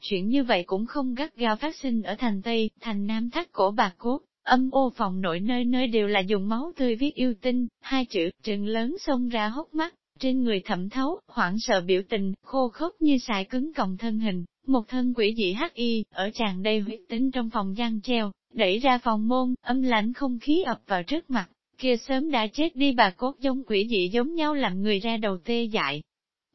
chuyện như vậy cũng không gắt gao phát sinh ở thành Tây, thành Nam thắt cổ bạc cốt, âm ô phòng nội nơi nơi đều là dùng máu tươi viết yêu tinh, hai chữ, trừng lớn xông ra hốc mắt, trên người thẩm thấu, hoảng sợ biểu tình, khô khốc như xài cứng còng thân hình, một thân quỷ dị hắc y, ở tràn đầy huyết tính trong phòng gian treo, đẩy ra phòng môn, âm lạnh không khí ập vào trước mặt, kia sớm đã chết đi bà cốt giống quỷ dị giống nhau làm người ra đầu tê dại.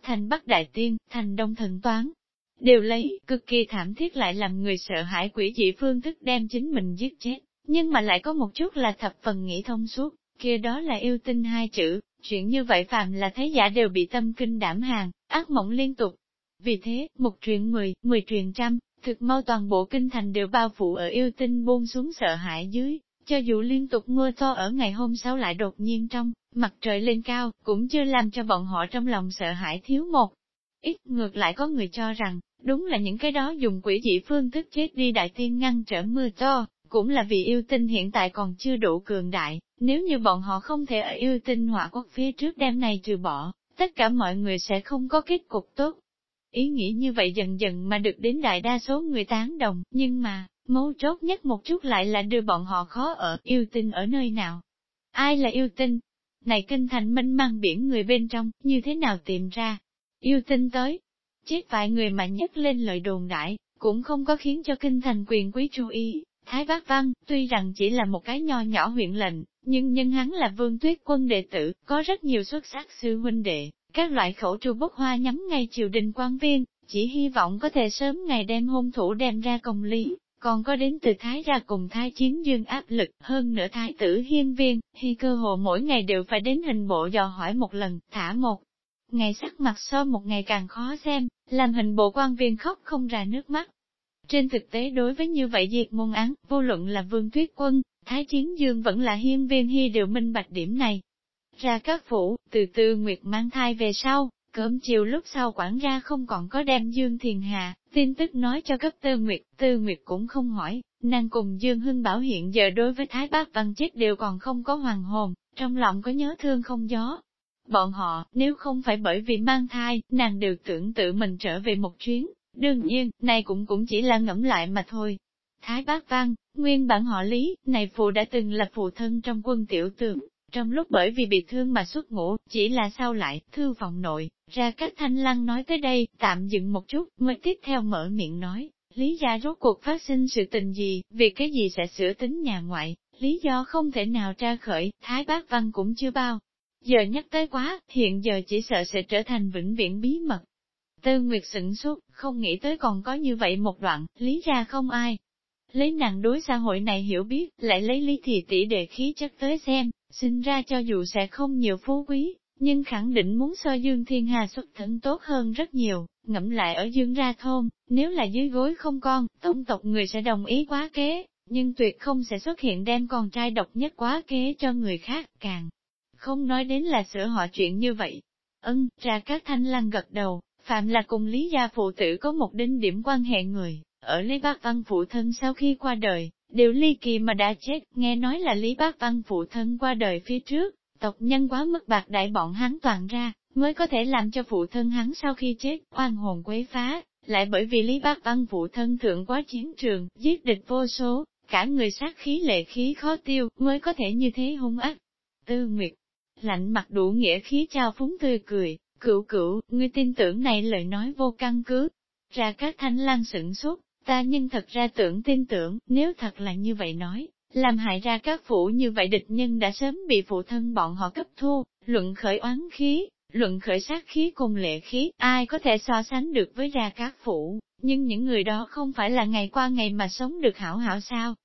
Thành Bắc Đại Tiên, thành Đông Thần Toán, đều lấy, cực kỳ thảm thiết lại làm người sợ hãi quỷ dị phương thức đem chính mình giết chết, nhưng mà lại có một chút là thập phần nghĩ thông suốt, kia đó là yêu tinh hai chữ, chuyện như vậy phàm là thế giả đều bị tâm kinh đảm hàng, ác mộng liên tục. Vì thế, một truyền mười, mười truyền trăm, thực mau toàn bộ kinh thành đều bao phủ ở yêu tinh buông xuống sợ hãi dưới, cho dù liên tục mưa to ở ngày hôm sau lại đột nhiên trong, mặt trời lên cao, cũng chưa làm cho bọn họ trong lòng sợ hãi thiếu một. Ít ngược lại có người cho rằng, đúng là những cái đó dùng quỷ dị phương thức chết đi đại tiên ngăn trở mưa to, cũng là vì yêu tinh hiện tại còn chưa đủ cường đại, nếu như bọn họ không thể ở yêu tinh hỏa quốc phía trước đêm này trừ bỏ, tất cả mọi người sẽ không có kết cục tốt. Ý nghĩ như vậy dần dần mà được đến đại đa số người tán đồng, nhưng mà, mấu chốt nhất một chút lại là đưa bọn họ khó ở yêu tinh ở nơi nào. Ai là yêu tinh? Này kinh thành minh mang biển người bên trong, như thế nào tìm ra? Yêu tinh tới. Chết vài người mà nhấc lên lời đồn đại, cũng không có khiến cho kinh thành quyền quý chú ý. Thái Bác Văn, tuy rằng chỉ là một cái nho nhỏ huyện lệnh, nhưng nhân hắn là vương tuyết quân đệ tử, có rất nhiều xuất sắc sư huynh đệ, các loại khẩu tru bốc hoa nhắm ngay triều đình quan viên, chỉ hy vọng có thể sớm ngày đem hôn thủ đem ra công lý, còn có đến từ Thái ra cùng Thái chiến dương áp lực hơn nữa Thái tử hiên viên, khi cơ hồ mỗi ngày đều phải đến hình bộ dò hỏi một lần, thả một. Ngày sắc mặt so một ngày càng khó xem, làm hình bộ quan viên khóc không ra nước mắt. Trên thực tế đối với như vậy diệt môn án, vô luận là vương tuyết quân, Thái chiến dương vẫn là hiên viên hy đều minh bạch điểm này. Ra các phủ, từ tư nguyệt mang thai về sau, cơm chiều lúc sau quản gia không còn có đem Dương Thiền Hà, tin tức nói cho cấp Tư Nguyệt, Tư Nguyệt cũng không hỏi, nàng cùng Dương Hưng Bảo hiện giờ đối với Thái Bác Văn chết đều còn không có hoàng hồn, trong lòng có nhớ thương không gió. Bọn họ, nếu không phải bởi vì mang thai, nàng đều tưởng tự mình trở về một chuyến, đương nhiên, này cũng cũng chỉ là ngẫm lại mà thôi. Thái Bác Văn, nguyên bản họ Lý, này phụ đã từng là phụ thân trong quân tiểu tướng, trong lúc bởi vì bị thương mà xuất ngủ, chỉ là sau lại, thư phòng nội, ra các thanh lăng nói tới đây, tạm dừng một chút, mới tiếp theo mở miệng nói, lý gia rốt cuộc phát sinh sự tình gì, vì cái gì sẽ sửa tính nhà ngoại, lý do không thể nào tra khởi, Thái Bác Văn cũng chưa bao. Giờ nhắc tới quá, hiện giờ chỉ sợ sẽ trở thành vĩnh viễn bí mật. Tư Nguyệt sửng sốt, không nghĩ tới còn có như vậy một đoạn, lý ra không ai. Lấy nàng đối xã hội này hiểu biết, lại lấy lý thì tỷ đệ khí chất tới xem, sinh ra cho dù sẽ không nhiều phú quý, nhưng khẳng định muốn so Dương Thiên Hà xuất thân tốt hơn rất nhiều, ngẫm lại ở Dương ra thôn, nếu là dưới gối không con, tổng tộc người sẽ đồng ý quá kế, nhưng tuyệt không sẽ xuất hiện đem con trai độc nhất quá kế cho người khác, càng không nói đến là sửa họ chuyện như vậy. Ân, ra các thanh lăng gật đầu, phạm là cùng lý gia phụ tử có một đinh điểm quan hệ người, ở Lý Bác Văn phụ thân sau khi qua đời, đều ly kỳ mà đã chết, nghe nói là Lý Bác Văn phụ thân qua đời phía trước, tộc nhân quá mức bạc đại bọn hắn toàn ra, mới có thể làm cho phụ thân hắn sau khi chết, oan hồn quấy phá, lại bởi vì Lý Bác Văn phụ thân thượng quá chiến trường, giết địch vô số, cả người sát khí lệ khí khó tiêu, mới có thể như thế hung ác. Tư Nguyệt, lạnh mặt đủ nghĩa khí trao phúng tươi cười, cửu cửu, ngươi tin tưởng này lời nói vô căn cứ. Ra các thanh lan sửng sốt, ta nhưng thật ra tưởng tin tưởng, nếu thật là như vậy nói, làm hại ra các phủ như vậy địch nhân đã sớm bị phụ thân bọn họ cấp thu, luận khởi oán khí, luận khởi sát khí cùng lệ khí, ai có thể so sánh được với ra các phủ, nhưng những người đó không phải là ngày qua ngày mà sống được hảo hảo sao.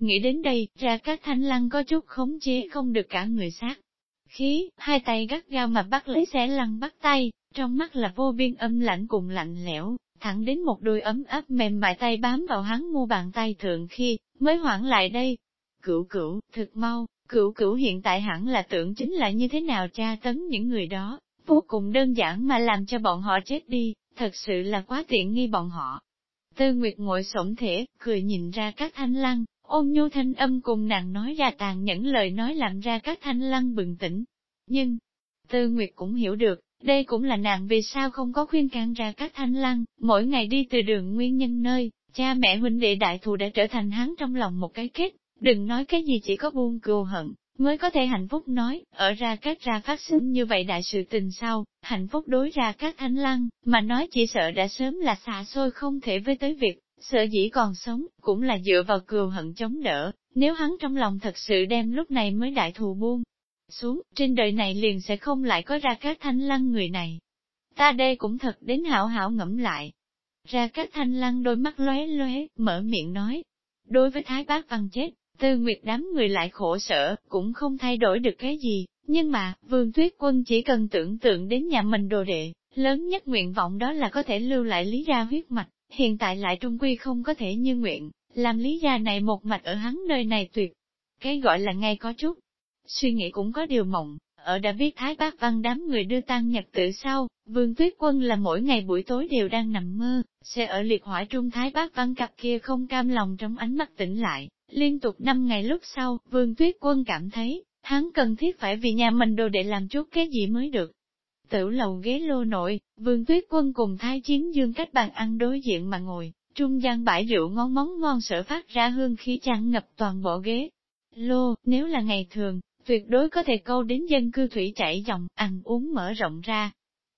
Nghĩ đến đây, ra các thanh lăng có chút khống chế không được cả người sát. Khí, hai tay gắt gao mà bắt lấy xẻ lăng bắt tay, trong mắt là vô biên âm lạnh cùng lạnh lẽo, thẳng đến một đôi ấm áp mềm mại tay bám vào hắn mu bàn tay thượng khi, mới hoảng lại đây, Cửu cửu, thực mau, cửu cửu hiện tại hẳn là tưởng chính là như thế nào tra tấn những người đó, vô cùng đơn giản mà làm cho bọn họ chết đi, thật sự là quá tiện nghi bọn họ. Tư Nguyệt ngồi sổng thể, cười nhìn ra các thanh lăng, ôn nhu thanh âm cùng nàng nói ra tàn những lời nói làm ra các thanh lăng bừng tỉnh. Nhưng, Tư Nguyệt cũng hiểu được, Đây cũng là nàng vì sao không có khuyên can ra các thanh lăng, mỗi ngày đi từ đường nguyên nhân nơi, cha mẹ huynh đệ đại thù đã trở thành hắn trong lòng một cái kết, đừng nói cái gì chỉ có buông cừu hận, mới có thể hạnh phúc nói, ở ra các ra phát sinh như vậy đại sự tình sau, hạnh phúc đối ra các thanh lăng, mà nói chỉ sợ đã sớm là xa xôi không thể với tới việc, sợ dĩ còn sống, cũng là dựa vào cừu hận chống đỡ, nếu hắn trong lòng thật sự đem lúc này mới đại thù buông xuống, trên đời này liền sẽ không lại có ra các thanh lăng người này. Ta đây cũng thật đến hảo hảo ngẫm lại. Ra các thanh lăng đôi mắt lóe lóe, mở miệng nói. Đối với Thái Bác Văn chết, Tư Nguyệt đám người lại khổ sở, cũng không thay đổi được cái gì, nhưng mà, Vương Tuyết Quân chỉ cần tưởng tượng đến nhà mình đồ đệ, lớn nhất nguyện vọng đó là có thể lưu lại lý ra huyết mạch, hiện tại lại trung quy không có thể như nguyện, làm lý gia này một mạch ở hắn nơi này tuyệt. Cái gọi là ngay có chút, suy nghĩ cũng có điều mộng, ở đã biết Thái Bác Văn đám người đưa tang nhật tự sau, Vương Tuyết Quân là mỗi ngày buổi tối đều đang nằm mơ, sẽ ở liệt hỏa trung Thái Bác Văn cặp kia không cam lòng trong ánh mắt tỉnh lại, Liên tục 5 ngày lúc sau, Vương Tuyết Quân cảm thấy, hắn cần thiết phải vì nhà mình đồ để làm chút cái gì mới được. Tử lầu ghế lô nội, Vương Tuyết Quân cùng Thái Chiến Dương cách bàn ăn đối diện mà ngồi, trung gian bãi rượu ngon món ngon sở phát ra hương khí tràn ngập toàn bộ ghế. Lô, nếu là ngày thường, tuyệt đối có thể câu đến dân cư thủy chảy dòng, ăn uống mở rộng ra.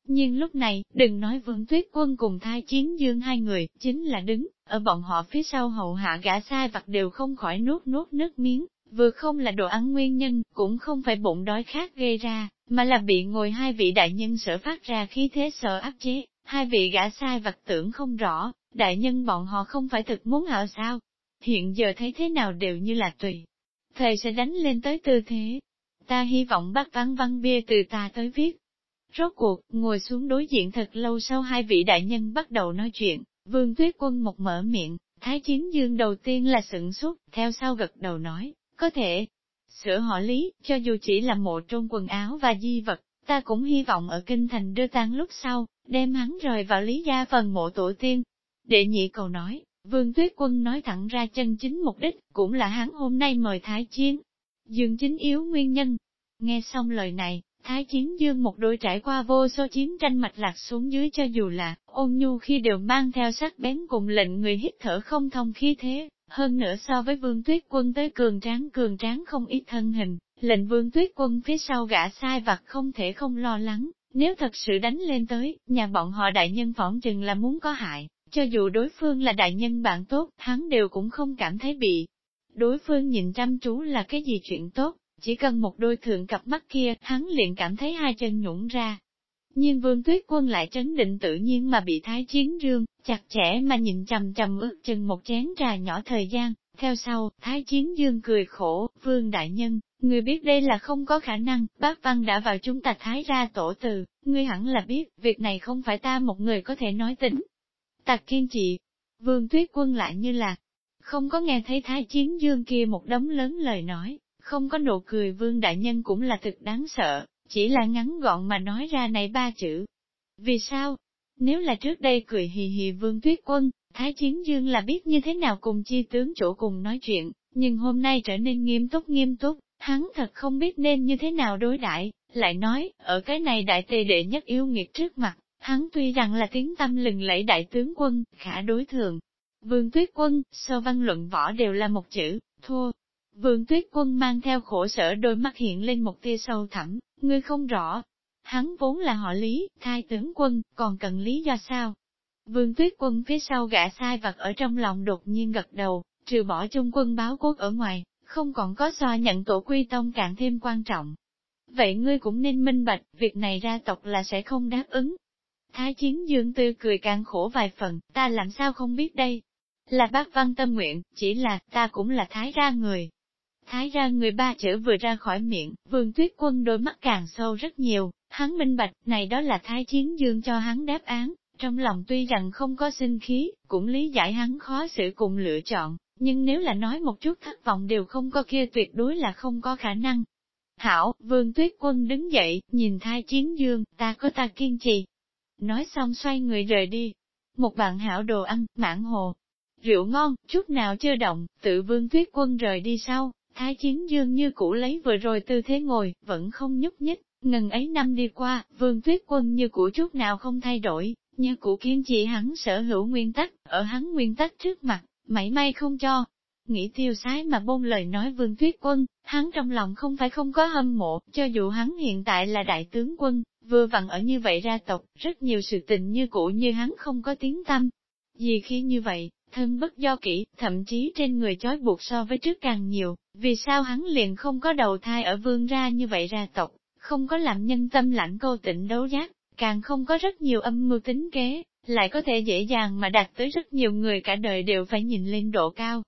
Nhưng lúc này, đừng nói Vương Tuyết Quân cùng Thái Chiến Dương hai người, chính là đứng, ở bọn họ phía sau hậu hạ gã sai vặt đều không khỏi nuốt nuốt nước miếng, vừa không là đồ ăn nguyên nhân, cũng không phải bụng đói khát gây ra, mà là bị ngồi hai vị đại nhân sở phát ra khí thế sợ áp chế, hai vị gã sai vặt tưởng không rõ, đại nhân bọn họ không phải thực muốn hảo sao. Hiện giờ thấy thế nào đều như là tùy. Thầy sẽ đánh lên tới tư thế. Ta hy vọng bác văn văn bia từ ta tới viết. Rốt cuộc, ngồi xuống đối diện thật lâu sau hai vị đại nhân bắt đầu nói chuyện, Vương Tuyết Quân một mở miệng, Thái Chiến Dương đầu tiên là sửng sốt, theo sau gật đầu nói, có thể. Sửa họ lý, cho dù chỉ là mộ trôn quần áo và di vật, ta cũng hy vọng ở kinh thành đưa tang lúc sau, đem hắn rời vào lý gia phần mộ tổ tiên. Đệ nhị cầu nói, Vương Tuyết Quân nói thẳng ra chân chính mục đích, cũng là hắn hôm nay mời Thái Chiến. Dương chính yếu nguyên nhân. Nghe xong lời này, Thái chiến dương một đôi trải qua vô số chiến tranh mạch lạc xuống dưới cho dù là ôn nhu khi đều mang theo sắc bén cùng lệnh người hít thở không thông khí thế, hơn nữa so với vương tuyết quân tới cường tráng cường tráng không ít thân hình, lệnh vương tuyết quân phía sau gã sai vặt không thể không lo lắng, nếu thật sự đánh lên tới, nhà bọn họ đại nhân phỏng chừng là muốn có hại, cho dù đối phương là đại nhân bạn tốt, hắn đều cũng không cảm thấy bị. Đối phương nhìn chăm chú là cái gì chuyện tốt, chỉ cần một đôi thượng cặp mắt kia, hắn liền cảm thấy hai chân nhũn ra. Nhưng vương tuyết quân lại trấn định tự nhiên mà bị thái chiến rương, chặt chẽ mà nhìn chầm chầm ước chừng một chén trà nhỏ thời gian. Theo sau, thái chiến dương cười khổ, vương đại nhân, người biết đây là không có khả năng, bác văn đã vào chúng ta thái ra tổ từ, ngươi hẳn là biết, việc này không phải ta một người có thể nói tính. Tạc kiên trị, vương tuyết quân lại như là, không có nghe thấy thái chiến dương kia một đống lớn lời nói, không có nụ cười vương đại nhân cũng là thực đáng sợ, chỉ là ngắn gọn mà nói ra này ba chữ. Vì sao? Nếu là trước đây cười hì hì vương tuyết quân, Thái Chiến Dương là biết như thế nào cùng chi tướng chỗ cùng nói chuyện, nhưng hôm nay trở nên nghiêm túc nghiêm túc, hắn thật không biết nên như thế nào đối đãi lại nói, ở cái này đại tề đệ nhất yêu nghiệt trước mặt, hắn tuy rằng là tiếng tâm lừng lẫy đại tướng quân, khả đối thường. Vương Tuyết Quân, so văn luận võ đều là một chữ, thua, Vương tuyết quân mang theo khổ sở đôi mắt hiện lên một tia sâu thẳm, ngươi không rõ. Hắn vốn là họ lý, thai tướng quân, còn cần lý do sao? Vương tuyết quân phía sau gã sai vặt ở trong lòng đột nhiên gật đầu, trừ bỏ trung quân báo quốc ở ngoài, không còn có so nhận tổ quy tông càng thêm quan trọng. Vậy ngươi cũng nên minh bạch, việc này ra tộc là sẽ không đáp ứng. Thái chiến dương tư cười càng khổ vài phần, ta làm sao không biết đây. Là bác văn tâm nguyện, chỉ là, ta cũng là thái ra người, Thái ra người ba chữ vừa ra khỏi miệng, vương tuyết quân đôi mắt càng sâu rất nhiều, hắn minh bạch, này đó là thái chiến dương cho hắn đáp án, trong lòng tuy rằng không có sinh khí, cũng lý giải hắn khó xử cùng lựa chọn, nhưng nếu là nói một chút thất vọng đều không có kia tuyệt đối là không có khả năng. Hảo, vương tuyết quân đứng dậy, nhìn thái chiến dương, ta có ta kiên trì. Nói xong xoay người rời đi. Một bạn hảo đồ ăn, mãn hồ. Rượu ngon, chút nào chưa động, tự vương tuyết quân rời đi sau, Thái chiến dương như cũ lấy vừa rồi tư thế ngồi, vẫn không nhúc nhích, Ngần ấy năm đi qua, vương tuyết quân như cũ chút nào không thay đổi, như cũ kiên trì hắn sở hữu nguyên tắc, ở hắn nguyên tắc trước mặt, mảy may không cho. Nghĩ tiêu sái mà bôn lời nói vương tuyết quân, hắn trong lòng không phải không có hâm mộ, cho dù hắn hiện tại là đại tướng quân, vừa vặn ở như vậy ra tộc, rất nhiều sự tình như cũ như hắn không có tiếng tâm. Vì khi như vậy, thân bất do kỹ, thậm chí trên người chói buộc so với trước càng nhiều, vì sao hắn liền không có đầu thai ở vương ra như vậy ra tộc, không có làm nhân tâm lãnh câu tịnh đấu giác, càng không có rất nhiều âm mưu tính kế, lại có thể dễ dàng mà đạt tới rất nhiều người cả đời đều phải nhìn lên độ cao.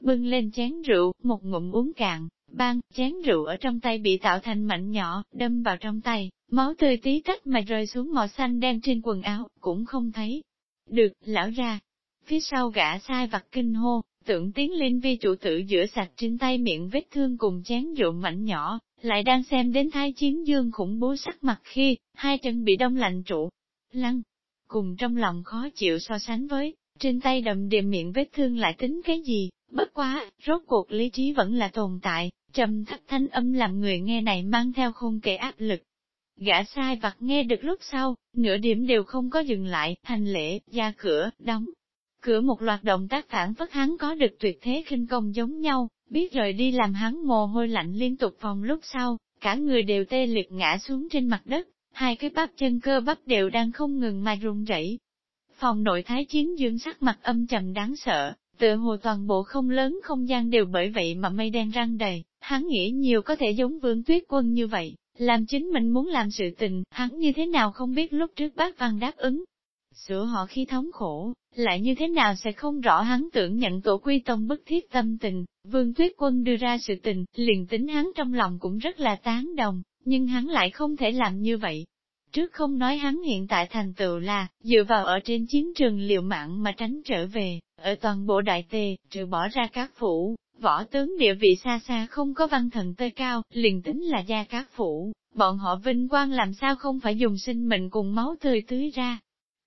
Bưng lên chén rượu, một ngụm uống cạn, bang, chén rượu ở trong tay bị tạo thành mảnh nhỏ, đâm vào trong tay, máu tươi tí tách mà rơi xuống màu xanh đen trên quần áo, cũng không thấy. Được, lão ra. Phía sau gã sai vặt kinh hô, tưởng tiến lên vi chủ tử giữa sạch trên tay miệng vết thương cùng chén rượu mảnh nhỏ, lại đang xem đến thái chiến dương khủng bố sắc mặt khi, hai chân bị đông lạnh trụ. Lăng, cùng trong lòng khó chịu so sánh với, trên tay đầm điềm miệng vết thương lại tính cái gì, bất quá, rốt cuộc lý trí vẫn là tồn tại, trầm thấp thanh âm làm người nghe này mang theo không kể áp lực. Gã sai vặt nghe được lúc sau, nửa điểm đều không có dừng lại, thành lễ, ra cửa, đóng. Cửa một loạt động tác phản phất hắn có được tuyệt thế khinh công giống nhau, biết rời đi làm hắn mồ hôi lạnh liên tục phòng lúc sau, cả người đều tê liệt ngã xuống trên mặt đất, hai cái bắp chân cơ bắp đều đang không ngừng mà run rẩy. Phòng nội thái chiến dương sắc mặt âm trầm đáng sợ, tựa hồ toàn bộ không lớn không gian đều bởi vậy mà mây đen răng đầy, hắn nghĩ nhiều có thể giống vương tuyết quân như vậy, làm chính mình muốn làm sự tình, hắn như thế nào không biết lúc trước bác văn đáp ứng. Sửa họ khi thống khổ, lại như thế nào sẽ không rõ hắn tưởng nhận tổ quy tông bất thiết tâm tình, vương tuyết quân đưa ra sự tình, liền tính hắn trong lòng cũng rất là tán đồng, nhưng hắn lại không thể làm như vậy. Trước không nói hắn hiện tại thành tựu là, dựa vào ở trên chiến trường liều mạng mà tránh trở về, ở toàn bộ đại tề, trừ bỏ ra các phủ, võ tướng địa vị xa xa không có văn thần tơi cao, liền tính là gia các phủ, bọn họ vinh quang làm sao không phải dùng sinh mệnh cùng máu tươi tưới ra.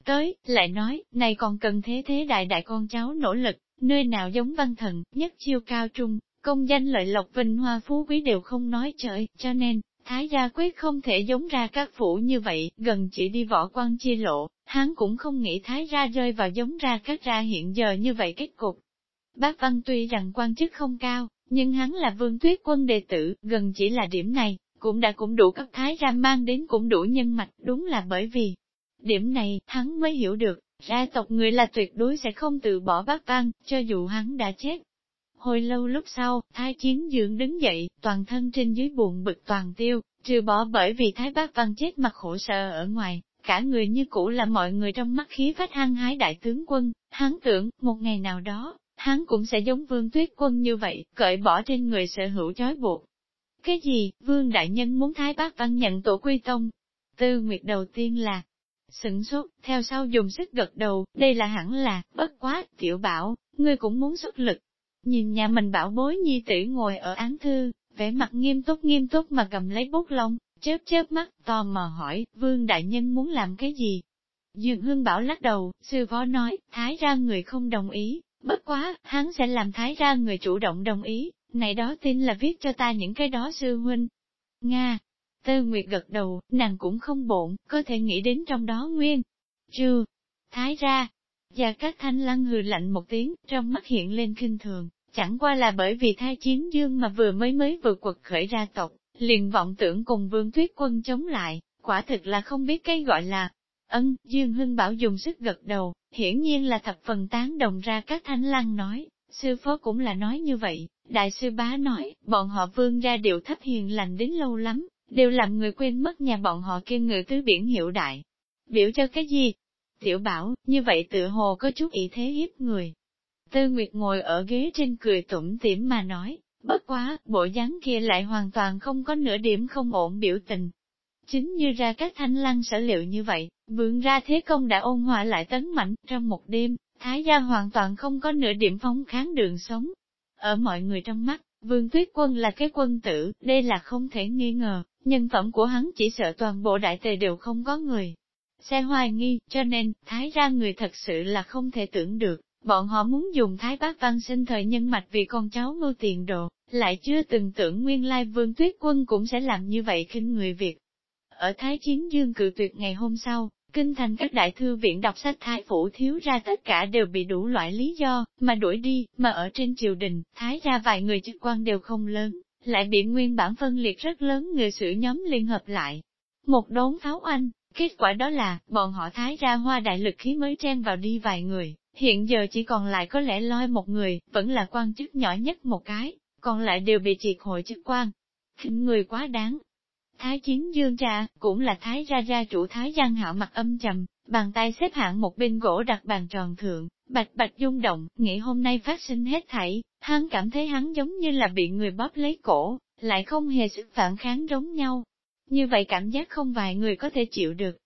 Tới, lại nói, này còn cần thế thế đại đại con cháu nỗ lực, nơi nào giống văn thần, nhất chiêu cao trung, công danh lợi lộc vinh hoa phú quý đều không nói trời, cho nên, Thái gia quyết không thể giống ra các phủ như vậy, gần chỉ đi võ quan chi lộ, hắn cũng không nghĩ Thái gia rơi vào giống ra các ra hiện giờ như vậy kết cục. Bác Văn tuy rằng quan chức không cao, nhưng hắn là vương tuyết quân đệ tử, gần chỉ là điểm này, cũng đã cũng đủ cấp Thái gia mang đến cũng đủ nhân mạch, đúng là bởi vì điểm này, hắn mới hiểu được, ra tộc người là tuyệt đối sẽ không từ bỏ bác Văn, cho dù hắn đã chết, Hồi lâu lúc sau, thái chiến dưỡng đứng dậy, toàn thân trên dưới buồn bực toàn tiêu, trừ bỏ bởi vì thái bác văn chết mặt khổ sở ở ngoài, cả người như cũ là mọi người trong mắt khí phách hăng hái đại tướng quân, hắn tưởng, một ngày nào đó, hắn cũng sẽ giống vương tuyết quân như vậy, cởi bỏ trên người sở hữu chói buộc. Cái gì, vương đại nhân muốn thái bác văn nhận tổ quy tông? Tư nguyệt đầu tiên là, sửng sốt, theo sau dùng sức gật đầu, đây là hẳn là, bất quá, tiểu bảo, ngươi cũng muốn xuất lực, Nhìn nhà mình bảo bối nhi tử ngồi ở án thư, vẻ mặt nghiêm túc nghiêm túc mà cầm lấy bút lông, chớp chớp mắt, tò mò hỏi, vương đại nhân muốn làm cái gì? Dương Hương Bảo lắc đầu, sư phó nói, thái ra người không đồng ý, bất quá, hắn sẽ làm thái ra người chủ động đồng ý, này đó tin là viết cho ta những cái đó sư huynh. Nga, Tư Nguyệt gật đầu, nàng cũng không bộn, có thể nghĩ đến trong đó nguyên. Chưa, thái ra, và các thanh lăng hừ lạnh một tiếng, trong mắt hiện lên kinh thường, chẳng qua là bởi vì thai chiến dương mà vừa mới mới vừa quật khởi ra tộc, liền vọng tưởng cùng vương tuyết quân chống lại, quả thực là không biết cái gọi là. Ân, Dương Hưng Bảo dùng sức gật đầu, hiển nhiên là thập phần tán đồng ra các thanh lăng nói, sư phó cũng là nói như vậy, đại sư bá nói, bọn họ vương ra đều thấp hiền lành đến lâu lắm, đều làm người quên mất nhà bọn họ kia ngự tứ biển hiệu đại. Biểu cho cái gì, Tiểu bảo, như vậy tự hồ có chút ý thế hiếp người. Tư Nguyệt ngồi ở ghế trên cười tủm tỉm mà nói, bất quá, bộ dáng kia lại hoàn toàn không có nửa điểm không ổn biểu tình. Chính như ra các thanh lăng sở liệu như vậy, vượng ra thế công đã ôn hòa lại tấn mạnh, trong một đêm, Thái gia hoàn toàn không có nửa điểm phóng kháng đường sống. Ở mọi người trong mắt, Vương Tuyết Quân là cái quân tử, đây là không thể nghi ngờ, nhân phẩm của hắn chỉ sợ toàn bộ đại tề đều không có người xe hoài nghi, cho nên, thái ra người thật sự là không thể tưởng được, bọn họ muốn dùng thái bác văn sinh thời nhân mạch vì con cháu mưu tiền đồ, lại chưa từng tưởng nguyên lai vương tuyết quân cũng sẽ làm như vậy khinh người Việt. Ở Thái Chiến Dương cự tuyệt ngày hôm sau, kinh thành các đại thư viện đọc sách thái phủ thiếu ra tất cả đều bị đủ loại lý do, mà đuổi đi, mà ở trên triều đình, thái ra vài người chức quan đều không lớn, lại bị nguyên bản phân liệt rất lớn người sử nhóm liên hợp lại. Một đốn pháo anh, kết quả đó là, bọn họ thái ra hoa đại lực khí mới chen vào đi vài người, hiện giờ chỉ còn lại có lẽ loi một người, vẫn là quan chức nhỏ nhất một cái, còn lại đều bị triệt hội chức quan. Khinh người quá đáng. Thái chiến dương cha, cũng là thái ra ra chủ thái giang hạo mặt âm trầm, bàn tay xếp hạng một bên gỗ đặt bàn tròn thượng, bạch bạch rung động, nghĩ hôm nay phát sinh hết thảy, hắn cảm thấy hắn giống như là bị người bóp lấy cổ, lại không hề sức phản kháng giống nhau. Như vậy cảm giác không vài người có thể chịu được.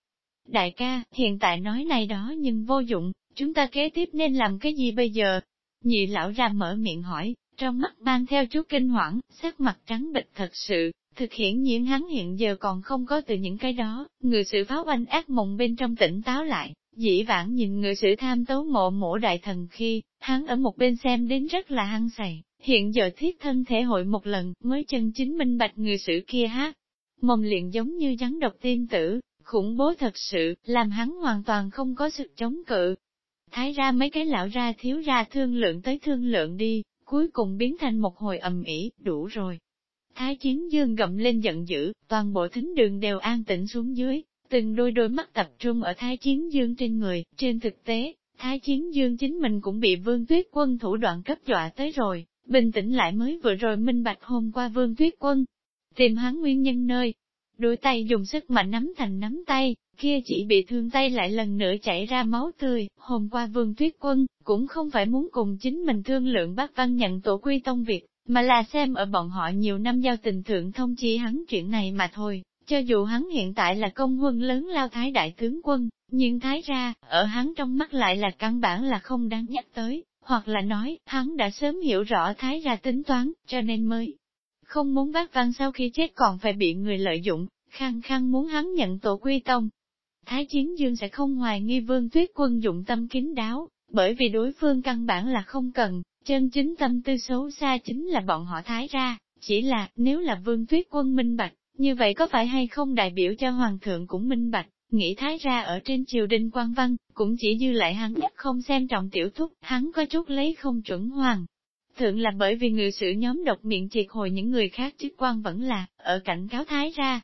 Đại ca, hiện tại nói này đó nhưng vô dụng, chúng ta kế tiếp nên làm cái gì bây giờ? Nhị lão ra mở miệng hỏi, trong mắt mang theo chút kinh hoảng, sắc mặt trắng bịch thật sự, thực hiển nhiên hắn hiện giờ còn không có từ những cái đó, người sự pháo oanh ác mộng bên trong tỉnh táo lại, dĩ vãng nhìn người sự tham tấu mộ mổ đại thần khi, hắn ở một bên xem đến rất là hăng say, hiện giờ thiết thân thể hội một lần mới chân chính minh bạch người sự kia hát. Mồm liền giống như rắn độc tiên tử, khủng bố thật sự, làm hắn hoàn toàn không có sự chống cự. Thái ra mấy cái lão ra thiếu ra thương lượng tới thương lượng đi, cuối cùng biến thành một hồi ầm ĩ, đủ rồi. Thái chiến dương gầm lên giận dữ, toàn bộ thính đường đều an tĩnh xuống dưới, từng đôi đôi mắt tập trung ở thái chiến dương trên người, trên thực tế, thái chiến dương chính mình cũng bị vương tuyết quân thủ đoạn cấp dọa tới rồi, bình tĩnh lại mới vừa rồi minh bạch hôm qua vương tuyết quân, tìm hắn nguyên nhân nơi, đôi tay dùng sức mạnh nắm thành nắm tay, kia chỉ bị thương tay lại lần nữa chảy ra máu tươi, hôm qua vương tuyết quân, cũng không phải muốn cùng chính mình thương lượng bác văn nhận tổ quy tông việc, mà là xem ở bọn họ nhiều năm giao tình thượng thông chi hắn chuyện này mà thôi. Cho dù hắn hiện tại là công quân lớn lao thái đại tướng quân, nhưng thái ra, ở hắn trong mắt lại là căn bản là không đáng nhắc tới, hoặc là nói, hắn đã sớm hiểu rõ thái ra tính toán, cho nên mới không muốn bác văn sau khi chết còn phải bị người lợi dụng, khăng khăng muốn hắn nhận tổ quy tông. Thái chiến dương sẽ không hoài nghi vương tuyết quân dụng tâm kín đáo, bởi vì đối phương căn bản là không cần, chân chính tâm tư xấu xa chính là bọn họ thái ra, chỉ là nếu là vương tuyết quân minh bạch, như vậy có phải hay không đại biểu cho hoàng thượng cũng minh bạch, nghĩ thái ra ở trên triều đình quan văn, cũng chỉ dư lại hắn nhất không xem trọng tiểu thúc, hắn có chút lấy không chuẩn hoàng. Thượng là bởi vì người sự nhóm độc miệng triệt hồi những người khác chức quan vẫn là, ở cảnh cáo thái ra.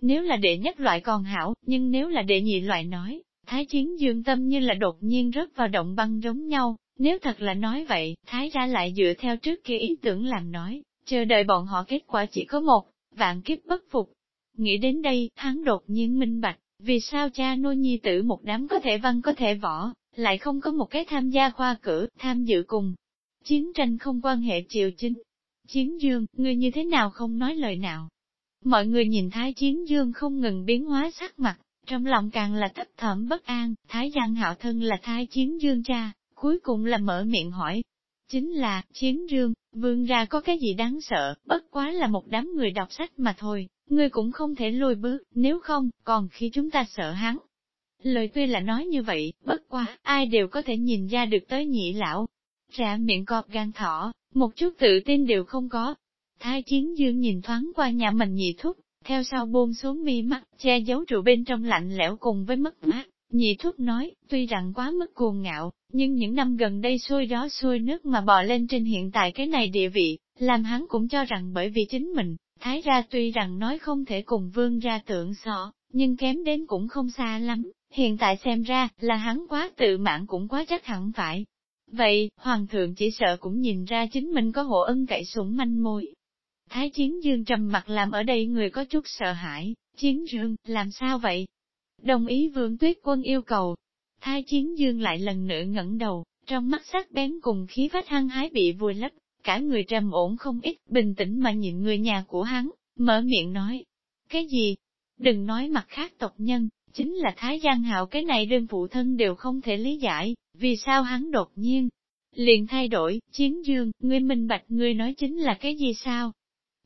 Nếu là đệ nhất loại còn hảo, nhưng nếu là đệ nhị loại nói, thái chiến dương tâm như là đột nhiên rớt vào động băng giống nhau, nếu thật là nói vậy, thái ra lại dựa theo trước kia ý tưởng làm nói, chờ đợi bọn họ kết quả chỉ có một, vạn kiếp bất phục. Nghĩ đến đây, hắn đột nhiên minh bạch, vì sao cha nuôi nhi tử một đám có thể văn có thể võ, lại không có một cái tham gia khoa cử, tham dự cùng. Chiến tranh không quan hệ triều chính. Chiến dương, người như thế nào không nói lời nào. Mọi người nhìn Thái Chiến Dương không ngừng biến hóa sắc mặt, trong lòng càng là thấp thỏm bất an, Thái Giang Hạo thân là Thái Chiến Dương cha, cuối cùng là mở miệng hỏi. Chính là, Chiến Dương, vương ra có cái gì đáng sợ, bất quá là một đám người đọc sách mà thôi, ngươi cũng không thể lùi bước, nếu không, còn khi chúng ta sợ hắn. Lời tuy là nói như vậy, bất quá, ai đều có thể nhìn ra được tới nhị lão. Rạ miệng cọp gan thỏ, một chút tự tin đều không có. Thái chiến dương nhìn thoáng qua nhà mình nhị thúc, theo sau buông xuống mi mắt, che giấu trụ bên trong lạnh lẽo cùng với mất mát. Nhị thúc nói, tuy rằng quá mức cuồng ngạo, nhưng những năm gần đây xuôi gió xuôi nước mà bò lên trên hiện tại cái này địa vị, làm hắn cũng cho rằng bởi vì chính mình, thái ra tuy rằng nói không thể cùng vương ra tượng sọ, nhưng kém đến cũng không xa lắm, hiện tại xem ra là hắn quá tự mãn cũng quá chắc hẳn phải. Vậy, hoàng thượng chỉ sợ cũng nhìn ra chính mình có hộ ân cậy sủng manh môi. Thái chiến dương trầm mặt làm ở đây người có chút sợ hãi, chiến dương, làm sao vậy? Đồng ý vương tuyết quân yêu cầu. Thái chiến dương lại lần nữa ngẩng đầu, trong mắt sắc bén cùng khí phách hăng hái bị vùi lấp, cả người trầm ổn không ít, bình tĩnh mà nhìn người nhà của hắn, mở miệng nói. Cái gì? Đừng nói mặt khác tộc nhân, chính là Thái Giang Hạo cái này đơn phụ thân đều không thể lý giải, vì sao hắn đột nhiên liền thay đổi, chiến dương, ngươi minh bạch ngươi nói chính là cái gì sao?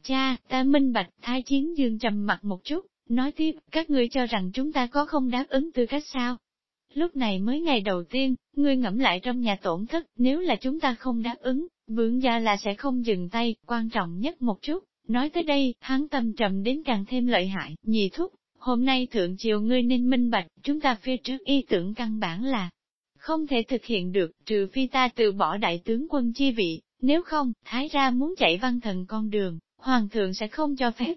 Cha, ta minh bạch, thái chiến dương trầm mặt một chút, nói tiếp, các ngươi cho rằng chúng ta có không đáp ứng tư cách sao? Lúc này mới ngày đầu tiên, ngươi ngẫm lại trong nhà tổn thất, nếu là chúng ta không đáp ứng, vượng gia là sẽ không dừng tay, quan trọng nhất một chút. Nói tới đây, hắn tâm trầm đến càng thêm lợi hại, nhị thúc, Hôm nay thượng triều ngươi nên minh bạch, chúng ta phía trước ý tưởng căn bản là không thể thực hiện được, trừ phi ta từ bỏ đại tướng quân chi vị, nếu không, thái ra muốn chạy văn thần con đường, hoàng thượng sẽ không cho phép.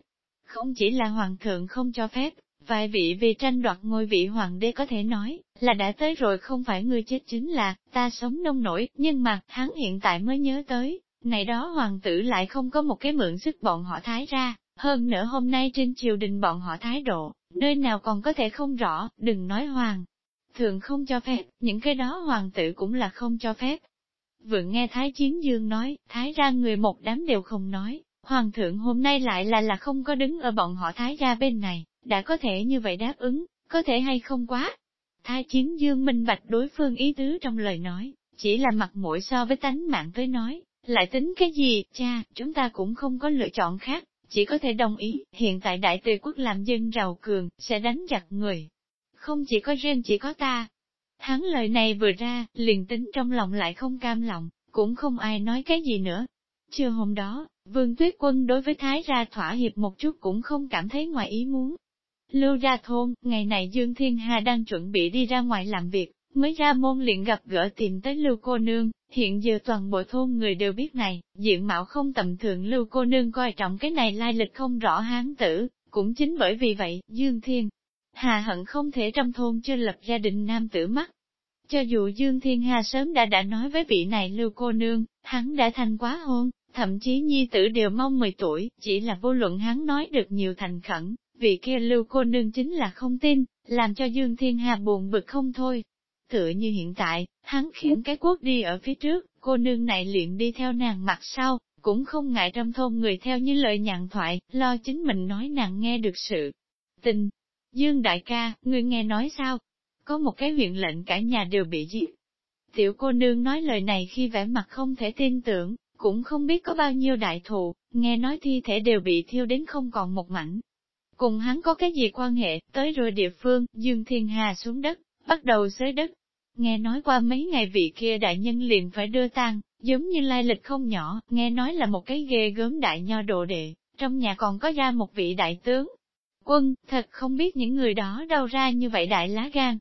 Không chỉ là hoàng thượng không cho phép, vài vị vì tranh đoạt ngôi vị hoàng đế có thể nói, là đã tới rồi không phải ngươi chết chính là, ta sống nông nổi, nhưng mà, hắn hiện tại mới nhớ tới, này đó hoàng tử lại không có một cái mượn sức bọn họ thái ra, hơn nữa hôm nay trên triều đình bọn họ thái độ, nơi nào còn có thể không rõ, đừng nói hoàng. Thường không cho phép, những cái đó hoàng tử cũng là không cho phép. Vừa nghe Thái Chiến Dương nói, Thái ra người một đám đều không nói, Hoàng thượng hôm nay lại là là không có đứng ở bọn họ Thái gia bên này, đã có thể như vậy đáp ứng, có thể hay không quá. Thái Chiến Dương minh bạch đối phương ý tứ trong lời nói, chỉ là mặt mũi so với tánh mạng tới nói, lại tính cái gì, cha, chúng ta cũng không có lựa chọn khác, chỉ có thể đồng ý, hiện tại đại tề quốc làm dân giàu cường, sẽ đánh giặc người. Không chỉ có riêng chỉ có ta. Hắn lời này vừa ra, liền tính trong lòng lại không cam lòng, cũng không ai nói cái gì nữa. Trưa hôm đó, Vương Tuyết Quân đối với Thái ra thỏa hiệp một chút cũng không cảm thấy ngoài ý muốn. Lưu ra thôn, ngày này Dương Thiên Hà đang chuẩn bị đi ra ngoài làm việc, mới ra môn liền gặp gỡ tìm tới Lưu cô nương, hiện giờ toàn bộ thôn người đều biết này, diện mạo không tầm thường Lưu cô nương coi trọng cái này lai lịch không rõ hán tử, cũng chính bởi vì vậy, Dương Thiên Hà hận không thể trong thôn chưa lập gia đình nam tử mắt. Cho dù Dương Thiên Hà sớm đã đã nói với vị này Lưu cô nương, hắn đã thành quá hôn, thậm chí nhi tử đều mong 10 tuổi, chỉ là vô luận hắn nói được nhiều thành khẩn, vị kia Lưu cô nương chính là không tin, làm cho Dương Thiên Hà buồn bực không thôi tựa như hiện tại, hắn khiến cái quốc đi ở phía trước, cô nương này liền đi theo nàng mặt sau, cũng không ngại trong thôn người theo như lời nhàn thoại, lo chính mình nói nàng nghe được sự tình. Dương đại ca, ngươi nghe nói sao? Có một cái huyện lệnh cả nhà đều bị giết. Tiểu cô nương nói lời này khi vẻ mặt không thể tin tưởng, cũng không biết có bao nhiêu đại thù, nghe nói thi thể đều bị thiêu đến không còn một mảnh. Cùng hắn có cái gì quan hệ, tới rồi địa phương, Dương Thiên Hà xuống đất, bắt đầu xới đất, Nghe nói qua mấy ngày vị kia đại nhân liền phải đưa tang, giống như lai lịch không nhỏ, nghe nói là một cái ghê gớm đại nho đồ đệ, trong nhà còn có ra một vị đại tướng. Quân, thật không biết những người đó đâu ra như vậy đại lá gan.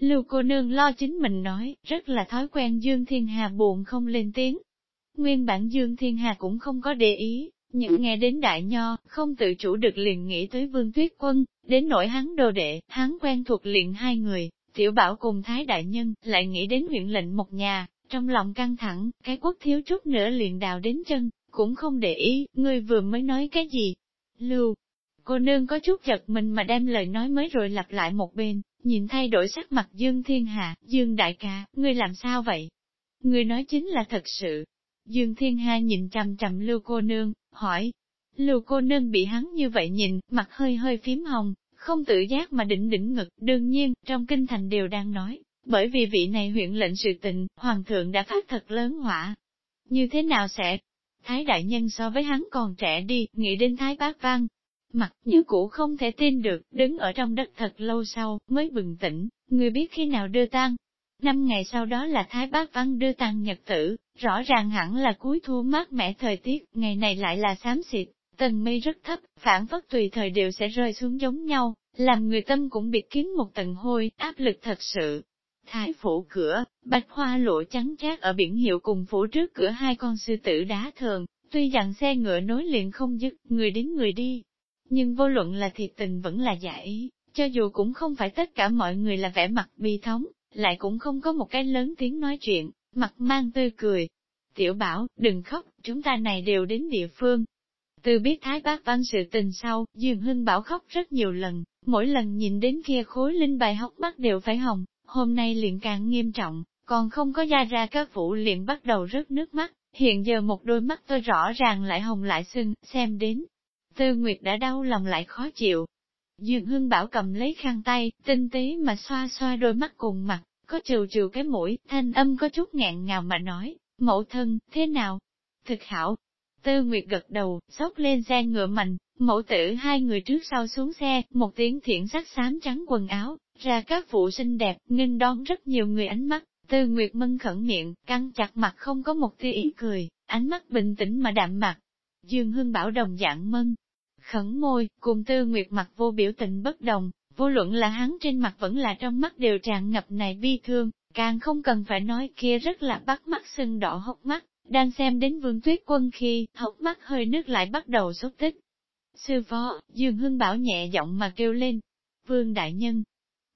Lưu cô nương lo chính mình nói, rất là thói quen Dương Thiên Hà buồn không lên tiếng. Nguyên bản Dương Thiên Hà cũng không có để ý, nhưng nghe đến đại nho, không tự chủ được liền nghĩ tới vương tuyết quân, đến nỗi hắn đồ đệ, hắn quen thuộc liền hai người, Tiểu bảo cùng Thái Đại Nhân, lại nghĩ đến huyện lệnh một nhà, trong lòng căng thẳng, cái quốc thiếu chút nữa liền đào đến chân, cũng không để ý, ngươi vừa mới nói cái gì. Lưu, cô nương có chút giật mình mà đem lời nói mới rồi lặp lại một bên, nhìn thay đổi sắc mặt Dương Thiên hà Dương Đại ca, ngươi làm sao vậy? Ngươi nói chính là thật sự. Dương Thiên Hà nhìn chằm chằm Lưu cô nương, hỏi. Lưu cô nương bị hắn như vậy nhìn, mặt hơi hơi phím hồng, không tự giác mà đỉnh đỉnh ngực, đương nhiên, trong kinh thành đều đang nói, bởi vì vị này huyện lệnh sự tình, hoàng thượng đã phát thật lớn hỏa. Như thế nào sẽ? Thái đại nhân so với hắn còn trẻ đi, nghĩ đến thái bác văn. Mặt như cũ không thể tin được, đứng ở trong đất thật lâu sau, mới bừng tỉnh, người biết khi nào đưa tang. Năm ngày sau đó là Thái Bác Văn đưa tăng nhật tử, rõ ràng hẳn là cuối thu mát mẻ thời tiết, ngày này lại là xám xịt, Tầng mây rất thấp, phản phất tùy thời đều sẽ rơi xuống giống nhau, làm người tâm cũng bị kiến một tầng hôi, áp lực thật sự. Thái phủ cửa, bạch hoa lộ trắng chát ở biển hiệu cùng phủ trước cửa hai con sư tử đá thường, tuy rằng xe ngựa nối liền không dứt, người đến người đi. Nhưng vô luận là thiệt tình vẫn là giả ý, cho dù cũng không phải tất cả mọi người là vẻ mặt bi thống, lại cũng không có một cái lớn tiếng nói chuyện, mặt mang tươi cười. Tiểu bảo, đừng khóc, chúng ta này đều đến địa phương, từ biết Thái Bác Văn sự tình sau, Dương Hưng Bảo khóc rất nhiều lần, mỗi lần nhìn đến kia khối linh bài hốc mắt đều phải hồng, hôm nay liền càng nghiêm trọng, còn không có ra ra các vụ liền bắt đầu rớt nước mắt, hiện giờ một đôi mắt tôi rõ ràng lại hồng lại sưng, xem đến. Tư Nguyệt đã đau lòng lại khó chịu. Dương Hưng Bảo cầm lấy khăn tay, tinh tế mà xoa xoa đôi mắt cùng mặt, có trừ trừ cái mũi, thanh âm có chút ngẹn ngào mà nói, mẫu thân, thế nào? Thực hảo, Tư Nguyệt gật đầu, sốc lên xe ngựa mạnh, mẫu tử hai người trước sau xuống xe, một tiếng thiện sắc xám trắng quần áo, ra các phụ xinh đẹp, nghênh đón rất nhiều người ánh mắt. Tư Nguyệt mân khẩn miệng, căng chặt mặt không có một tia ý cười, ánh mắt bình tĩnh mà đạm mặt. Dương Hương Bảo đồng dạng mân, khẩn môi, cùng tư nguyệt mặt vô biểu tình bất đồng, vô luận là hắn trên mặt vẫn là trong mắt đều tràn ngập này bi thương, càng không cần phải nói kia rất là bắt mắt sưng đỏ hốc mắt, đang xem đến vương tuyết quân khi, hốc mắt hơi nước lại bắt đầu xúc tích. Sư phó, Dương Hưng Bảo nhẹ giọng mà kêu lên, vương đại nhân,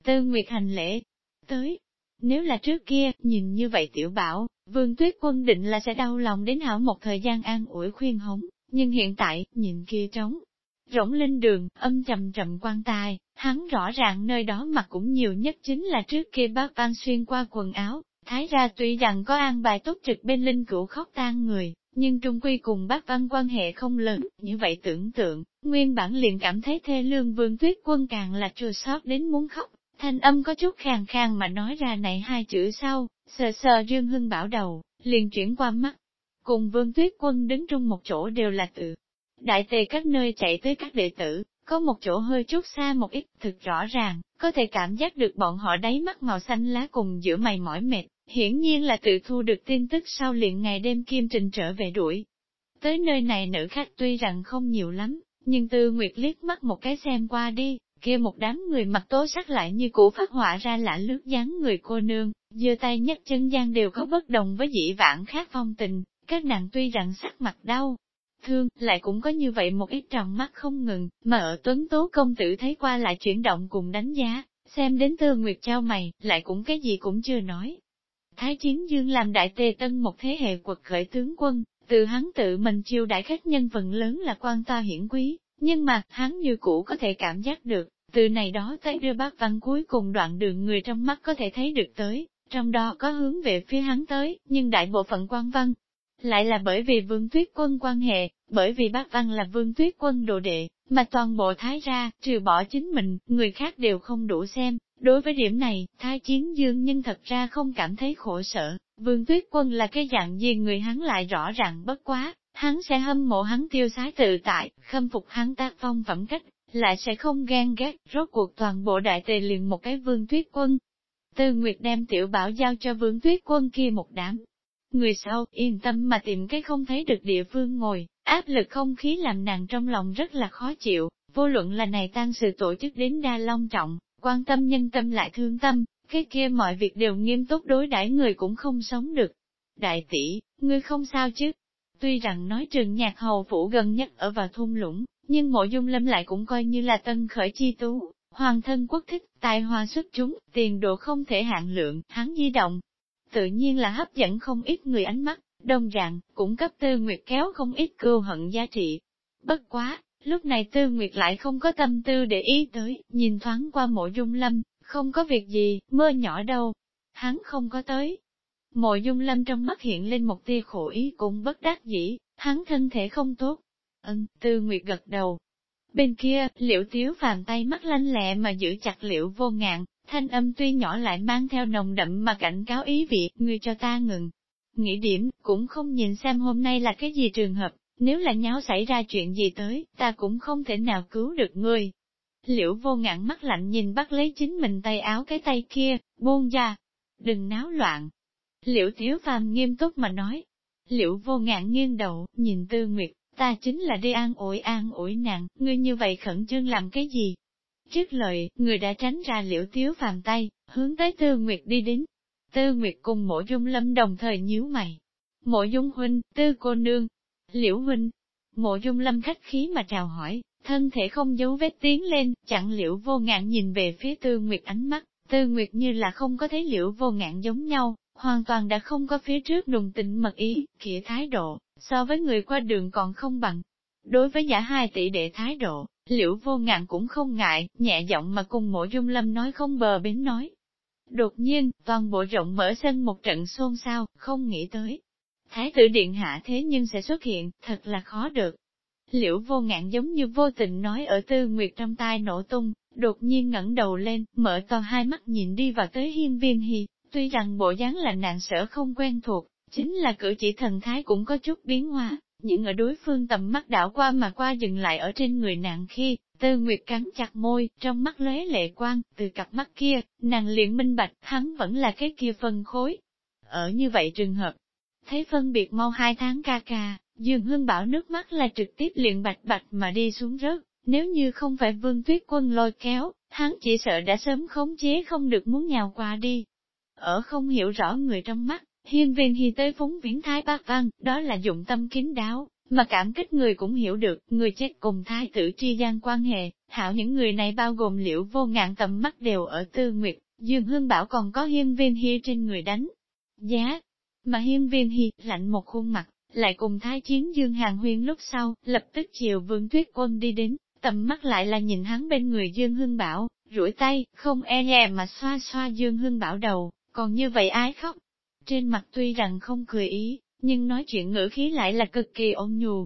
tư nguyệt hành lễ, tới. Nếu là trước kia, nhìn như vậy tiểu bảo, vương tuyết quân định là sẽ đau lòng đến hảo một thời gian an ủi khuyên hống, nhưng hiện tại, nhìn kia trống, rỗng lên đường, âm trầm trầm quan tài, hắn rõ ràng nơi đó mặt cũng nhiều nhất chính là trước kia bác Văn xuyên qua quần áo, thái ra tuy rằng có an bài tốt trực bên linh cửu khóc tan người, nhưng trung quy cùng bác Văn quan hệ không lớn, như vậy tưởng tượng, nguyên bản liền cảm thấy thê lương vương tuyết quân càng là chua sót đến muốn khóc, thanh âm có chút khàn khàn mà nói ra này hai chữ sau, sờ sờ Dương Hưng bảo đầu, liền chuyển qua mắt. Cùng vương tuyết quân đứng trong một chỗ đều là tự Đại tề các nơi chạy tới các đệ tử, có một chỗ hơi chút xa một ít, thực rõ ràng, có thể cảm giác được bọn họ đáy mắt màu xanh lá cùng giữa mày mỏi mệt, hiển nhiên là tự thu được tin tức sau liền ngày đêm kim trình trở về đuổi. Tới nơi này nữ khách tuy rằng không nhiều lắm, nhưng tư nguyệt liếc mắt một cái xem qua đi, kia một đám người mặt tố sắc lại như cũ phát họa ra lã lướt dáng người cô nương, giơ tay nhấc chân gian đều có bất đồng với dĩ vãng khác phong tình, các nàng tuy rằng sắc mặt đau, thương, lại cũng có như vậy một ít tròng mắt không ngừng, mà ở tuấn tố công tử thấy qua lại chuyển động cùng đánh giá, xem đến tư nguyệt trao mày, lại cũng cái gì cũng chưa nói. Thái chiến dương làm đại tề tân một thế hệ quật khởi tướng quân, từ hắn tự mình chiêu đại khách nhân phần lớn là quan to hiển quý, nhưng mà, hắn như cũ có thể cảm giác được, từ này đó tới đưa bác văn cuối cùng đoạn đường người trong mắt có thể thấy được tới, trong đó có hướng về phía hắn tới, nhưng đại bộ phận quan văn, lại là bởi vì vương tuyết quân quan hệ, bởi vì bác văn là vương tuyết quân đồ đệ, mà toàn bộ thái ra, trừ bỏ chính mình, người khác đều không đủ xem. Đối với điểm này, thái chiến dương nhưng thật ra không cảm thấy khổ sở, vương tuyết quân là cái dạng gì người hắn lại rõ ràng bất quá, hắn sẽ hâm mộ hắn tiêu sái tự tại, khâm phục hắn tác phong phẩm cách, lại sẽ không ghen ghét, rốt cuộc toàn bộ đại tề liền một cái vương tuyết quân. Tư Nguyệt đem tiểu bảo giao cho vương tuyết quân kia một đám, Người sau, yên tâm mà tìm cái không thấy được địa phương ngồi, áp lực không khí làm nàng trong lòng rất là khó chịu, vô luận là này tăng sự tổ chức đến đa long trọng, quan tâm nhân tâm lại thương tâm, cái kia mọi việc đều nghiêm túc đối đãi người cũng không sống được. Đại tỷ, ngươi không sao chứ? Tuy rằng nói trường nhạc hầu phủ gần nhất ở vào thung lũng, nhưng mộ dung lâm lại cũng coi như là tân khởi chi tú, hoàng thân quốc thích, tài hoa xuất chúng, tiền độ không thể hạn lượng, hắn di động, tự nhiên là hấp dẫn không ít người ánh mắt, đồng dạng, cũng cấp tư nguyệt kéo không ít cưu hận giá trị. Bất quá, lúc này tư nguyệt lại không có tâm tư để ý tới, nhìn thoáng qua mộ dung lâm, không có việc gì, mơ nhỏ đâu. Hắn không có tới. Mộ dung lâm trong mắt hiện lên một tia khổ ý cũng bất đắc dĩ, hắn thân thể không tốt. Ân, tư nguyệt gật đầu. Bên kia, liễu tiếu phàm tay mắt lanh lẹ mà giữ chặt liễu vô ngạn, thanh âm tuy nhỏ lại mang theo nồng đậm mà cảnh cáo ý vị, ngươi cho ta ngừng. Nghĩ điểm, cũng không nhìn xem hôm nay là cái gì trường hợp, nếu là nháo xảy ra chuyện gì tới, ta cũng không thể nào cứu được ngươi. Liễu vô ngạn mắt lạnh nhìn bắt lấy chính mình tay áo cái tay kia, buông ra. Đừng náo loạn. Liễu thiếu phàm nghiêm túc mà nói. Liễu vô ngạn nghiêng đầu, nhìn tư nguyệt, ta chính là đi an ủi an ủi nàng, ngươi như vậy khẩn trương làm cái gì? Trước lời, người đã tránh ra liễu tiếu phàm tay, hướng tới Tư Nguyệt đi đến. Tư Nguyệt cùng mộ dung lâm đồng thời nhíu mày. Mộ dung huynh, tư cô nương, liễu huynh. Mộ dung lâm khách khí mà chào hỏi, thân thể không giấu vết tiến lên, chặn liễu vô ngạn nhìn về phía Tư Nguyệt ánh mắt, Tư Nguyệt như là không có thấy liễu vô ngạn giống nhau, hoàn toàn đã không có phía trước đùng tịnh mật ý, kia thái độ, so với người qua đường còn không bằng. Đối với giả hai tỷ đệ thái độ, liễu vô ngạn cũng không ngại, nhẹ giọng mà cùng mộ dung lâm nói không bờ bến nói. Đột nhiên, toàn bộ rộng mở sân một trận xôn xao, không nghĩ tới. Thái tử điện hạ thế nhưng sẽ xuất hiện, thật là khó được. Liễu vô ngạn giống như vô tình nói ở tư nguyệt trong tai nổ tung, đột nhiên ngẩng đầu lên, mở to hai mắt nhìn đi vào tới hiên viên hy, tuy rằng bộ dáng là nạn sở không quen thuộc, chính là cử chỉ thần thái cũng có chút biến hóa, những ở đối phương tầm mắt đảo qua mà qua dừng lại ở trên người nàng khi, tư nguyệt cắn chặt môi, trong mắt lóe lệ quang, từ cặp mắt kia, nàng liền minh bạch, hắn vẫn là cái kia phân khối. Ở như vậy trường hợp, Thấy phân biệt mau hai tháng ca ca, Dương Hương Bảo nước mắt là trực tiếp liền bạch bạch mà đi xuống rớt, nếu như không phải vương tuyết quân lôi kéo, hắn chỉ sợ đã sớm khống chế không được muốn nhào qua đi. Ở không hiểu rõ người trong mắt, hiên viên hi tới phúng viễn thái bác văn, đó là dụng tâm kín đáo, mà cảm kích người cũng hiểu được, người chết cùng thái tử tri gian quan hệ, hảo những người này bao gồm liễu vô ngạn tầm mắt đều ở tư nguyệt, Dương Hương Bảo còn có hiên viên hi trên người đánh. Giá, mà hiên viên hi lạnh một khuôn mặt, lại cùng thái chiến Dương Hàng Huyên lúc sau, lập tức chiều vương tuyết quân đi đến, tầm mắt lại là nhìn hắn bên người Dương Hương Bảo, rủi tay, không e nhè mà xoa xoa Dương Hương Bảo đầu, còn như vậy ái khóc. Trên mặt tuy rằng không cười ý, nhưng nói chuyện ngữ khí lại là cực kỳ ôn nhu.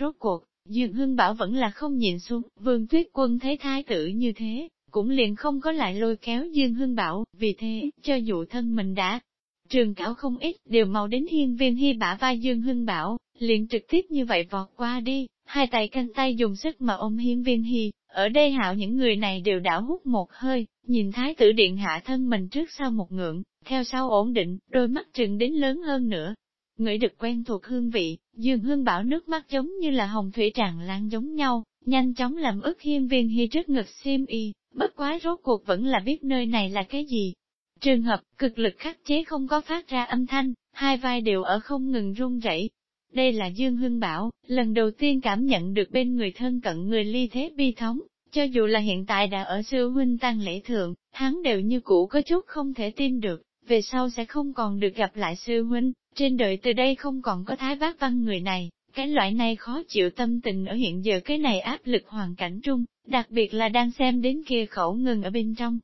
Rốt cuộc, Dương hưng Bảo vẫn là không nhìn xuống, vương tuyết quân thấy thái tử như thế, cũng liền không có lại lôi kéo Dương hưng Bảo, vì thế, cho dù thân mình đã trường cảo không ít, đều mau đến hiên viên hy bả vai Dương hưng Bảo, liền trực tiếp như vậy vọt qua đi, hai tay canh tay dùng sức mà ôm hiên viên hy, ở đây hạo những người này đều đảo hút một hơi, nhìn thái tử điện hạ thân mình trước sau một ngưỡng, theo sau ổn định, đôi mắt trừng đến lớn hơn nữa. ngửi được quen thuộc hương vị, Dương Hương Bảo nước mắt giống như là hồng thủy tràn lan giống nhau, nhanh chóng làm ức hiên viên hy trước ngực xiêm y, bất quá rốt cuộc vẫn là biết nơi này là cái gì. Trường hợp, cực lực khắc chế không có phát ra âm thanh, hai vai đều ở không ngừng run rẩy. Đây là Dương Hưng Bảo, lần đầu tiên cảm nhận được bên người thân cận người ly thế bi thống, cho dù là hiện tại đã ở sư huynh tăng lễ thượng, hắn đều như cũ có chút không thể tin được, về sau sẽ không còn được gặp lại sư huynh, trên đời từ đây không còn có thái bác văn người này, cái loại này khó chịu tâm tình ở hiện giờ cái này áp lực hoàn cảnh trung, đặc biệt là đang xem đến kia khẩu ngừng ở bên trong.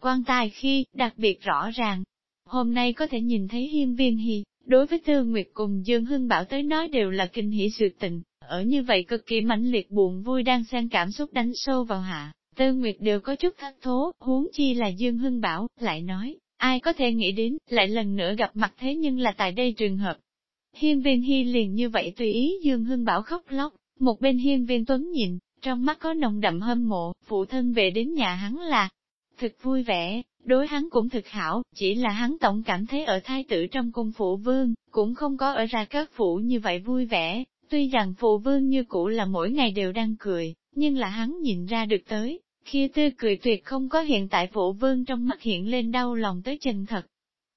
Quan tài khi, đặc biệt rõ ràng, hôm nay có thể nhìn thấy hiên viên hì, đối với Tư Nguyệt cùng Dương Hưng Bảo tới nói đều là kinh hỷ sự tình, ở như vậy cực kỳ mãnh liệt buồn vui đang xen cảm xúc đánh sâu vào hạ, Tư Nguyệt đều có chút thất thố, huống chi là Dương Hưng Bảo, lại nói, ai có thể nghĩ đến, lại lần nữa gặp mặt thế nhưng là tại đây trường hợp, Hiên viên hy liền như vậy tùy ý Dương Hưng Bảo khóc lóc, một bên hiên viên tuấn nhìn, trong mắt có nồng đậm hâm mộ, phụ thân về đến nhà hắn là thực vui vẻ, đối hắn cũng thực hảo, chỉ là hắn tổng cảm thấy ở thái tử trong cung phụ vương, cũng không có ở ra các phủ như vậy vui vẻ, tuy rằng phụ vương như cũ là mỗi ngày đều đang cười, nhưng là hắn nhìn ra được tới, khi tươi cười tuyệt không có hiện tại phụ vương trong mắt hiện lên đau lòng tới chân thật.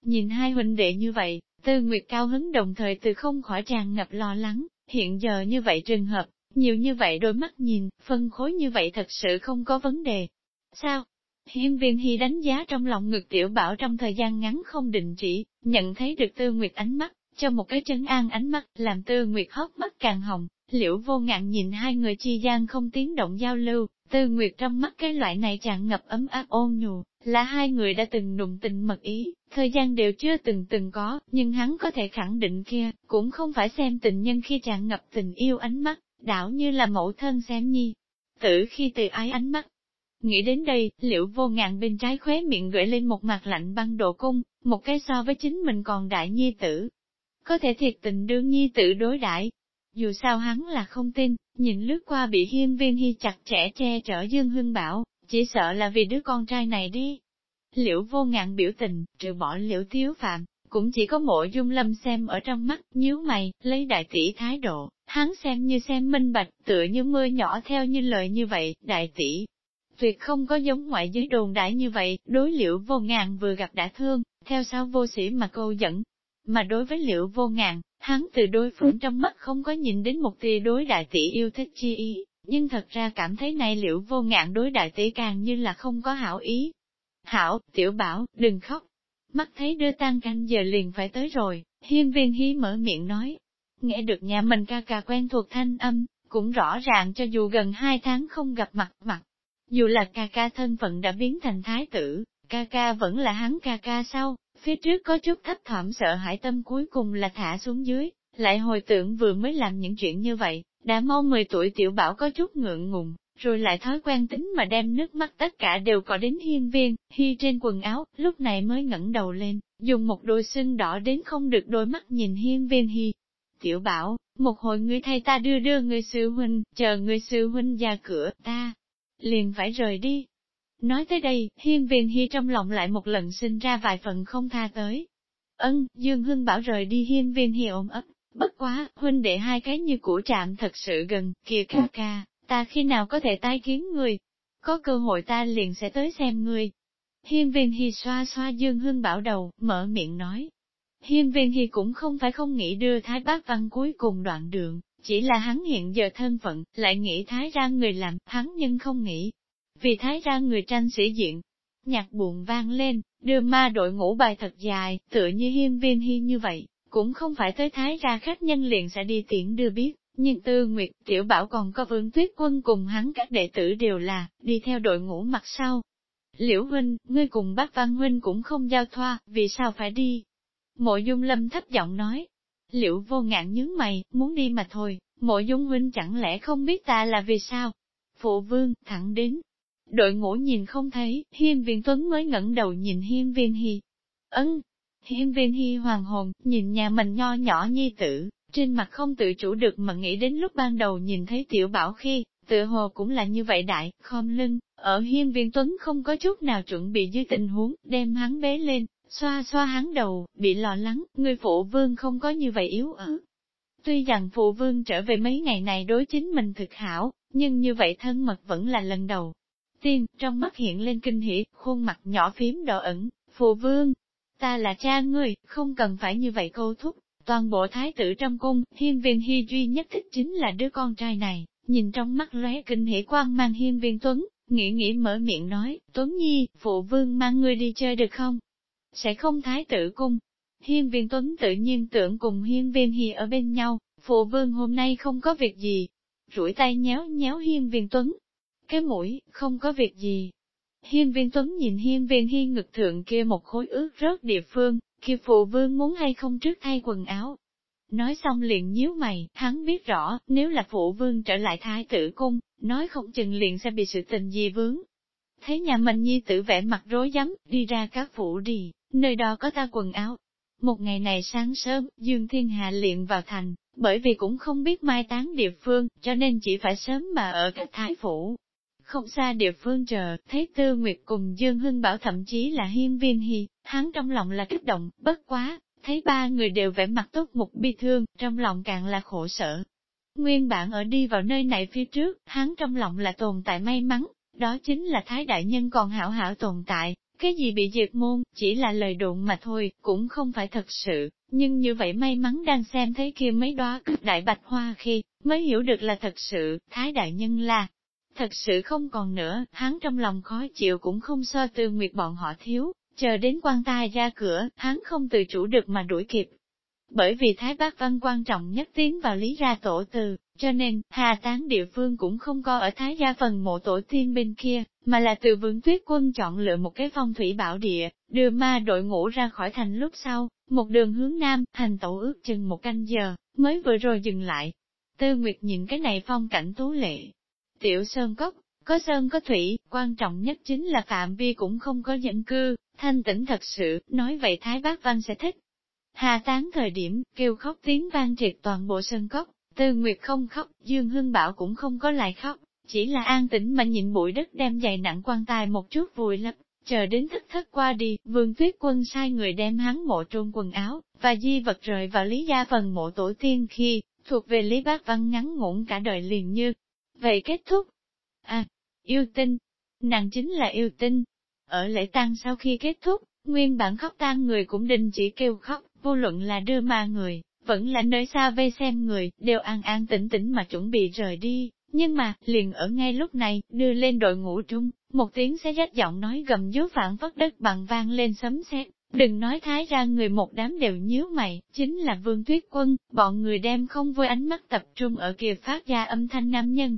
Nhìn hai huynh đệ như vậy, Tư Nguyệt cao hứng đồng thời từ không khỏi tràn ngập lo lắng, hiện giờ như vậy trường hợp, nhiều như vậy đôi mắt nhìn, phân khối như vậy thật sự không có vấn đề. Sao? Hiên viên hy đánh giá trong lòng ngực tiểu bảo trong thời gian ngắn không định chỉ, nhận thấy được Tư Nguyệt ánh mắt, cho một cái chấn an ánh mắt, làm Tư Nguyệt hốc mắt càng hồng, liễu vô ngạn nhìn hai người chi gian không tiếng động giao lưu, Tư Nguyệt trong mắt cái loại này tràn ngập ấm áp ôn nhu, là hai người đã từng nụng tình mật ý, thời gian đều chưa từng từng có, nhưng hắn có thể khẳng định kia, cũng không phải xem tình nhân khi tràn ngập tình yêu ánh mắt, đảo như là mẫu thân xem nhi. Tử khi từ ái ánh mắt. Nghĩ đến đây, liệu vô ngạn bên trái khóe miệng gửi lên một mặt lạnh băng độ cung, một cái so với chính mình còn đại nhi tử. Có thể thiệt tình đương nhi tự đối đãi Dù sao hắn là không tin, nhìn lướt qua bị hiên viên hy chặt chẽ che chở Dương Hưng Bảo, chỉ sợ là vì đứa con trai này đi. Liễu vô ngạn biểu tình, trừ bỏ liễu thiếu phạm, cũng chỉ có mộ dung lâm xem ở trong mắt, nhíu mày, lấy đại tỷ thái độ, hắn xem như xem minh bạch, tựa như mưa nhỏ theo như lời như vậy, đại tỷ. Tuyệt không có giống ngoại giới đồn đại như vậy, đối liễu vô ngàn vừa gặp đã thương, theo sao vô sĩ mà câu dẫn. Mà đối với liễu vô ngàn, hắn từ đối phương trong mắt không có nhìn đến một tia đối đại tỷ yêu thích chi ý, nhưng thật ra cảm thấy này liễu vô ngạn đối đại tỷ càng như là không có hảo ý. Hảo, tiểu bảo, đừng khóc. Mắt thấy đưa tan canh giờ liền phải tới rồi, hiên viên hí mở miệng nói. Nghe được nhà mình ca ca quen thuộc thanh âm, cũng rõ ràng cho dù gần hai tháng không gặp mặt mặt. Dù là ca ca thân phận đã biến thành thái tử, ca ca vẫn là hắn ca ca sau, phía trước có chút thấp thỏm sợ hãi tâm cuối cùng là thả xuống dưới, lại hồi tưởng vừa mới làm những chuyện như vậy, đã mau 10 tuổi tiểu bảo có chút ngượng ngùng, rồi lại thói quen tính mà đem nước mắt tất cả đều có đến hiên viên, hy trên quần áo, lúc này mới ngẩng đầu lên, dùng một đôi sưng đỏ đến không được đôi mắt nhìn hiên viên hy. Tiểu bảo, một hồi ngươi thay ta đưa đưa người sư huynh, chờ người sư huynh ra cửa, ta liền phải rời đi. Nói tới đây, hiên viên hy trong lòng lại một lần sinh ra vài phần không tha tới. Ân, Dương Hưng bảo rời đi hiên viên hi ôm ấp, bất quá, huynh đệ hai cái như củ trạm thật sự gần, kìa ca ca, ta khi nào có thể tái kiến người, có cơ hội ta liền sẽ tới xem người. Hiên viên hi xoa xoa Dương Hưng bảo đầu, mở miệng nói. Hiên viên hi cũng không phải không nghĩ đưa Thái Bác Văn cuối cùng đoạn đường, chỉ là hắn hiện giờ thân phận, lại nghĩ Thái ra người làm, hắn nhưng không nghĩ. Vì Thái ra người tranh sĩ diện, nhạc buồn vang lên, đưa ma đội ngũ bài thật dài, tựa như hiên viên hi như vậy, cũng không phải tới Thái ra khách nhân liền sẽ đi tiễn đưa biết. Nhưng Tư Nguyệt, Tiểu Bảo còn có Vương Tuyết Quân cùng hắn các đệ tử đều là, đi theo đội ngũ mặt sau. Liễu Huynh, ngươi cùng bác Văn Huynh cũng không giao thoa, vì sao phải đi? Mộ Dung Lâm thấp giọng nói. Liễu vô ngạn nhướng mày, muốn đi mà thôi, mộ Dung Huynh chẳng lẽ không biết ta là vì sao? Phụ Vương, thẳng đến. Đội ngũ nhìn không thấy, Hiên Viên Tuấn mới ngẩng đầu nhìn Hiên Viên Hy. Ấn, Hiên Viên Hy hoàng hồn, nhìn nhà mình nho nhỏ nhi tử, trên mặt không tự chủ được mà nghĩ đến lúc ban đầu nhìn thấy tiểu bảo khi, tự hồ cũng là như vậy đại, khom lưng, ở hiên viên tuấn không có chút nào chuẩn bị dưới tình huống, đem hắn bế lên, xoa xoa hắn đầu, bị lo lắng, người phụ vương không có như vậy yếu ở. Tuy rằng phụ vương trở về mấy ngày này đối chính mình thực hảo, nhưng như vậy thân mật vẫn là lần đầu. Tiên, trong mắt hiện lên kinh hỉ, khuôn mặt nhỏ phím đỏ ẩn, phụ vương, ta là cha ngươi, không cần phải như vậy câu thúc, Toàn bộ thái tử trong cung, hiên viên hy duy nhất thích chính là đứa con trai này, nhìn trong mắt lóe kinh hỉ quang mang hiên viên tuấn, nghĩ nghĩ mở miệng nói, Tuấn Nhi, phụ vương mang ngươi đi chơi được không? Sẽ không thái tử cung. Hiên viên tuấn tự nhiên tưởng cùng hiên viên hy ở bên nhau, phụ vương hôm nay không có việc gì. Rủi tay nhéo nhéo hiên viên tuấn. Cái mũi, không có việc gì. Hiên viên tuấn nhìn hiên viên hiên ngực thượng kia một khối ướt rớt địa phương, kia phụ vương muốn hay không trước thay quần áo. Nói xong liền nhíu mày, hắn biết rõ, nếu là phụ vương trở lại thái tử cung, nói không chừng liền sẽ bị sự tình gì vướng. Thấy nhà mình nhi tử vẻ mặt rối rắm, đi ra các phủ đi, nơi đó có ta quần áo. Một ngày này sáng sớm, Dương Thiên Hạ liền vào thành, bởi vì cũng không biết mai táng địa phương, cho nên chỉ phải sớm mà ở các thái phủ. Không xa địa phương chờ, thấy Tư Nguyệt cùng Dương Hưng Bảo thậm chí là hiên viên hy, hắn trong lòng là kích động, bất quá, thấy ba người đều vẻ mặt tốt mục bi thương, trong lòng càng là khổ sở. Nguyên bản ở đi vào nơi này phía trước, hắn trong lòng là tồn tại may mắn, đó chính là Thái Đại Nhân còn hảo hảo tồn tại, cái gì bị diệt môn, chỉ là lời đụng mà thôi, cũng không phải thật sự, nhưng như vậy may mắn đang xem thấy kia mấy đóa đại bạch hoa khi, mới hiểu được là thật sự, Thái Đại Nhân là, Thật sự không còn nữa, hắn trong lòng khó chịu cũng không so tư nguyệt bọn họ thiếu, chờ đến quan tài ra cửa, hắn không tự chủ được mà đuổi kịp. Bởi vì Thái Bác Văn quan trọng nhất tiến vào lý ra tổ từ, cho nên, hà tán địa phương cũng không có ở Thái gia phần mộ tổ tiên bên kia, mà là từ vương tuyết quân chọn lựa một cái phong thủy bảo địa, đưa ma đội ngũ ra khỏi thành lúc sau, một đường hướng nam, hành tẩu ước chừng một canh giờ, mới vừa rồi dừng lại. Tư Nguyệt nhìn cái này phong cảnh tú lệ, Tiểu Sơn Cốc, có sơn có thủy, quan trọng nhất chính là phạm vi cũng không có dân cư, thanh tĩnh thật sự, nói vậy Thái Bác Văn sẽ thích. Hà tán thời điểm, kêu khóc tiếng vang triệt toàn bộ sơn cốc, Tư Nguyệt không khóc, Dương Hưng Bảo cũng không có lại khóc, chỉ là an tĩnh mà nhịn bụi đất đem dày nặng quan tài một chút vùi lấp, chờ đến thất thất qua đi, vương tuyết quân sai người đem hắn mộ trôn quần áo, và di vật rời vào lý gia phần mộ tổ tiên khi, thuộc về lý bác văn ngắn ngủn cả đời liền như, Vậy kết thúc. À, yêu tinh. Nàng chính là yêu tinh. Ở lễ tang sau khi kết thúc, nguyên bản khóc tang người cũng đình chỉ kêu khóc, vô luận là đưa ma người, vẫn là nơi xa vây xem người, đều an an tĩnh tĩnh mà chuẩn bị rời đi. Nhưng mà, liền ở ngay lúc này, đưa lên đội ngũ trung, một tiếng xé rách giọng nói gầm dú phản vất đất bằng vang lên sấm sét. Đừng nói thái ra người một đám đều nhíu mày, chính là vương tuyết quân, bọn người đem không vui ánh mắt tập trung ở kia phát ra âm thanh nam nhân,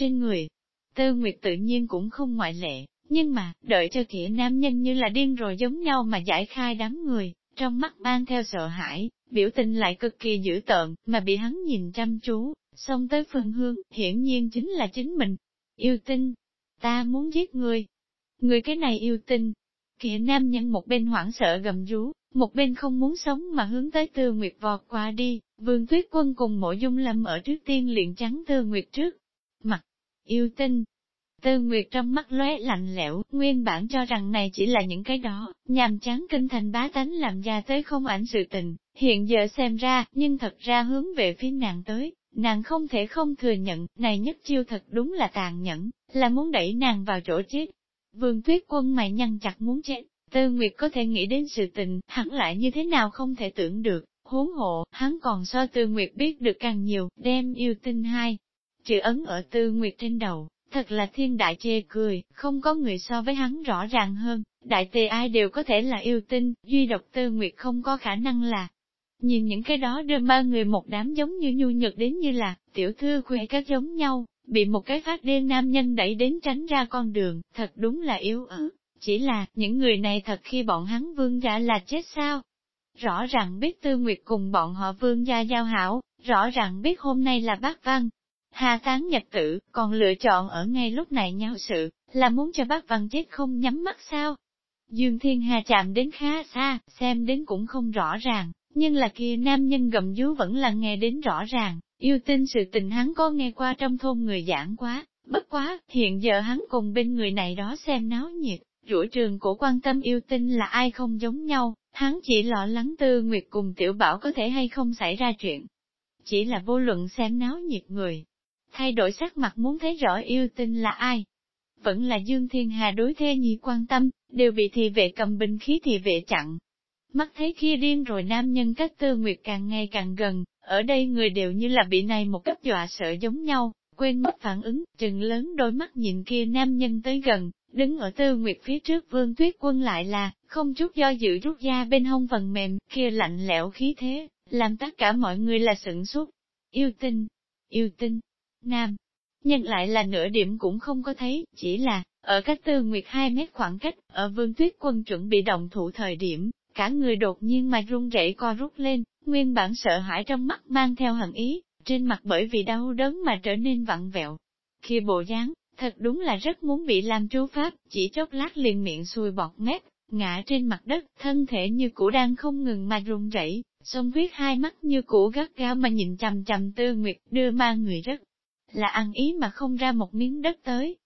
trên người. Tư Nguyệt tự nhiên cũng không ngoại lệ, nhưng mà, đợi cho kẻ nam nhân như là điên rồi giống nhau mà giải khai đám người, trong mắt mang theo sợ hãi, biểu tình lại cực kỳ dữ tợn, mà bị hắn nhìn chăm chú, xong tới phương hương, hiển nhiên chính là chính mình. Yêu tinh, ta muốn giết người. Người cái này yêu tinh. kẻ nam nhân một bên hoảng sợ gầm rú, một bên không muốn sống mà hướng tới tư nguyệt vọt qua đi, vương tuyết quân cùng mộ dung lâm ở trước tiên liền trắng tư nguyệt trước. Mặt, yêu tinh. Tư Nguyệt trong mắt lóe lạnh lẽo, nguyên bản cho rằng này chỉ là những cái đó, nhàm chán kinh thành bá tánh làm ra tới không ảnh sự tình, hiện giờ xem ra, nhưng thật ra hướng về phía nàng tới, nàng không thể không thừa nhận, này nhất chiêu thật đúng là tàn nhẫn, là muốn đẩy nàng vào chỗ chết. Vương tuyết quân mày nhăn chặt muốn chết, Tư Nguyệt có thể nghĩ đến sự tình, hẳn lại như thế nào không thể tưởng được, huống hộ, hắn còn so Tư Nguyệt biết được càng nhiều, đem yêu tinh hai. Chữ ấn ở Tư Nguyệt trên đầu, thật là thiên đại chê cười, không có người so với hắn rõ ràng hơn, đại tề ai đều có thể là yêu tinh, duy độc Tư Nguyệt không có khả năng là. Nhìn những cái đó đưa ba người một đám giống như nhu nhược đến như là, tiểu thư khuê các giống nhau, bị một cái phát điên nam nhân đẩy đến tránh ra con đường, thật đúng là yếu ớt. Chỉ là, những người này thật khi bọn hắn vương giả là chết sao? Rõ ràng biết Tư Nguyệt cùng bọn họ vương gia giao hảo, rõ ràng biết hôm nay là bác văn. Hà tán nhật tử, còn lựa chọn ở ngay lúc này nhau sự, là muốn cho bác văn chết không nhắm mắt sao? Dương Thiên Hà chạm đến khá xa, xem đến cũng không rõ ràng, nhưng là kia nam nhân gầm rú vẫn là nghe đến rõ ràng, yêu tin sự tình hắn có nghe qua trong thôn người giảng quá, bất quá, hiện giờ hắn cùng bên người này đó xem náo nhiệt, Rủi trường của quan tâm yêu tinh là ai không giống nhau, hắn chỉ lo lắng tư nguyệt cùng tiểu bảo có thể hay không xảy ra chuyện. Chỉ là vô luận xem náo nhiệt người. Thay đổi sắc mặt muốn thấy rõ yêu tinh là ai. Vẫn là Dương Thiên Hà đối thê nhi quan tâm, đều bị thị vệ cầm binh khí thị vệ chặn. Mắt thấy kia điên rồi nam nhân cách tư nguyệt càng ngày càng gần, ở đây người đều như là bị này một cấp dọa sợ giống nhau, quên mất phản ứng, trừng lớn đôi mắt nhìn kia nam nhân tới gần, Đứng ở tư nguyệt phía trước vương tuyết quân lại là, không chút do dự rút ra bên hông phần mềm, kia lạnh lẽo khí thế, làm tất cả mọi người là sửng sốt. Yêu tinh, yêu tinh, nam, nhân lại là nửa điểm cũng không có thấy, chỉ là, ở cách tư nguyệt 2 mét khoảng cách, ở vương tuyết quân chuẩn bị động thủ thời điểm, cả người đột nhiên mà run rẩy co rút lên, nguyên bản sợ hãi trong mắt mang theo hận ý, trên mặt bởi vì đau đớn mà trở nên vặn vẹo. Khi bộ dáng, Thật đúng là rất muốn bị làm chú pháp, chỉ chốc lát liền miệng xuôi bọt mép, ngã trên mặt đất, thân thể như cũ đang không ngừng mà run rẩy, sông huyết hai mắt như cũ gắt gao mà nhìn chằm chằm tư nguyệt đưa ma người rất là ăn ý mà không ra một miếng đất tới.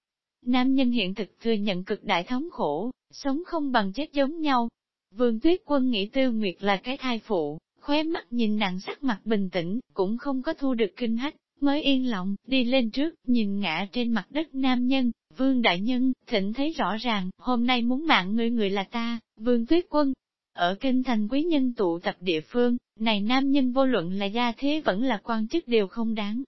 Nam nhân hiện thực thừa nhận cực đại thống khổ, sống không bằng chết giống nhau. Vương tuyết quân nghĩ tư nguyệt là cái thai phụ, khóe mắt nhìn nặng sắc mặt bình tĩnh, cũng không có thu được kinh hách, mới yên lòng, đi lên trước, nhìn ngã trên mặt đất nam nhân, vương đại nhân, thỉnh thấy rõ ràng, hôm nay muốn mạng người người là ta, vương tuyết quân. Ở kinh thành quý nhân tụ tập địa phương, này nam nhân vô luận là gia thế vẫn là quan chức đều không đáng.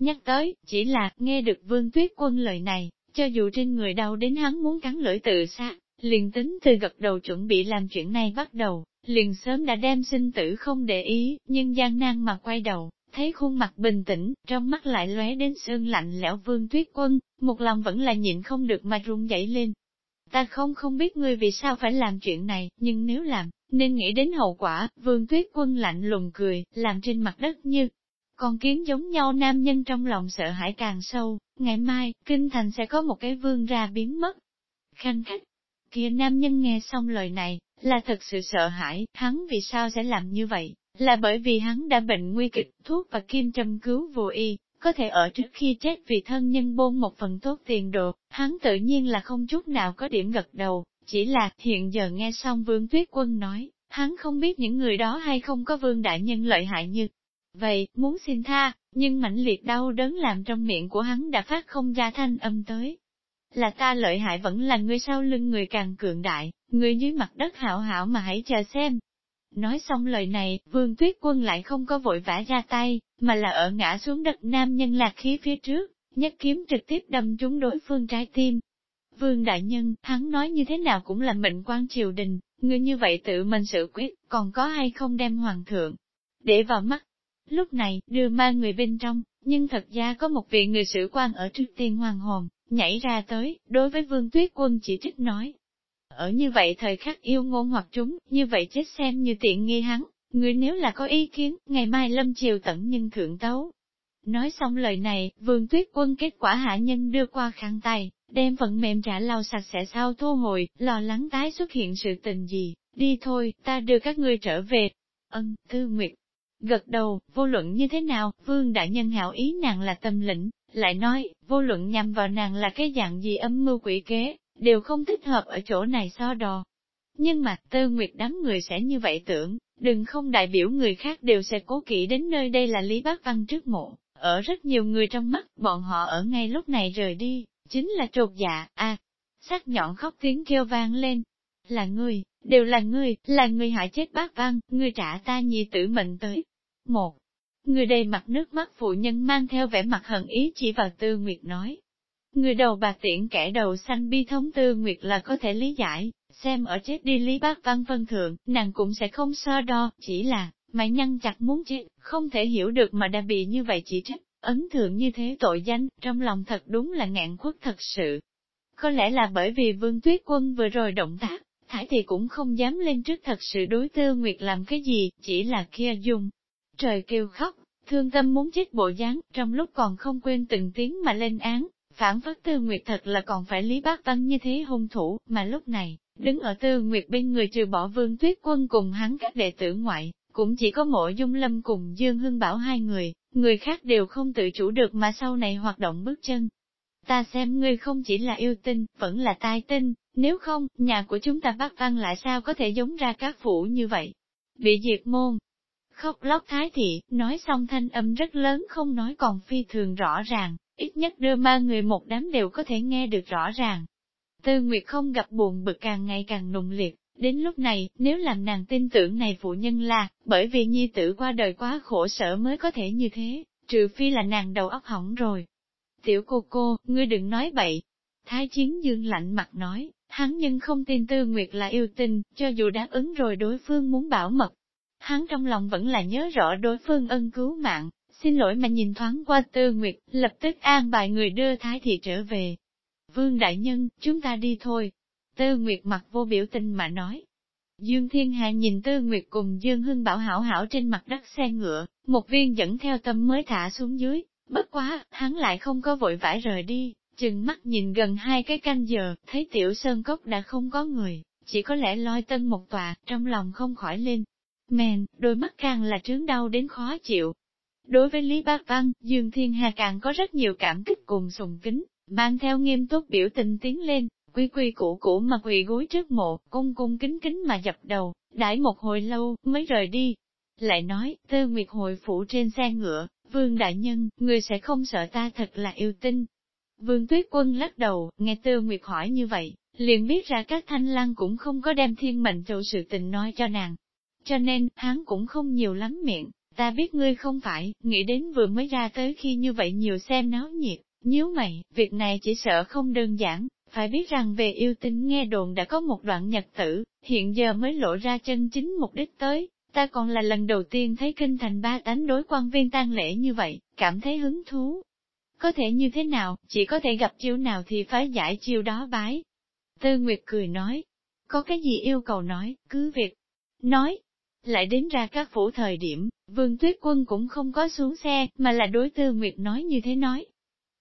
Nhắc tới, chỉ là, nghe được vương tuyết quân lời này, cho dù trên người đau đến hắn muốn cắn lưỡi tự sát, liền tính từ gật đầu chuẩn bị làm chuyện này bắt đầu, liền sớm đã đem sinh tử không để ý, nhưng gian nan mà quay đầu, Thấy khuôn mặt bình tĩnh, trong mắt lại lóe đến sương lạnh lẽo vương tuyết quân, một lòng vẫn là nhịn không được mà run dậy lên. Ta không không biết ngươi vì sao phải làm chuyện này, nhưng nếu làm, nên nghĩ đến hậu quả, vương tuyết quân lạnh lùng cười, làm trên mặt đất như con kiến giống nhau nam nhân trong lòng sợ hãi càng sâu, ngày mai, kinh thành sẽ có một cái vương ra biến mất. Khanh khách, kia nam nhân nghe xong lời này, là thật sự sợ hãi, hắn vì sao sẽ làm như vậy, là bởi vì hắn đã bệnh nguy kịch, thuốc và kim châm cứu vô y, có thể ở trước khi chết vì thân nhân bôn một phần tốt tiền đồ, hắn tự nhiên là không chút nào có điểm gật đầu, chỉ là hiện giờ nghe xong Vương Tuyết Quân nói, hắn không biết những người đó hay không có Vương Đại Nhân lợi hại như vậy, muốn xin tha, nhưng mãnh liệt đau đớn làm trong miệng của hắn đã phát không ra thanh âm tới. Là ta lợi hại vẫn là người sau lưng người càng cường đại, người dưới mặt đất hảo hảo mà hãy chờ xem, Nói xong lời này, vương tuyết quân lại không có vội vã ra tay, mà là ở ngã xuống đất nam nhân lạc khí phía trước, nhất kiếm trực tiếp đâm trúng đối phương trái tim. Vương đại nhân, hắn nói như thế nào cũng là mệnh quan triều đình, người như vậy tự mình sự quyết, còn có hay không đem hoàng thượng, để vào mắt. Lúc này, đưa ma người bên trong, nhưng thật ra có một vị người sử quan ở trước tiên hoàng hồn, nhảy ra tới, đối với vương tuyết quân chỉ trích nói, ở như vậy thời khắc yêu ngôn hoặc chúng, như vậy chết xem như tiện nghi hắn, người nếu là có ý kiến, ngày mai lâm chiều tận nhân thượng tấu. Nói xong lời này, vương tuyết quân kết quả hạ nhân đưa qua khăn tay, đem vận mềm trả lau sạch sẽ sau thu hồi, lo lắng tái xuất hiện sự tình gì, đi thôi, ta đưa các ngươi trở về. Ân, Tư Nguyệt, gật đầu, vô luận như thế nào, vương đại nhân hảo ý nàng là tâm lĩnh, Lại nói, vô luận nhằm vào nàng là cái dạng gì âm mưu quỷ kế, đều không thích hợp ở chỗ này so đo. Nhưng mà, tư nguyệt đám người sẽ như vậy tưởng, đừng không đại biểu người khác đều sẽ cố kỵ đến nơi đây là Lý Bác Văn trước mộ. Ở rất nhiều người trong mắt, bọn họ ở ngay lúc này rời đi, chính là trột dạ, a sắc nhọn khóc tiếng kêu vang lên. Là ngươi, đều là ngươi, là ngươi hại chết bác văn, ngươi trả ta nhi tử mệnh tới. Một, người đầy mặt nước mắt phụ nhân mang theo vẻ mặt hận ý chỉ vào tư nguyệt nói. Người đầu bạc tiễn kẻ đầu xanh bi thống tư nguyệt là có thể lý giải, xem ở chết đi lý bác văn vân thượng, nàng cũng sẽ không so đo, chỉ là, mày nhăn chặt muốn chết, không thể hiểu được mà đã bị như vậy chỉ trách, ấn thượng như thế tội danh, trong lòng thật đúng là ngạn khuất thật sự. Có lẽ là bởi vì vương tuyết quân vừa rồi động tác, Thái thì cũng không dám lên trước thật sự đối tư nguyệt làm cái gì, chỉ là kia dùng. Trời kêu khóc, thương tâm muốn chết bộ dáng, trong lúc còn không quên từng tiếng mà lên án, phản phất tư nguyệt thật là còn phải lý bác văn như thế hung thủ, mà lúc này, đứng ở tư nguyệt bên người trừ bỏ vương tuyết quân cùng hắn các đệ tử ngoại, cũng chỉ có mộ dung lâm cùng Dương Hưng Bảo hai người, người khác đều không tự chủ được mà sau này hoạt động bước chân. Ta xem ngươi không chỉ là yêu tinh, vẫn là tai tinh, nếu không, nhà của chúng ta bác văn lại sao có thể giống ra các phủ như vậy? Bị diệt môn. Khóc lóc thái thị, nói xong thanh âm rất lớn không nói còn phi thường rõ ràng, ít nhất đưa ma người một đám đều có thể nghe được rõ ràng. Tư Nguyệt không gặp buồn bực càng ngày càng nùng liệt, đến lúc này, nếu làm nàng tin tưởng này phụ nhân là, bởi vì nhi tử qua đời quá khổ sở mới có thể như thế, trừ phi là nàng đầu óc hỏng rồi. Tiểu cô cô, ngươi đừng nói bậy. Thái chiến dương lạnh mặt nói, hắn nhưng không tin Tư Nguyệt là yêu tình, cho dù đáp ứng rồi đối phương muốn bảo mật. Hắn trong lòng vẫn là nhớ rõ đối phương ân cứu mạng, xin lỗi mà nhìn thoáng qua Tư Nguyệt, lập tức an bài người đưa Thái Thị trở về. Vương Đại Nhân, chúng ta đi thôi. Tư Nguyệt mặt vô biểu tình mà nói. Dương Thiên Hạ nhìn Tư Nguyệt cùng Dương Hưng Bảo hảo hảo trên mặt đất xe ngựa, một viên dẫn theo tâm mới thả xuống dưới, bất quá, hắn lại không có vội vãi rời đi, chừng mắt nhìn gần hai cái canh giờ, thấy tiểu sơn cốc đã không có người, chỉ có lẽ loi tân một tòa, trong lòng không khỏi lên. Mèn, đôi mắt càng là trướng đau đến khó chịu. Đối với Lý Bác Văn, Dương Thiên Hà càng có rất nhiều cảm kích cùng sùng kính, mang theo nghiêm túc biểu tình tiến lên, quy quy củ củ mà quỳ gối trước mộ, cung cung kính kính mà dập đầu, đãi một hồi lâu, mới rời đi. Lại nói, tư nguyệt hội phủ trên xe ngựa, vương đại nhân, người sẽ không sợ ta thật là yêu tinh. Vương tuyết quân lắc đầu, nghe tư nguyệt hỏi như vậy, liền biết ra các thanh lăng cũng không có đem thiên mệnh trụ sự tình nói cho nàng. Cho nên, hắn cũng không nhiều lắm miệng, ta biết ngươi không phải, nghĩ đến vừa mới ra tới khi như vậy nhiều xem náo nhiệt, nhíu mày, việc này chỉ sợ không đơn giản, phải biết rằng về yêu tinh nghe đồn đã có một đoạn nhật tử, hiện giờ mới lộ ra chân chính mục đích tới, ta còn là lần đầu tiên thấy kinh thành ba tánh đối quan viên tang lễ như vậy, cảm thấy hứng thú. Có thể như thế nào, chỉ có thể gặp chiêu nào thì phải giải chiêu đó bái. Tư Nguyệt cười nói, có cái gì yêu cầu nói, cứ việc. Nói, lại đến ra các phủ thời điểm, vương tuyết quân cũng không có xuống xe, mà là đối Tư Nguyệt nói như thế nói,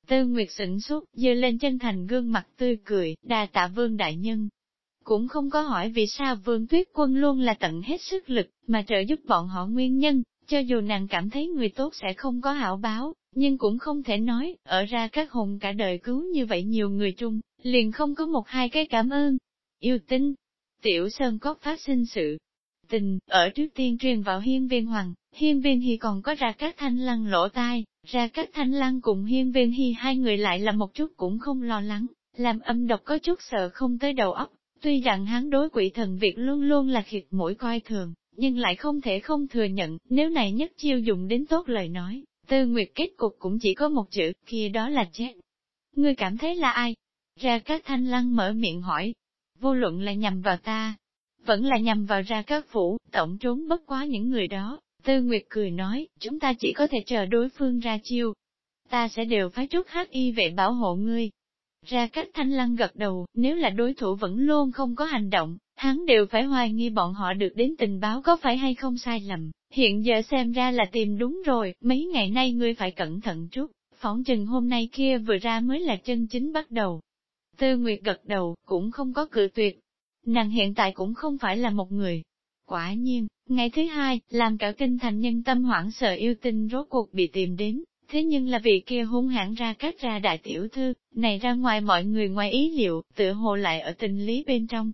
Tư Nguyệt sửng sốt, dơ lên chân thành gương mặt tươi cười, đà tạ vương đại nhân. Cũng không có hỏi vì sao vương tuyết quân luôn là tận hết sức lực, mà trợ giúp bọn họ nguyên nhân, cho dù nàng cảm thấy người tốt sẽ không có hảo báo, nhưng cũng không thể nói, ở ra các hùng cả đời cứu như vậy nhiều người chung, liền không có một hai cái cảm ơn. Yêu tinh, tiểu sơn cốc phát sinh sự. Tình, ở trước tiên truyền vào hiên viên hoàng, hiên viên hy còn có ra các thanh lăng lỗ tai, ra các thanh lăng cùng hiên viên hy hai người lại là một chút cũng không lo lắng, làm âm độc có chút sợ không tới đầu óc. Tuy rằng hắn đối quỷ thần việc luôn luôn là khịt mũi coi thường, nhưng lại không thể không thừa nhận, nếu này nhất chiêu dùng đến tốt lời nói, tư nguyệt kết cục cũng chỉ có một chữ, kia đó là chết. Ngươi cảm thấy là ai? Ra các thanh lăng mở miệng hỏi, vô luận là nhằm vào ta, vẫn là nhằm vào ra các phủ, tổng trốn bất quá những người đó, Tư Nguyệt cười nói, chúng ta chỉ có thể chờ đối phương ra chiêu. Ta sẽ đều phái chút hắc y vệ bảo hộ ngươi. Ra cách thanh lăng gật đầu, nếu là đối thủ vẫn luôn không có hành động, hắn đều phải hoài nghi bọn họ được đến tình báo có phải hay không sai lầm. Hiện giờ xem ra là tìm đúng rồi, mấy ngày nay ngươi phải cẩn thận chút, phỏng chừng hôm nay kia vừa ra mới là chân chính bắt đầu. Tư Nguyệt gật đầu, cũng không có cự tuyệt. Nàng hiện tại cũng không phải là một người, Quả nhiên, ngày thứ hai, làm cả kinh thành nhân tâm hoảng sợ yêu tinh rốt cuộc bị tìm đến, thế nhưng là vị kia hung hãn ra các ra đại tiểu thư, này ra ngoài mọi người ngoài ý liệu, tựa hồ lại ở tình lý bên trong.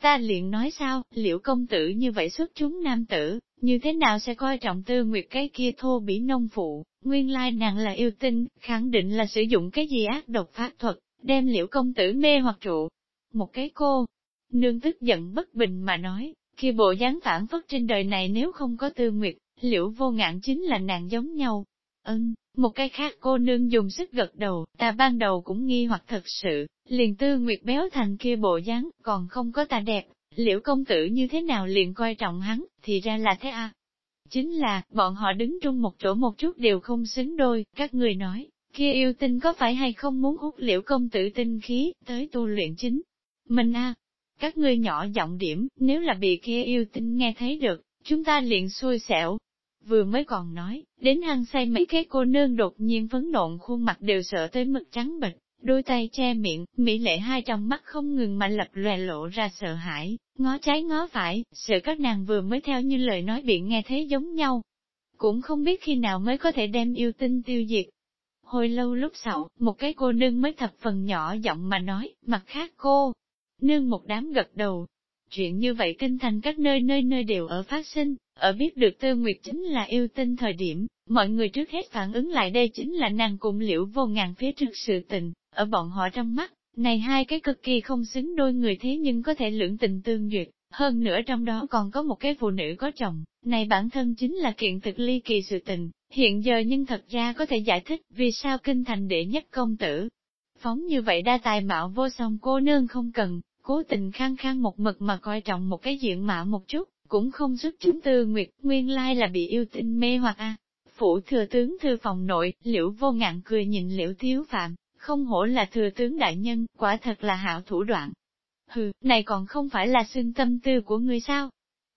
Ta liền nói sao, liệu công tử như vậy xuất chúng nam tử, như thế nào sẽ coi trọng tư nguyệt cái kia thô bỉ nông phụ, nguyên lai nàng là yêu tinh, khẳng định là sử dụng cái gì ác độc pháp thuật, đem liễu công tử mê hoặc trụ. Một cái cô, nương tức giận bất bình mà nói, khi bộ dáng phản phất trên đời này nếu không có tư nguyệt, liễu vô ngạn chính là nàng giống nhau. Ân, một cái khác cô nương dùng sức gật đầu, ta ban đầu cũng nghi hoặc thật sự, liền tư nguyệt béo thành kia bộ dáng, còn không có ta đẹp, liễu công tử như thế nào liền coi trọng hắn, thì ra là thế à. Chính là, bọn họ đứng chung một chỗ một chút đều không xứng đôi, các người nói, kia yêu tinh có phải hay không muốn hút liễu công tử tinh khí, tới tu luyện chính. Mình a các ngươi nhỏ giọng điểm, nếu là bị kia yêu tinh nghe thấy được, chúng ta liền xui xẻo. Vừa mới còn nói, đến hăng say mấy cái cô nương đột nhiên phấn nộn khuôn mặt đều sợ tới mực trắng bệch, đôi tay che miệng, mỹ lệ hai trong mắt không ngừng mà lập lòe lộ ra sợ hãi, ngó trái ngó phải, sợ các nàng vừa mới theo như lời nói bị nghe thấy giống nhau. Cũng không biết khi nào mới có thể đem yêu tinh tiêu diệt. Hồi lâu lúc sau, một cái cô nương mới thập phần nhỏ giọng mà nói, mặt khác cô, nương một đám gật đầu. Chuyện như vậy kinh thành các nơi nơi nơi đều ở phát sinh, ở biết được Tư Nguyệt chính là yêu tinh thời điểm, mọi người trước hết phản ứng lại đây chính là nàng cùng liễu vô ngàn phía trước sự tình, ở bọn họ trong mắt, này hai cái cực kỳ không xứng đôi người thế nhưng có thể lưỡng tình tương duyệt, hơn nữa trong đó còn có một cái phụ nữ có chồng, này bản thân chính là kiện thực ly kỳ sự tình, hiện giờ nhưng thật ra có thể giải thích vì sao kinh thành đệ nhất công tử. Phóng như vậy đa tài mạo vô song cô nương không cần, cố tình khang khang một mực mà coi trọng một cái diện mạo một chút, cũng không xuất chúng tư nguyệt, nguyên lai là bị yêu tinh mê hoặc a. À. Phủ thừa tướng thư phòng nội, liễu vô ngạn cười nhìn liễu thiếu phạm, không hổ là thừa tướng đại nhân, quả thật là hảo thủ đoạn. Hừ, này còn không phải là xương tâm tư của ngươi sao?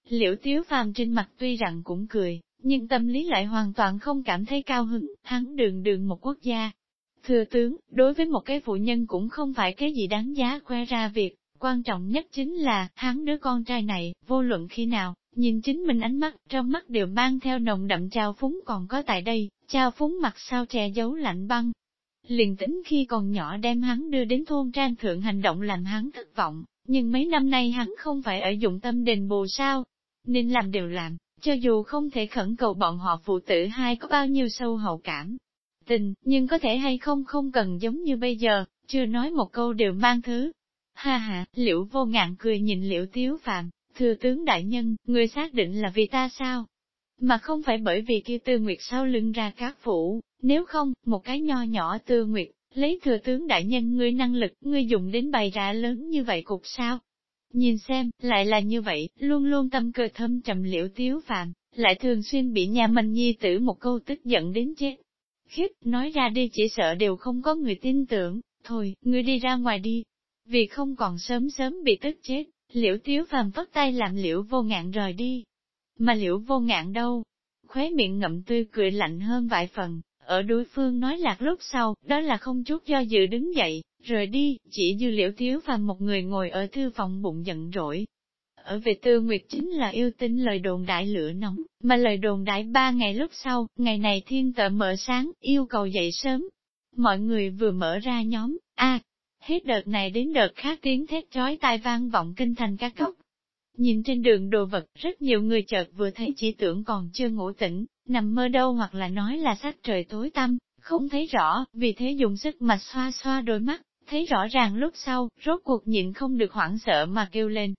Liễu tiếu phàm trên mặt tuy rằng cũng cười, nhưng tâm lý lại hoàn toàn không cảm thấy cao hứng, hắn đường đường một quốc gia. Thừa tướng, đối với một cái phụ nhân cũng không phải cái gì đáng giá khoe ra việc, quan trọng nhất chính là, hắn đứa con trai này, vô luận khi nào, nhìn chính mình ánh mắt, trong mắt đều mang theo nồng đậm trao phúng còn có tại đây, trao phúng mặt sao che giấu lạnh băng. Liền tính khi còn nhỏ đem hắn đưa đến thôn trang thượng hành động làm hắn thất vọng, nhưng mấy năm nay hắn không phải ở dụng tâm đền bù sao, nên làm đều làm, cho dù không thể khẩn cầu bọn họ phụ tử hai có bao nhiêu sâu hậu cảm. Tình, nhưng có thể hay không không cần giống như bây giờ, chưa nói một câu đều mang thứ, Ha ha, liễu vô ngạn cười nhìn liễu tiếu phạm, thừa tướng đại nhân, người xác định là vì ta sao? Mà không phải bởi vì kia tư nguyệt sau lưng ra các phủ, nếu không, một cái nho nhỏ tư nguyệt, lấy thừa tướng đại nhân ngươi năng lực, ngươi dùng đến bày ra lớn như vậy cục sao? Nhìn xem, lại là như vậy, luôn luôn tâm cơ thâm trầm liễu tiếu phạm, lại thường xuyên bị nhà mình nhi tử một câu tức giận đến chết. Khiếp, nói ra đi chỉ sợ đều không có người tin tưởng, thôi, ngươi đi ra ngoài đi, vì không còn sớm sớm bị tức chết, liễu tiếu phàm vất tay làm liễu vô ngạn rời đi. Mà liễu vô ngạn đâu? Khóe miệng ngậm tươi cười lạnh hơn vài phần, ở đối phương nói lạc lúc sau, đó là không chút do dự đứng dậy, rời đi, chỉ dư liễu tiếu phàm một người ngồi ở thư phòng bụng giận rỗi. Ở về tư nguyệt chính là yêu tinh lời đồn đại lửa nóng, mà lời đồn đại ba ngày lúc sau, ngày này thiên tợ mở sáng, yêu cầu dậy sớm. Mọi người vừa mở ra nhóm, a Hết đợt này đến đợt khác tiếng thét chói tai vang vọng kinh thành các góc. Nhìn trên đường đồ vật, rất nhiều người chợt vừa thấy chỉ tưởng còn chưa ngủ tỉnh, nằm mơ đâu hoặc là nói là sát trời tối tăm, không thấy rõ, vì thế dùng sức mà xoa xoa đôi mắt, thấy rõ ràng lúc sau, rốt cuộc nhịn không được hoảng sợ mà kêu lên.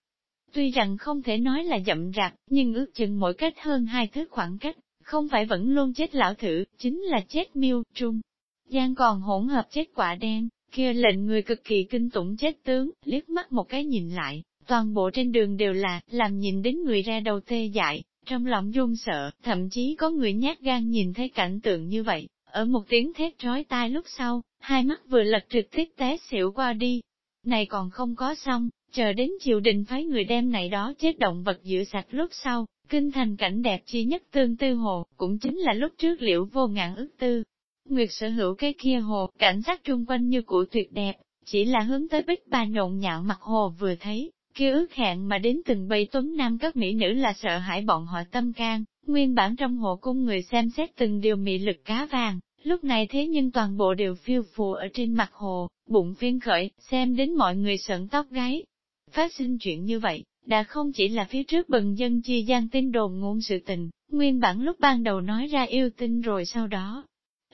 Tuy rằng không thể nói là chậm rạc, nhưng ước chừng mỗi cách hơn hai thước khoảng cách, không phải vẫn luôn chết lão thử, chính là chết miêu, trung. Giang còn hỗn hợp chết quả đen, kia lệnh người cực kỳ kinh tủng chết tướng, liếc mắt một cái nhìn lại, toàn bộ trên đường đều là, làm nhìn đến người ra đầu tê dại, trong lòng run sợ, thậm chí có người nhát gan nhìn thấy cảnh tượng như vậy, ở một tiếng thét trói tai lúc sau, hai mắt vừa lật trực tiếp té xỉu qua đi. Này còn không có xong, chờ đến triều đình phái người đem này đó chết động vật giữ sạch lúc sau, kinh thành cảnh đẹp chi nhất tương tư hồ, cũng chính là lúc trước liễu vô ngạn ước tư, Nguyệt sở hữu cái kia hồ, cảnh sát trung quanh như của tuyệt đẹp, chỉ là hướng tới bích ba nhộn nhạo mặt hồ vừa thấy, kia ước hẹn mà đến từng bầy tuấn nam các mỹ nữ là sợ hãi bọn họ tâm can, nguyên bản trong hồ cung người xem xét từng điều mị lực cá vàng, lúc này thế nhưng toàn bộ đều phiêu phù ở trên mặt hồ, bụng phiên khởi, xem đến mọi người sợn tóc gáy. Phát sinh chuyện như vậy, đã không chỉ là phía trước bần dân chi gian tin đồn ngôn sự tình, nguyên bản lúc ban đầu nói ra yêu tin rồi sau đó.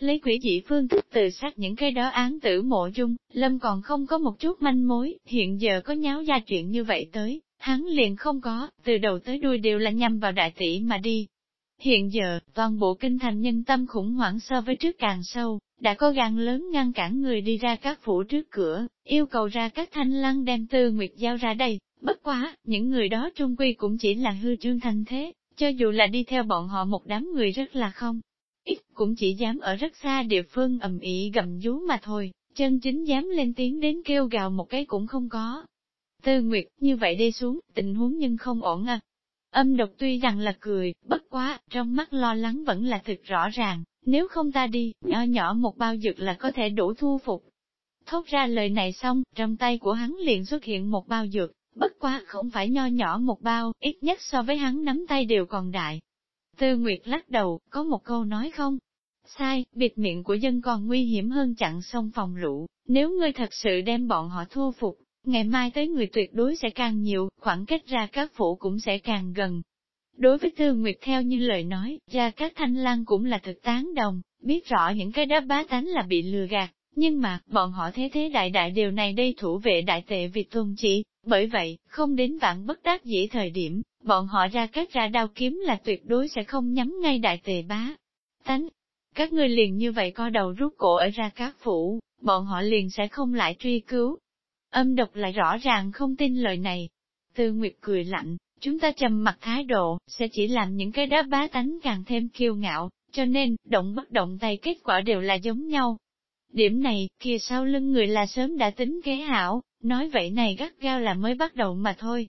Lấy quỷ dị phương thức từ sát những cái đó án tử mộ dung, Lâm còn không có một chút manh mối, hiện giờ có nháo ra chuyện như vậy tới, hắn liền không có, từ đầu tới đuôi đều là nhằm vào đại tỷ mà đi. Hiện giờ, toàn bộ kinh thành nhân tâm khủng hoảng so với trước càng sâu, đã có gan lớn ngăn cản người đi ra các phủ trước cửa, yêu cầu ra các thanh lăng đem tư nguyệt giao ra đây, bất quá, những người đó trung quy cũng chỉ là hư trương thanh thế, cho dù là đi theo bọn họ một đám người rất là không. Ít cũng chỉ dám ở rất xa địa phương ầm ĩ gầm rú mà thôi, chân chính dám lên tiếng đến kêu gào một cái cũng không có. Tư Nguyệt, như vậy đi xuống, tình huống nhưng không ổn à. Âm độc tuy rằng là cười, bất quá, trong mắt lo lắng vẫn là thực rõ ràng, nếu không ta đi, nhỏ nhỏ một bao dược là có thể đủ thu phục. Thốt ra lời này xong, trong tay của hắn liền xuất hiện một bao dược, bất quá không phải nho nhỏ một bao, ít nhất so với hắn nắm tay đều còn đại. Tư Nguyệt lắc đầu, có một câu nói không? Sai, biệt miệng của dân còn nguy hiểm hơn chặn sông phòng lũ, nếu ngươi thật sự đem bọn họ thu phục, ngày mai tới người tuyệt đối sẽ càng nhiều, khoảng cách ra các phủ cũng sẽ càng gần. Đối với Tư Nguyệt theo như lời nói, ra các thanh lang cũng là thực tán đồng, biết rõ những cái đáp bá tánh là bị lừa gạt, nhưng mà, bọn họ thế thế đại đại điều này đây thủ vệ đại tệ vì tôn chỉ, bởi vậy, không đến vạn bất đắc dĩ thời điểm, bọn họ ra các ra đao kiếm là tuyệt đối sẽ không nhắm ngay đại tề bá. Tánh, các ngươi liền như vậy co đầu rút cổ ở ra các phủ, bọn họ liền sẽ không lại truy cứu. Âm độc lại rõ ràng không tin lời này. Tư Nguyệt cười lạnh, chúng ta trầm mặt thái độ, sẽ chỉ làm những cái đá bá tánh càng thêm kiêu ngạo, cho nên, động bất động tay kết quả đều là giống nhau. Điểm này, kia sau lưng người là sớm đã tính kế hảo, nói vậy này gắt gao là mới bắt đầu mà thôi.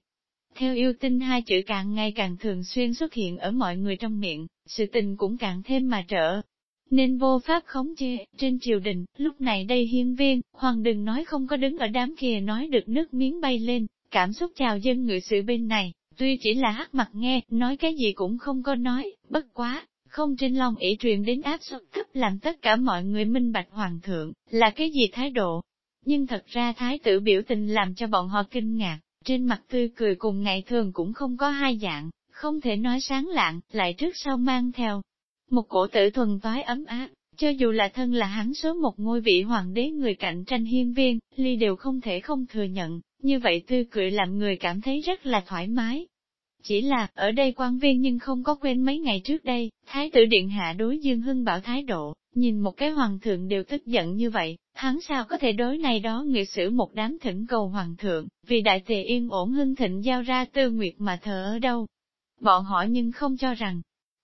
Theo yêu tinh hai chữ càng ngày càng thường xuyên xuất hiện ở mọi người trong miệng, sự tình cũng càng thêm mà trở. Nên vô pháp khống chế, trên triều đình, lúc này đây hiên viên, hoàng đừng nói không có đứng ở đám kia nói được nước miếng bay lên, cảm xúc chào dân ngự sự bên này, tuy chỉ là hắc mặt nghe, nói cái gì cũng không có nói, bất quá, không trên lòng ỷ truyền đến áp suất thấp làm tất cả mọi người minh bạch hoàng thượng, là cái gì thái độ. Nhưng thật ra thái tử biểu tình làm cho bọn họ kinh ngạc, trên mặt tươi cười cùng ngày thường cũng không có hai dạng, không thể nói sáng lạng, lại trước sau mang theo. Một cổ tử thuần toái ấm áp, cho dù là thân là hắn số một ngôi vị hoàng đế người cạnh tranh hiên viên, ly đều không thể không thừa nhận, như vậy tươi cười làm người cảm thấy rất là thoải mái. Chỉ là, ở đây quan viên nhưng không có quên mấy ngày trước đây, Thái tử Điện Hạ đối Dương Hưng bảo thái độ, nhìn một cái hoàng thượng đều tức giận như vậy, hắn sao có thể đối này đó nghị xử một đám thỉnh cầu hoàng thượng, vì đại tề yên ổn hưng thịnh giao ra tư nguyệt mà thờ ở đâu. Bọn họ nhưng không cho rằng,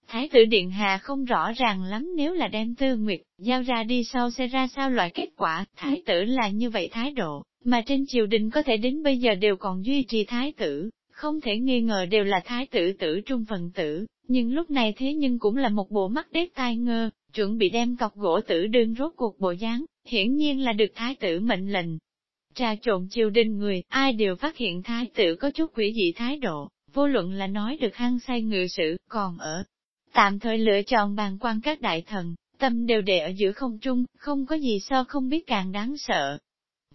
Thái tử Điện Hạ không rõ ràng lắm nếu là đem tư nguyệt, giao ra đi sau sẽ ra sao loại kết quả, thái tử là như vậy thái độ, mà trên triều đình có thể đến bây giờ đều còn duy trì thái tử, không thể nghi ngờ đều là thái tử tử trung phần tử, nhưng lúc này thế nhưng cũng là một bộ mắt đét tai ngơ, chuẩn bị đem cọc gỗ tử đương rốt cuộc bộ dáng, hiển nhiên là được thái tử mệnh lệnh. Trà trộn triều đình người, ai đều phát hiện thái tử có chút quỷ dị thái độ, vô luận là nói được hăng say ngự sự, còn ở. Tạm thời lựa chọn bàn quan các đại thần, tâm đều để ở giữa không trung, không có gì so không biết càng đáng sợ.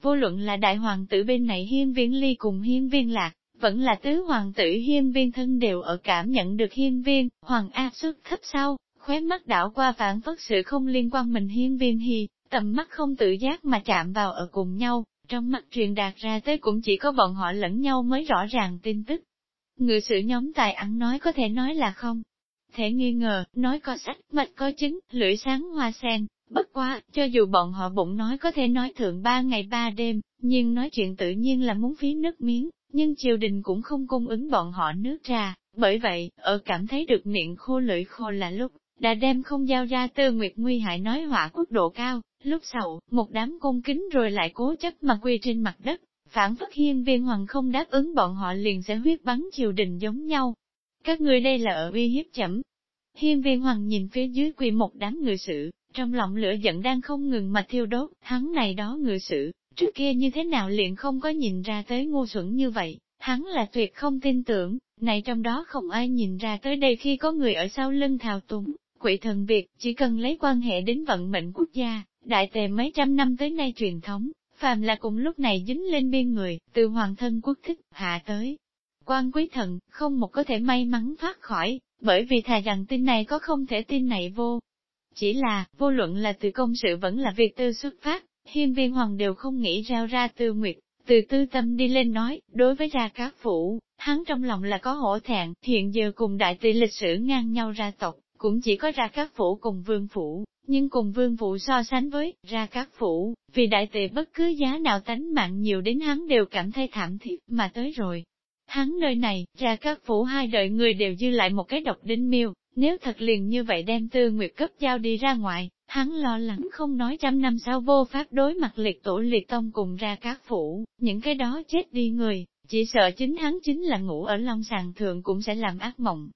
Vô luận là đại hoàng tử bên này hiên viễn ly cùng hiên viên lạc, vẫn là tứ hoàng tử hiên viên thân đều ở cảm nhận được hiên viên, hoàng áp suất thấp sau, khóe mắt đảo qua phản phất sự không liên quan mình hiên viên hi, tầm mắt không tự giác mà chạm vào ở cùng nhau, trong mắt truyền đạt ra tới cũng chỉ có bọn họ lẫn nhau mới rõ ràng tin tức. Người sự nhóm tài ăn nói có thể nói là không. Thể nghi ngờ, nói có sách, mạch có chứng, lưỡi sáng hoa sen, bất quá, cho dù bọn họ bụng nói có thể nói thượng ba ngày ba đêm, nhưng nói chuyện tự nhiên là muốn phí nước miếng, nhưng triều đình cũng không cung ứng bọn họ nước trà, bởi vậy, ở cảm thấy được miệng khô lưỡi khô là lúc, đã đem không giao ra tư nguyệt nguy hại nói hỏa quốc độ cao, lúc sau, một đám cung kính rồi lại cố chấp mà quy trên mặt đất, phản phất hiên viên hoàng không đáp ứng bọn họ liền sẽ huyết bắn triều đình giống nhau. Các người đây là ở uy hiếp chậm. Hiên viên hoàng nhìn phía dưới quỳ một đám người sự, trong lòng lửa giận đang không ngừng mà thiêu đốt, hắn này đó người sự, trước kia như thế nào liền không có nhìn ra tới ngu xuẩn như vậy, hắn là tuyệt không tin tưởng, này trong đó không ai nhìn ra tới đây khi có người ở sau lưng thào túng, quỷ thần Việt, chỉ cần lấy quan hệ đến vận mệnh quốc gia, đại tề mấy trăm năm tới nay truyền thống, phàm là cùng lúc này dính lên biên người, từ hoàng thân quốc thích, hạ tới. Quan quý thần, không một có thể may mắn thoát khỏi, bởi vì thà rằng tin này có không thể tin này vô. Chỉ là, vô luận là từ công sự vẫn là việc tư xuất phát, hiên viên hoàng đều không nghĩ rao ra tư nguyệt, từ tư tâm đi lên nói, đối với ra các phủ, hắn trong lòng là có hổ thẹn, hiện giờ cùng đại tỷ lịch sử ngang nhau ra tộc, cũng chỉ có ra các phủ cùng vương phủ, nhưng cùng vương phủ so sánh với ra các phủ, vì đại tề bất cứ giá nào tánh mạng nhiều đến hắn đều cảm thấy thảm thiết mà tới rồi. Hắn nơi này, ra các phủ hai đời người đều dư lại một cái độc đinh miêu, nếu thật liền như vậy đem tư nguyệt cấp giao đi ra ngoài, hắn lo lắng không nói trăm năm sau vô pháp đối mặt liệt tổ liệt tông cùng ra các phủ, những cái đó chết đi người, chỉ sợ chính hắn chính là ngủ ở long sàng thượng cũng sẽ làm ác mộng.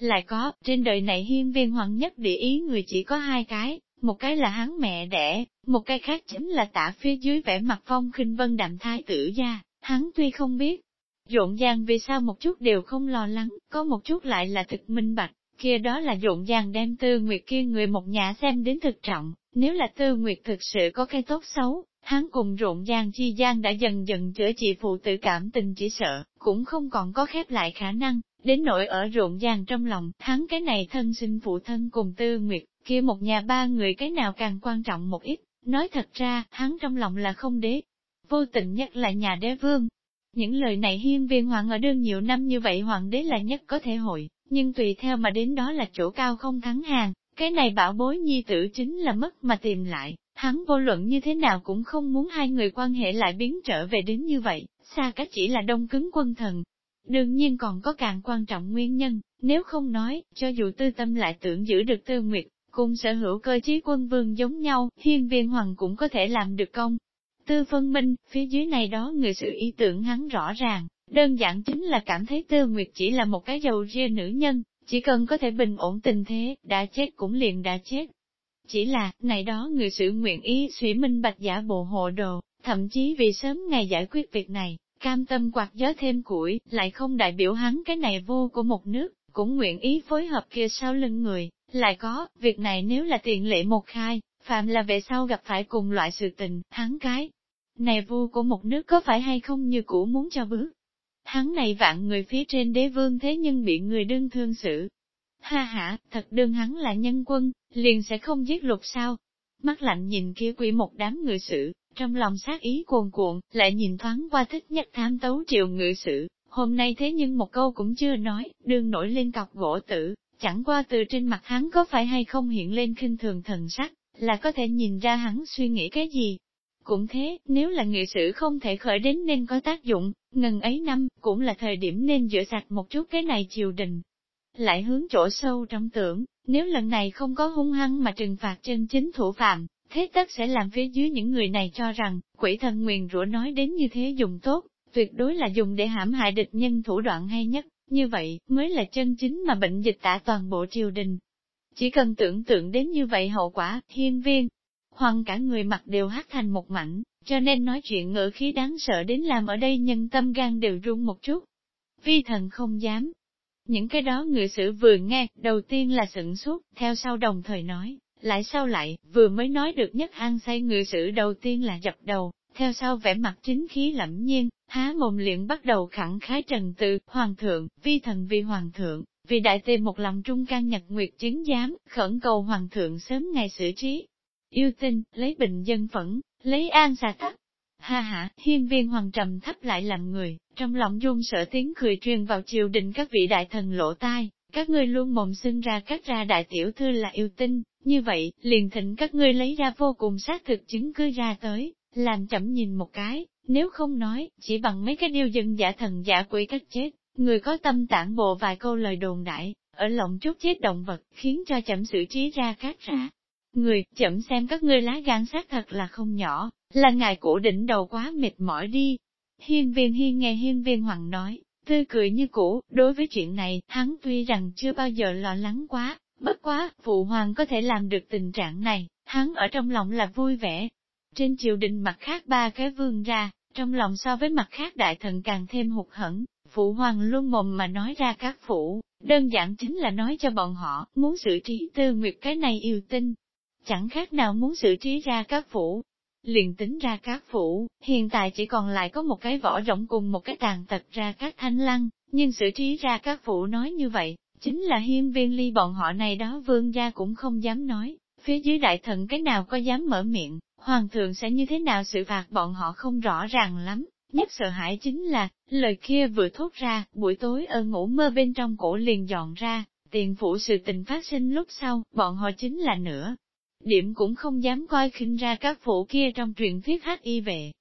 Lại có, trên đời này hiên viên hoàng nhất địa ý người chỉ có hai cái, một cái là hắn mẹ đẻ, một cái khác chính là tả phía dưới vẻ mặt phong khinh vân đạm thai tử gia, hắn tuy không biết, rộn ràng vì sao một chút đều không lo lắng, có một chút lại là thực minh bạch, kia đó là dụng dàng đem tư nguyệt kia người một nhà xem đến thực trọng, nếu là tư nguyệt thực sự có cái tốt xấu, hắn cùng rộn ràng chi gian đã dần dần chữa trị phụ tử cảm tình chỉ sợ, cũng không còn có khép lại khả năng, đến nỗi ở rộn ràng trong lòng, hắn cái này thân sinh phụ thân cùng tư nguyệt, kia một nhà ba người cái nào càng quan trọng một ít, nói thật ra, hắn trong lòng là không đế. Vô tình nhất là nhà đế vương. Những lời này hiên viên hoàng ở đương nhiều năm như vậy hoàng đế là nhất có thể hội, nhưng tùy theo mà đến đó là chỗ cao không thắng hàng, cái này bảo bối nhi tử chính là mất mà tìm lại, hắn vô luận như thế nào cũng không muốn hai người quan hệ lại biến trở về đến như vậy, xa cách chỉ là đông cứng quân thần. Đương nhiên còn có càng quan trọng nguyên nhân, nếu không nói, cho dù tư tâm lại tưởng giữ được tư nguyệt, cùng sở hữu cơ chí quân vương giống nhau, hiên viên hoàng cũng có thể làm được công. Tư phân minh, phía dưới này đó người sự ý tưởng hắn rõ ràng, đơn giản chính là cảm thấy tư nguyệt chỉ là một cái dầu ria nữ nhân, chỉ cần có thể bình ổn tình thế, đã chết cũng liền đã chết. Chỉ là, này đó người sự nguyện ý suy minh bạch giả bộ hộ đồ, thậm chí vì sớm ngày giải quyết việc này, cam tâm quạt gió thêm củi, lại không đại biểu hắn cái này vô của một nước, cũng nguyện ý phối hợp kia sau lưng người, lại có, việc này nếu là tiện lệ một khai, phạm là về sau gặp phải cùng loại sự tình, hắn cái. Này vua của một nước có phải hay không như cũ muốn cho bước. Hắn này vạn người phía trên đế vương thế nhưng bị người đương thương xử. Ha ha, thật đương hắn là nhân quân, liền sẽ không giết lục sao. Mắt lạnh nhìn kia quỷ một đám người sự, trong lòng sát ý cuồn cuộn, lại nhìn thoáng qua thích nhất tham tấu triệu ngự sự, hôm nay thế nhưng một câu cũng chưa nói, đương nổi lên cọc gỗ tử, chẳng qua từ trên mặt hắn có phải hay không hiện lên khinh thường thần sắc, là có thể nhìn ra hắn suy nghĩ cái gì. Cũng thế, nếu là nghị sự không thể khởi đến nên có tác dụng, ngần ấy năm, cũng là thời điểm nên rửa sạch một chút cái này triều đình. Lại hướng chỗ sâu trong tưởng, nếu lần này không có hung hăng mà trừng phạt chân chính thủ phạm, thế tất sẽ làm phía dưới những người này cho rằng, quỷ thần nguyền rủa nói đến như thế dùng tốt, tuyệt đối là dùng để hãm hại địch nhân thủ đoạn hay nhất. Như vậy, mới là chân chính mà bệnh dịch tả toàn bộ triều đình. Chỉ cần tưởng tượng đến như vậy hậu quả, hiên viên, hoàn cả người mặt đều hát thành một mảnh, cho nên nói chuyện ngữ khí đáng sợ đến làm ở đây nhân tâm gan đều run một chút. Vi thần không dám. Những cái đó người xử vừa nghe, đầu tiên là sửng suốt, theo sau đồng thời nói, lại sao lại, vừa mới nói được nhất an say người xử đầu tiên là dập đầu, theo sau vẻ mặt chính khí lẫm nhiên, há mồm liền bắt đầu khẳng khái trần tự, hoàng thượng, vi thần vì hoàng thượng, vì đại tề một lòng trung can nhật nguyệt chứng giám, khẩn cầu hoàng thượng sớm ngày xử trí. Yêu tinh, lấy bình dân phẫn, lấy an xà tắc. Ha ha, hiên viên hoàng trầm thấp lại làm người, trong lòng run sợ tiếng cười truyền vào triều đình các vị đại thần lộ tai, các ngươi luôn mồm xưng ra các ra đại tiểu thư là yêu tinh, như vậy, liền thỉnh các ngươi lấy ra vô cùng xác thực chứng cứ ra tới, làm chậm nhìn một cái, nếu không nói, chỉ bằng mấy cái điều dân giả thần giả quỷ cách chết, người có tâm tản bộ vài câu lời đồn đại, ở lòng chút chết động vật, khiến cho chậm xử trí ra các rã. Người, chậm xem các ngươi lá gan sát thật là không nhỏ, là ngài cổ đỉnh đầu quá mệt mỏi đi. Hiên viên hiên nghe hiên viên hoàng nói, tươi cười như cũ, đối với chuyện này, hắn tuy rằng chưa bao giờ lo lắng quá, bất quá, phụ hoàng có thể làm được tình trạng này, hắn ở trong lòng là vui vẻ. Trên triều đình mặt khác ba cái vương ra, trong lòng so với mặt khác đại thần càng thêm hụt hẫng, phụ hoàng luôn mồm mà nói ra các phủ, đơn giản chính là nói cho bọn họ, muốn xử trí tư nguyệt cái này yêu tinh. Chẳng khác nào muốn xử trí ra các phủ. Liền tính ra các phủ, hiện tại chỉ còn lại có một cái vỏ rộng cùng một cái tàn tật ra các thanh lăng, nhưng xử trí ra các phủ nói như vậy, chính là hiên viên ly bọn họ này đó vương gia cũng không dám nói, phía dưới đại thần cái nào có dám mở miệng, hoàng thượng sẽ như thế nào xử phạt bọn họ không rõ ràng lắm. Nhất sợ hãi chính là, lời kia vừa thốt ra, buổi tối ở ngủ mơ bên trong cổ liền dọn ra, tiền phủ sự tình phát sinh lúc sau, bọn họ chính là nữa. Điểm cũng không dám coi khinh ra các phủ kia trong truyền thuyết hát y vệ.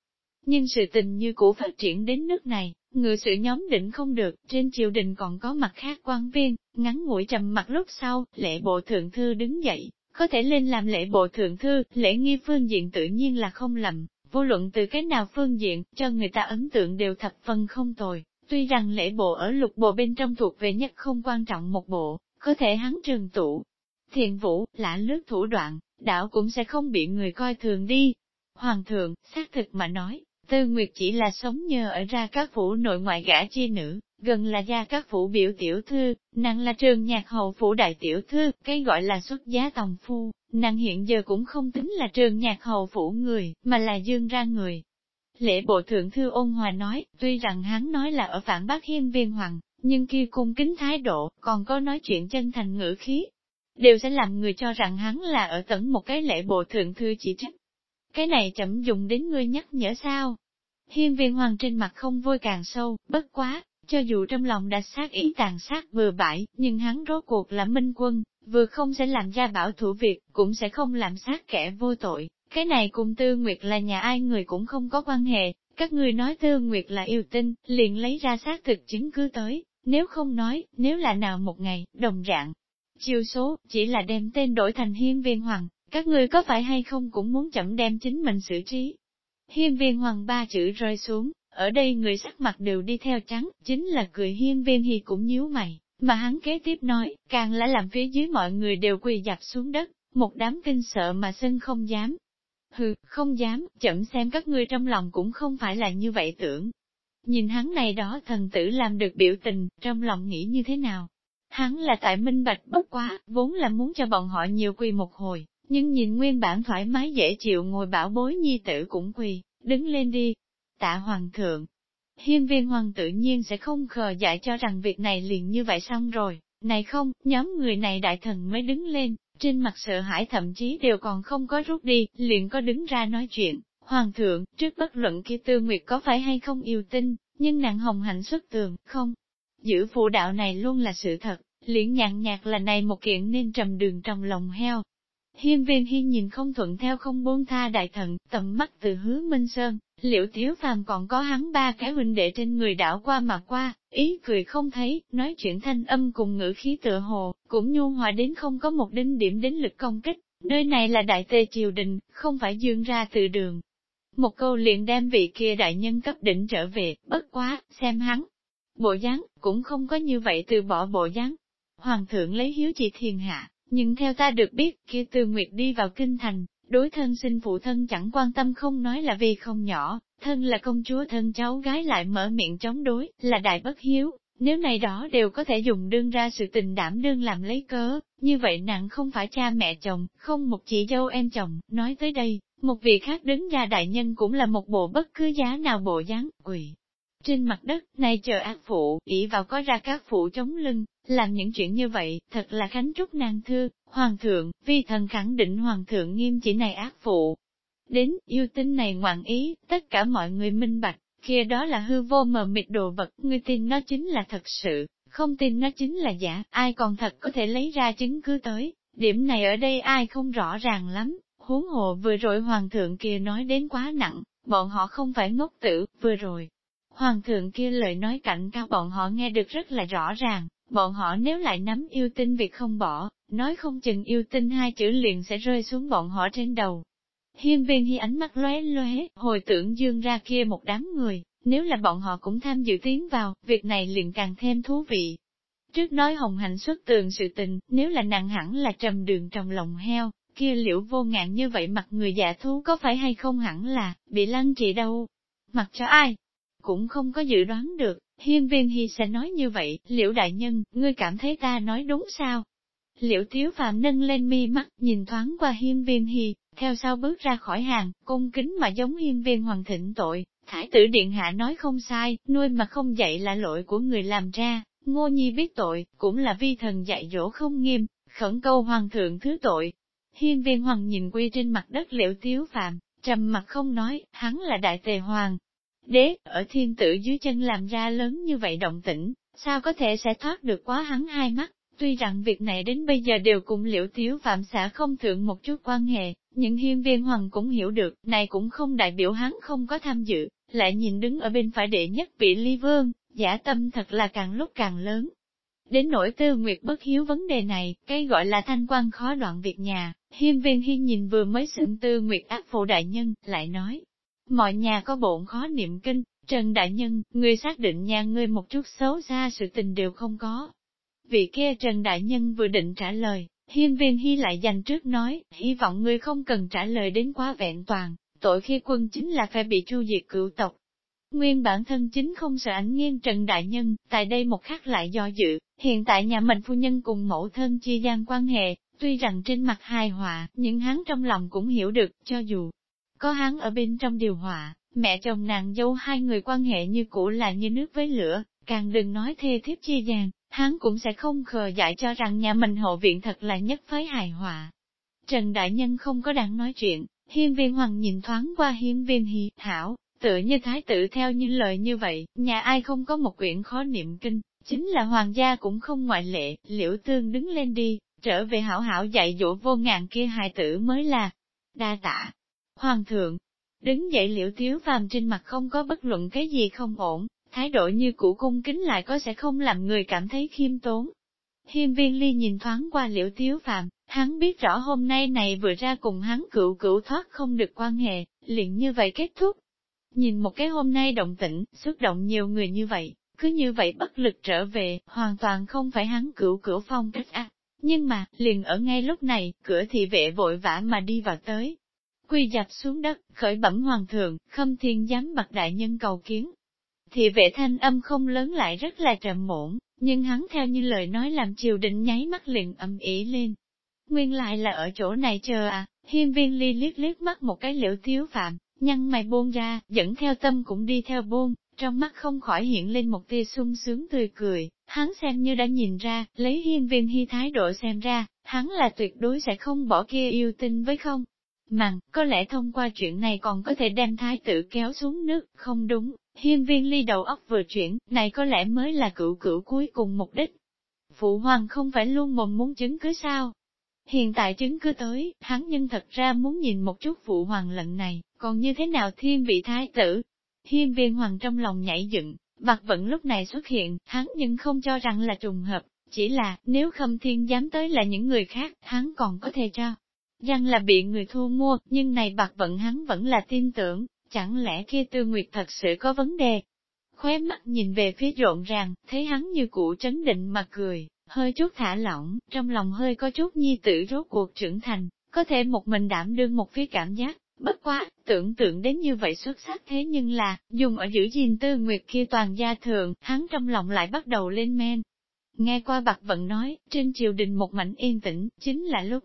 Nhưng sự tình như cũ phát triển đến nước này, người sự nhóm định không được, trên triều đình còn có mặt khác quan viên, ngắn ngủi trầm mặt lúc sau, lễ bộ thượng thư đứng dậy, có thể lên làm lễ bộ thượng thư, lễ nghi phương diện tự nhiên là không lầm, vô luận từ cái nào phương diện, cho người ta ấn tượng đều thập phần không tồi. Tuy rằng lễ bộ ở lục bộ bên trong thuộc về nhất không quan trọng một bộ, có thể hắn trường tụ. Thiện vũ, lã lướt thủ đoạn, đảo cũng sẽ không bị người coi thường đi. Hoàng thượng, xác thực mà nói, Tư Nguyệt chỉ là sống nhờ ở ra các phủ nội ngoại gã chi nữ, gần là gia các phủ biểu tiểu thư, nàng là trường nhạc hậu phủ đại tiểu thư, cái gọi là xuất giá tòng phu, nàng hiện giờ cũng không tính là trường nhạc hậu phủ người, mà là dương ra người. Lễ bộ thượng thư ôn hòa nói, tuy rằng hắn nói là ở phản bác hiên viên hoàng, nhưng kia cung kính thái độ, còn có nói chuyện chân thành ngữ khí, đều sẽ làm người cho rằng hắn là ở tận một cái lễ bộ thượng thư chỉ trách. Cái này chậm dùng đến ngươi nhắc nhở sao? Hiên viên hoàng trên mặt không vui càng sâu, bất quá, cho dù trong lòng đã sát ý tàn sát vừa bãi, nhưng hắn rốt cuộc là minh quân, vừa không sẽ làm gia bảo thủ việc, cũng sẽ không làm sát kẻ vô tội. Cái này cùng Tư Nguyệt là nhà ai người cũng không có quan hệ, các người nói Tư Nguyệt là yêu tinh, liền lấy ra xác thực chứng cứ tới, nếu không nói, nếu là nào một ngày, đồng dạng. Chiêu số, chỉ là đem tên đổi thành hiên viên hoàng, các ngươi có phải hay không cũng muốn chậm đem chính mình xử trí. Hiên viên hoàng ba chữ rơi xuống, ở đây người sắc mặt đều đi theo trắng, chính là cười hiên viên hi cũng nhíu mày, mà hắn kế tiếp nói, càng là làm phía dưới mọi người đều quỳ dạp xuống đất, một đám kinh sợ mà sân không dám. Hừ, không dám, chậm xem các ngươi trong lòng cũng không phải là như vậy tưởng. Nhìn hắn này đó thần tử làm được biểu tình, trong lòng nghĩ như thế nào? Hắn là tại minh bạch bất quá, vốn là muốn cho bọn họ nhiều quỳ một hồi, nhưng nhìn nguyên bản thoải mái dễ chịu ngồi bảo bối nhi tử cũng quỳ, đứng lên đi, tạ hoàng thượng. Hiên viên hoàng tự nhiên sẽ không khờ dại cho rằng việc này liền như vậy xong rồi, này không, nhóm người này đại thần mới đứng lên, trên mặt sợ hãi thậm chí đều còn không có rút đi, liền có đứng ra nói chuyện. Hoàng thượng, trước bất luận kia tư nguyệt có phải hay không yêu tinh, nhưng nàng hồng hạnh xuất tường, không. Giữ phụ đạo này luôn là sự thật, liễn nhàn nhạt là này một kiện nên trầm đường trong lòng heo. Hiên viên hiên nhìn không thuận theo không buông tha đại thần, tầm mắt từ hứa Minh Sơn, Liệu thiếu phàm còn có hắn ba cái huynh đệ trên người đảo qua mà qua, ý cười không thấy, nói chuyện thanh âm cùng ngữ khí tựa hồ, cũng nhu hòa đến không có một đinh điểm đến lực công kích, nơi này là đại tề triều đình, không phải dương ra từ đường. Một câu liền đem vị kia đại nhân cấp đỉnh trở về, bất quá, xem hắn. Bộ dáng, cũng không có như vậy từ bỏ bộ dáng. Hoàng thượng lấy hiếu chỉ thiền hạ, nhưng theo ta được biết, kia từ nguyệt đi vào kinh thành, Đối thân sinh phụ thân chẳng quan tâm không nói là vì không nhỏ, thân là công chúa thân cháu gái lại mở miệng chống đối, là đại bất hiếu, nếu này đó đều có thể dùng đương ra sự tình đảm đương làm lấy cớ, như vậy nặng không phải cha mẹ chồng, không một chị dâu em chồng, nói tới đây, một vị khác đứng ra đại nhân cũng là một bộ bất cứ giá nào bộ dáng, quỷ. Trên mặt đất, này chờ ác phụ, ỷ vào có ra các phụ chống lưng, làm những chuyện như vậy, thật là khánh trúc nàng thư, hoàng thượng, vi thần khẳng định hoàng thượng nghiêm chỉ này ác phụ. Đến, yêu tinh này ngoạn ý, tất cả mọi người minh bạch, kia đó là hư vô mờ mịt đồ vật, người tin nó chính là thật sự, không tin nó chính là giả, ai còn thật có thể lấy ra chứng cứ tới, điểm này ở đây ai không rõ ràng lắm, huống hồ vừa rồi hoàng thượng kia nói đến quá nặng, bọn họ không phải ngốc tử, vừa rồi. Hoàng thượng kia lời nói cảnh cao bọn họ nghe được rất là rõ ràng, bọn họ nếu lại nắm yêu tinh việc không bỏ, nói không chừng yêu tinh hai chữ liền sẽ rơi xuống bọn họ trên đầu. Hiên viên hi ánh mắt lóe lóe, hồi tưởng dương ra kia một đám người, nếu là bọn họ cũng tham dự tiến vào, việc này liền càng thêm thú vị. Trước nói hồng hạnh xuất tường sự tình, nếu là nặng hẳn là trầm đường trong lòng heo, kia liễu vô ngạn như vậy mặt người dạ thú có phải hay không hẳn là, bị lăng trị đâu. Mặc cho ai? Cũng không có dự đoán được, hiên viên hy sẽ nói như vậy, liễu đại nhân, ngươi cảm thấy ta nói đúng sao? Liễu tiếu phạm nâng lên mi mắt, nhìn thoáng qua hiên viên hy, theo sau bước ra khỏi hàng, cung kính mà giống hiên viên hoàng thịnh tội, thải tử điện hạ nói không sai, nuôi mà không dạy là lỗi của người làm ra, ngô nhi biết tội, cũng là vi thần dạy dỗ không nghiêm, khẩn câu hoàng thượng thứ tội. Hiên viên hoàng nhìn quy trên mặt đất liễu tiếu phạm, trầm mặt không nói, hắn là đại tề hoàng. Đế, ở thiên tử dưới chân làm ra lớn như vậy động tĩnh, sao có thể sẽ thoát được quá hắn hai mắt, tuy rằng việc này đến bây giờ đều cùng liễu thiếu phạm xã không thượng một chút quan hệ, nhưng hiên viên hoàng cũng hiểu được, này cũng không đại biểu hắn không có tham dự, lại nhìn đứng ở bên phải đệ nhất vị ly vương, giả tâm thật là càng lúc càng lớn. Đến nỗi tư nguyệt bất hiếu vấn đề này, cái gọi là thanh quan khó đoạn việc nhà, hiên viên hiên nhìn vừa mới xưng tư nguyệt ác phụ đại nhân, lại nói. Mọi nhà có bộn khó niệm kinh, Trần Đại Nhân, người xác định nhà ngươi một chút xấu xa sự tình đều không có. Vị kia Trần Đại Nhân vừa định trả lời, hiên viên hy lại dành trước nói, hy vọng ngươi không cần trả lời đến quá vẹn toàn, tội khi quân chính là phải bị chu diệt cựu tộc. Nguyên bản thân chính không sợ ảnh nghiêng Trần Đại Nhân, tại đây một khắc lại do dự, hiện tại nhà mình phu nhân cùng mẫu thân chia gian quan hệ, tuy rằng trên mặt hài hòa, nhưng hắn trong lòng cũng hiểu được, cho dù có hắn ở bên trong điều hòa, mẹ chồng nàng dâu hai người quan hệ như cũ là như nước với lửa, càng đừng nói thê thiếp chia dàng, hắn cũng sẽ không khờ dại cho rằng nhà mình hộ viện thật là nhất phái hài hòa. Trần Đại Nhân không có đáng nói chuyện, hiên viên hoàng nhìn thoáng qua hiên viên hi, hảo, tựa như thái tử theo như lời như vậy, nhà ai không có một quyển khó niệm kinh, chính là hoàng gia cũng không ngoại lệ, liễu tương đứng lên đi, trở về hảo hảo dạy dỗ vô ngàn kia hài tử mới là đa tạ. Hoàng thượng, đứng dậy liễu thiếu phàm trên mặt không có bất luận cái gì không ổn, thái độ như cũ cung kính lại có sẽ không làm người cảm thấy khiêm tốn. Hiên viên ly nhìn thoáng qua liễu thiếu phàm, hắn biết rõ hôm nay này vừa ra cùng hắn cựu cựu thoát không được quan hệ, liền như vậy kết thúc. Nhìn một cái hôm nay động tĩnh, xuất động nhiều người như vậy, cứ như vậy bất lực trở về, hoàn toàn không phải hắn cựu cửu phong cách ác. Nhưng mà, liền ở ngay lúc này, cửa thị vệ vội vã mà đi vào tới. Quy dập xuống đất, khởi bẩm hoàng thượng, khâm thiên giám bậc đại nhân cầu kiến. thì vệ thanh âm không lớn lại rất là trầm muộn, nhưng hắn theo như lời nói làm triều đình nháy mắt liền âm ý lên. Nguyên lại là ở chỗ này chờ à, hiên viên ly liếc liếc mắt một cái liễu thiếu phạm, nhăn mày buông ra, dẫn theo tâm cũng đi theo buông, trong mắt không khỏi hiện lên một tia sung sướng tươi cười, hắn xem như đã nhìn ra, lấy hiên viên hy thái độ xem ra, hắn là tuyệt đối sẽ không bỏ kia yêu tinh với không màng có lẽ thông qua chuyện này còn có thể đem thái tử kéo xuống nước, không đúng, hiên viên ly đầu óc vừa chuyển, này có lẽ mới là cửu cửu cuối cùng mục đích. Phụ hoàng không phải luôn mồm muốn chứng cứ sao? Hiện tại chứng cứ tới, hắn nhân thật ra muốn nhìn một chút phụ hoàng lần này, còn như thế nào thiên vị thái tử? Hiên viên hoàng trong lòng nhảy dựng, bạc vận lúc này xuất hiện, hắn nhưng không cho rằng là trùng hợp, chỉ là, nếu khâm thiên dám tới là những người khác, hắn còn có thể cho. Rằng là bị người thu mua, nhưng này bạc vận hắn vẫn là tin tưởng, chẳng lẽ kia tư nguyệt thật sự có vấn đề. Khóe mắt nhìn về phía rộn ràng, thấy hắn như cụ trấn định mà cười, hơi chút thả lỏng, trong lòng hơi có chút nhi tử rốt cuộc trưởng thành, có thể một mình đảm đương một phía cảm giác, Bất quá, tưởng tượng đến như vậy xuất sắc thế nhưng là, dùng ở giữ gìn tư nguyệt kia toàn gia thường, hắn trong lòng lại bắt đầu lên men. Nghe qua bạc vận nói, trên triều đình một mảnh yên tĩnh, chính là lúc.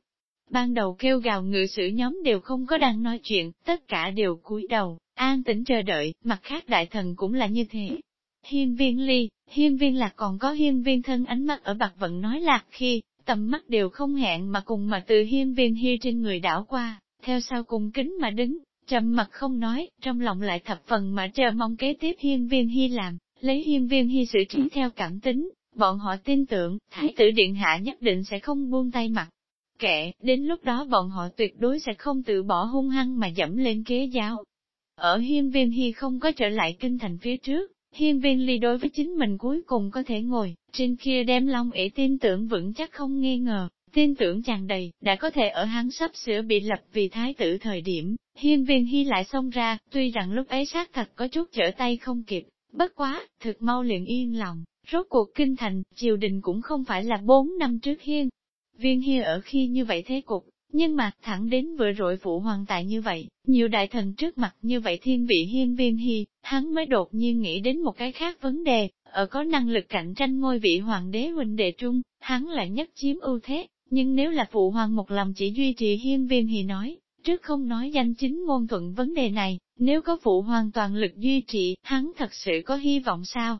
Ban đầu kêu gào ngự sử nhóm đều không có đang nói chuyện, tất cả đều cúi đầu, an tĩnh chờ đợi, mặt khác đại thần cũng là như thế. Hiên viên ly, hiên viên lạc còn có hiên viên thân ánh mắt ở bạc vận nói lạc khi, tầm mắt đều không hẹn mà cùng mà từ hiên viên hi trên người đảo qua, theo sau cùng kính mà đứng, trầm mặt không nói, trong lòng lại thập phần mà chờ mong kế tiếp hiên viên hy làm, lấy hiên viên hy xử trí theo cảm tính, bọn họ tin tưởng, thái tử điện hạ nhất định sẽ không buông tay mặt. Kệ, đến lúc đó bọn họ tuyệt đối sẽ không tự bỏ hung hăng mà dẫm lên kế giáo. Ở hiên viên hy không có trở lại kinh thành phía trước, hiên viên ly đối với chính mình cuối cùng có thể ngồi, trên kia đem long ỷ tin tưởng vững chắc không nghi ngờ, Tin tưởng chàng đầy, đã có thể ở hắn sắp sửa bị lập vì thái tử thời điểm, hiên viên hy lại xông ra, tuy rằng lúc ấy xác thật có chút trở tay không kịp, bất quá, thực mau liền yên lòng, rốt cuộc kinh thành, triều đình cũng không phải là bốn năm trước hiên. Viên Hi ở khi như vậy thế cục, Nhưng mà, thẳng đến vừa rồi phụ hoàng tại như vậy, nhiều đại thần trước mặt như vậy thiên vị hiên viên hy, hắn mới đột nhiên nghĩ đến một cái khác vấn đề, ở có năng lực cạnh tranh ngôi vị hoàng đế huynh đệ trung, hắn lại nhất chiếm ưu thế, nhưng nếu là phụ hoàng một lòng chỉ duy trì hiên viên Hi nói, trước không nói danh chính ngôn thuận vấn đề này, nếu có phụ hoàng toàn lực duy trì, hắn thật sự có hy vọng sao?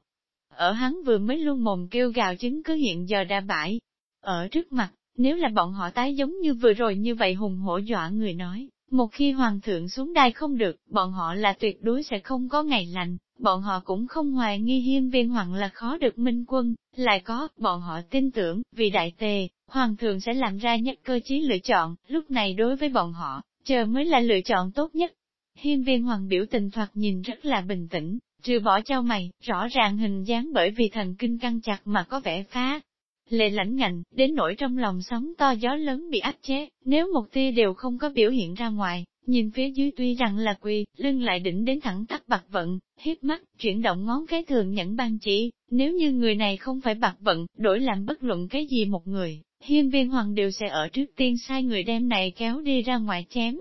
Ở hắn vừa mới luôn mồm kêu gào chứng cứ hiện giờ đã bãi. Ở trước mặt, nếu là bọn họ tái giống như vừa rồi như vậy hùng hổ dọa người nói, một khi hoàng thượng xuống đai không được, bọn họ là tuyệt đối sẽ không có ngày lành, bọn họ cũng không hoài nghi hiên viên hoàng là khó được minh quân, lại có, bọn họ tin tưởng, vì đại tề, hoàng thượng sẽ làm ra nhất cơ chí lựa chọn, lúc này đối với bọn họ, chờ mới là lựa chọn tốt nhất. Hiên viên hoàng biểu tình thoạt nhìn rất là bình tĩnh, trừ bỏ trao mày, rõ ràng hình dáng bởi vì thần kinh căng chặt mà có vẻ phá. Lệ lãnh ngạnh, đến nỗi trong lòng sóng to gió lớn bị áp chế, nếu một tia đều không có biểu hiện ra ngoài, nhìn phía dưới tuy rằng là quỳ, lưng lại đỉnh đến thẳng tắt bạc vận, hiếp mắt, chuyển động ngón cái thường nhẫn ban chỉ, nếu như người này không phải bạc vận, đổi làm bất luận cái gì một người, hiên viên hoàng đều sẽ ở trước tiên sai người đem này kéo đi ra ngoài chém.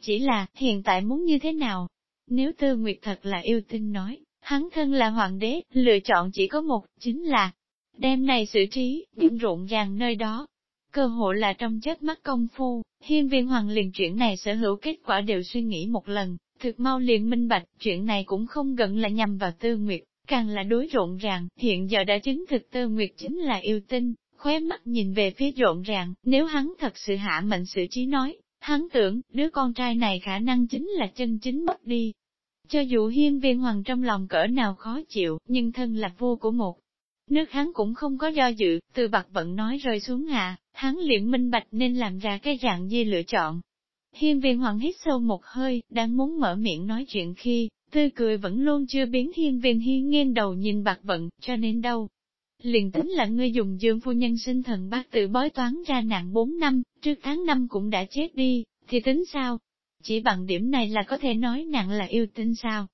Chỉ là, hiện tại muốn như thế nào? Nếu Tư Nguyệt thật là yêu tinh nói, hắn thân là hoàng đế, lựa chọn chỉ có một, chính là đem này xử trí, những rộn ràng nơi đó. Cơ hội là trong chết mắt công phu, hiên viên hoàng liền chuyện này sở hữu kết quả đều suy nghĩ một lần, thực mau liền minh bạch, chuyện này cũng không gần là nhằm vào Tư Nguyệt, càng là đối rộn ràng, hiện giờ đã chứng thực Tư Nguyệt chính là yêu tinh, khóe mắt nhìn về phía rộn ràng, nếu hắn thật sự hạ mệnh xử trí nói, hắn tưởng, đứa con trai này khả năng chính là chân chính mất đi. Cho dù hiên viên hoàng trong lòng cỡ nào khó chịu, nhưng thân là vua của một nước hắn cũng không có do dự, từ bạc vận nói rơi xuống hạ, hắn liền minh bạch nên làm ra cái dạng gì lựa chọn. Hiên viên hoàng hít sâu một hơi, đang muốn mở miệng nói chuyện khi, tươi cười vẫn luôn chưa biến hiên viên hiên nghiêng đầu nhìn bạc vận, cho nên đâu, liền tính là ngươi dùng dương phu nhân sinh thần bác tự bói toán ra nạn 4 năm, trước tháng năm cũng đã chết đi, thì tính sao? Chỉ bằng điểm này là có thể nói nặng là yêu tinh sao?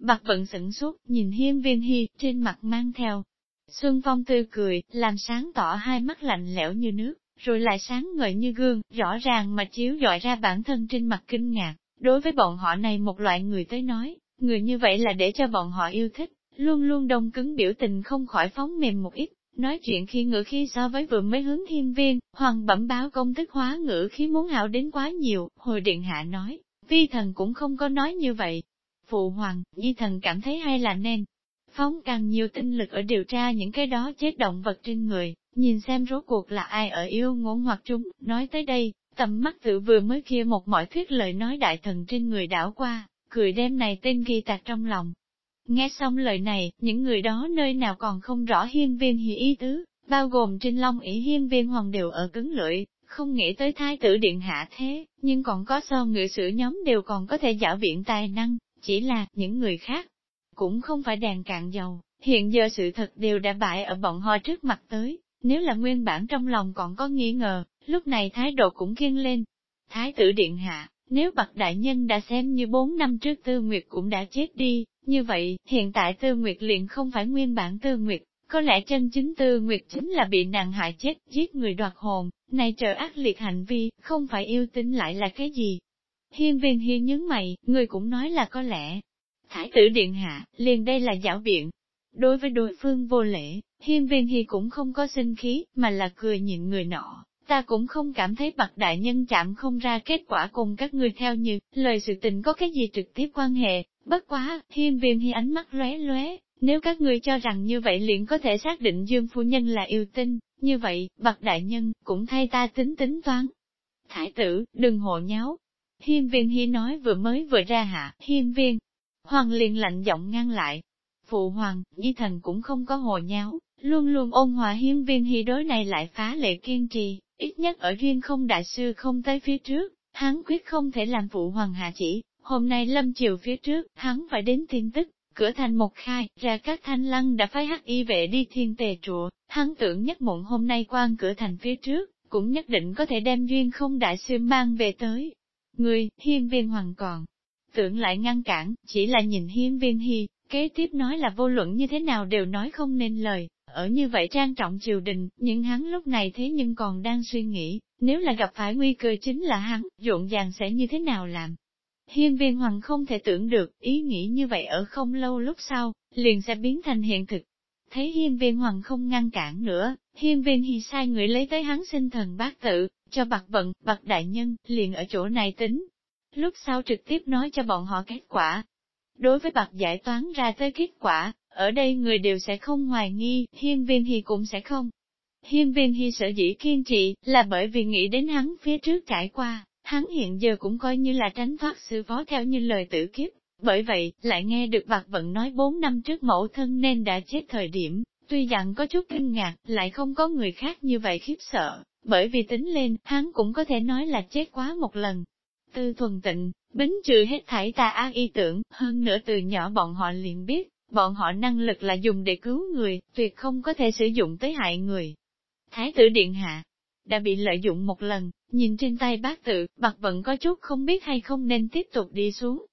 Bạc vận sửng suốt, nhìn hiên viên hi trên mặt mang theo. Xuân phong tươi cười, làm sáng tỏ hai mắt lạnh lẽo như nước, rồi lại sáng ngời như gương, rõ ràng mà chiếu dọi ra bản thân trên mặt kinh ngạc. Đối với bọn họ này một loại người tới nói, người như vậy là để cho bọn họ yêu thích, luôn luôn đông cứng biểu tình không khỏi phóng mềm một ít, nói chuyện khi ngữ khi so với vừa mới hướng thiên viên, hoàng bẩm báo công thức hóa ngữ khí muốn hảo đến quá nhiều, hồi điện hạ nói, vi thần cũng không có nói như vậy. Phụ hoàng, di thần cảm thấy hay là nên, phóng càng nhiều tinh lực ở điều tra những cái đó chết động vật trên người, nhìn xem rốt cuộc là ai ở yêu ngôn hoặc chúng nói tới đây, tầm mắt tự vừa mới kia một mọi thuyết lời nói đại thần trên người đảo qua, cười đêm này tên ghi tạc trong lòng, Nghe xong lời này, những người đó nơi nào còn không rõ hiên viên hỷ ý tứ, bao gồm Trinh Long ỷ hiên viên hoàng đều ở cứng lưỡi, không nghĩ tới thái tử điện hạ thế, nhưng còn có so ngự sử nhóm đều còn có thể giả viện tài năng, chỉ là những người khác. Cũng không phải đèn cạn dầu, hiện giờ sự thật đều đã bại ở bọn họ trước mặt tới, nếu là nguyên bản trong lòng còn có nghi ngờ, lúc này thái độ cũng kiên lên. Thái tử điện hạ, nếu bậc đại nhân đã xem như bốn năm trước tư nguyệt cũng đã chết đi, như vậy, hiện tại Tư Nguyệt liền không phải nguyên bản Tư Nguyệt, có lẽ chân chính Tư Nguyệt chính là bị nàng hại chết, giết người đoạt hồn, này trở ác liệt hành vi, không phải yêu tính lại là cái gì. Hiên viên hiên nhướng mày, người cũng nói là có lẽ. Thái tử điện hạ, liền đây là giảo biện. Đối với đối phương vô lễ, hiên viên hi cũng không có sinh khí, mà là cười nhìn người nọ. Ta cũng không cảm thấy bậc đại nhân chạm không ra kết quả cùng các người theo như, lời sự tình có cái gì trực tiếp quan hệ, Bất quá, hiên viên hi ánh mắt lóe lóe, nếu các người cho rằng như vậy liền có thể xác định Dương Phu Nhân là yêu tinh, như vậy, bậc đại nhân, cũng thay ta tính tính toán. Thái tử, đừng hộ nháo. Hiên viên hi nói vừa mới vừa ra hạ, hiên viên. Hoàng liền lạnh giọng ngăn lại. Phụ hoàng, di thần cũng không có hồ nháo, luôn luôn ôn hòa hiến viên hi đối này lại phá lệ kiên trì, ít nhất ở riêng không đại sư không tới phía trước, hắn quyết không thể làm phụ hoàng hạ chỉ, Hôm nay lâm chiều phía trước, hắn phải đến tin tức, cửa thành một khai, ra các thanh lăng đã phái hắc y vệ đi thiên tề trụ, hắn tưởng nhất muộn hôm nay quan cửa thành phía trước, cũng nhất định có thể đem duyên không đại sư mang về tới. Người, hiên viên hoàng còn, tưởng lại ngăn cản, chỉ là nhìn hiên viên hy, kế tiếp nói là vô luận như thế nào đều nói không nên lời, ở như vậy trang trọng triều đình, nhưng hắn lúc này thế nhưng còn đang suy nghĩ, nếu là gặp phải nguy cơ chính là hắn, rộn dàng sẽ như thế nào làm. Hiên viên hoàng không thể tưởng được, ý nghĩ như vậy ở không lâu lúc sau, liền sẽ biến thành hiện thực. Thấy hiên viên hoàng không ngăn cản nữa, hiên viên hi sai người lấy tới hắn sinh thần bát tự, cho bạc vận, bạc đại nhân, liền ở chỗ này tính. Lúc sau trực tiếp nói cho bọn họ kết quả. Đối với bạc giải toán ra tới kết quả, ở đây người đều sẽ không hoài nghi, hiên viên hy cũng sẽ không. Hiên viên hy sở dĩ kiên trì, là bởi vì nghĩ đến hắn phía trước trải qua, hắn hiện giờ cũng coi như là tránh thoát sư phó theo như lời tử kiếp. Bởi vậy, lại nghe được bạc vận nói bốn năm trước mẫu thân nên đã chết thời điểm, tuy rằng có chút kinh ngạc, lại không có người khác như vậy khiếp sợ, bởi vì tính lên, hắn cũng có thể nói là chết quá một lần. Tư thuần tịnh, bính trừ hết thảy tà ác y tưởng, hơn nữa từ nhỏ bọn họ liền biết, bọn họ năng lực là dùng để cứu người, tuyệt không có thể sử dụng tới hại người. Thái tử Điện Hạ đã bị lợi dụng một lần, nhìn trên tay bác tự, bạc vận có chút không biết hay không nên tiếp tục đi xuống.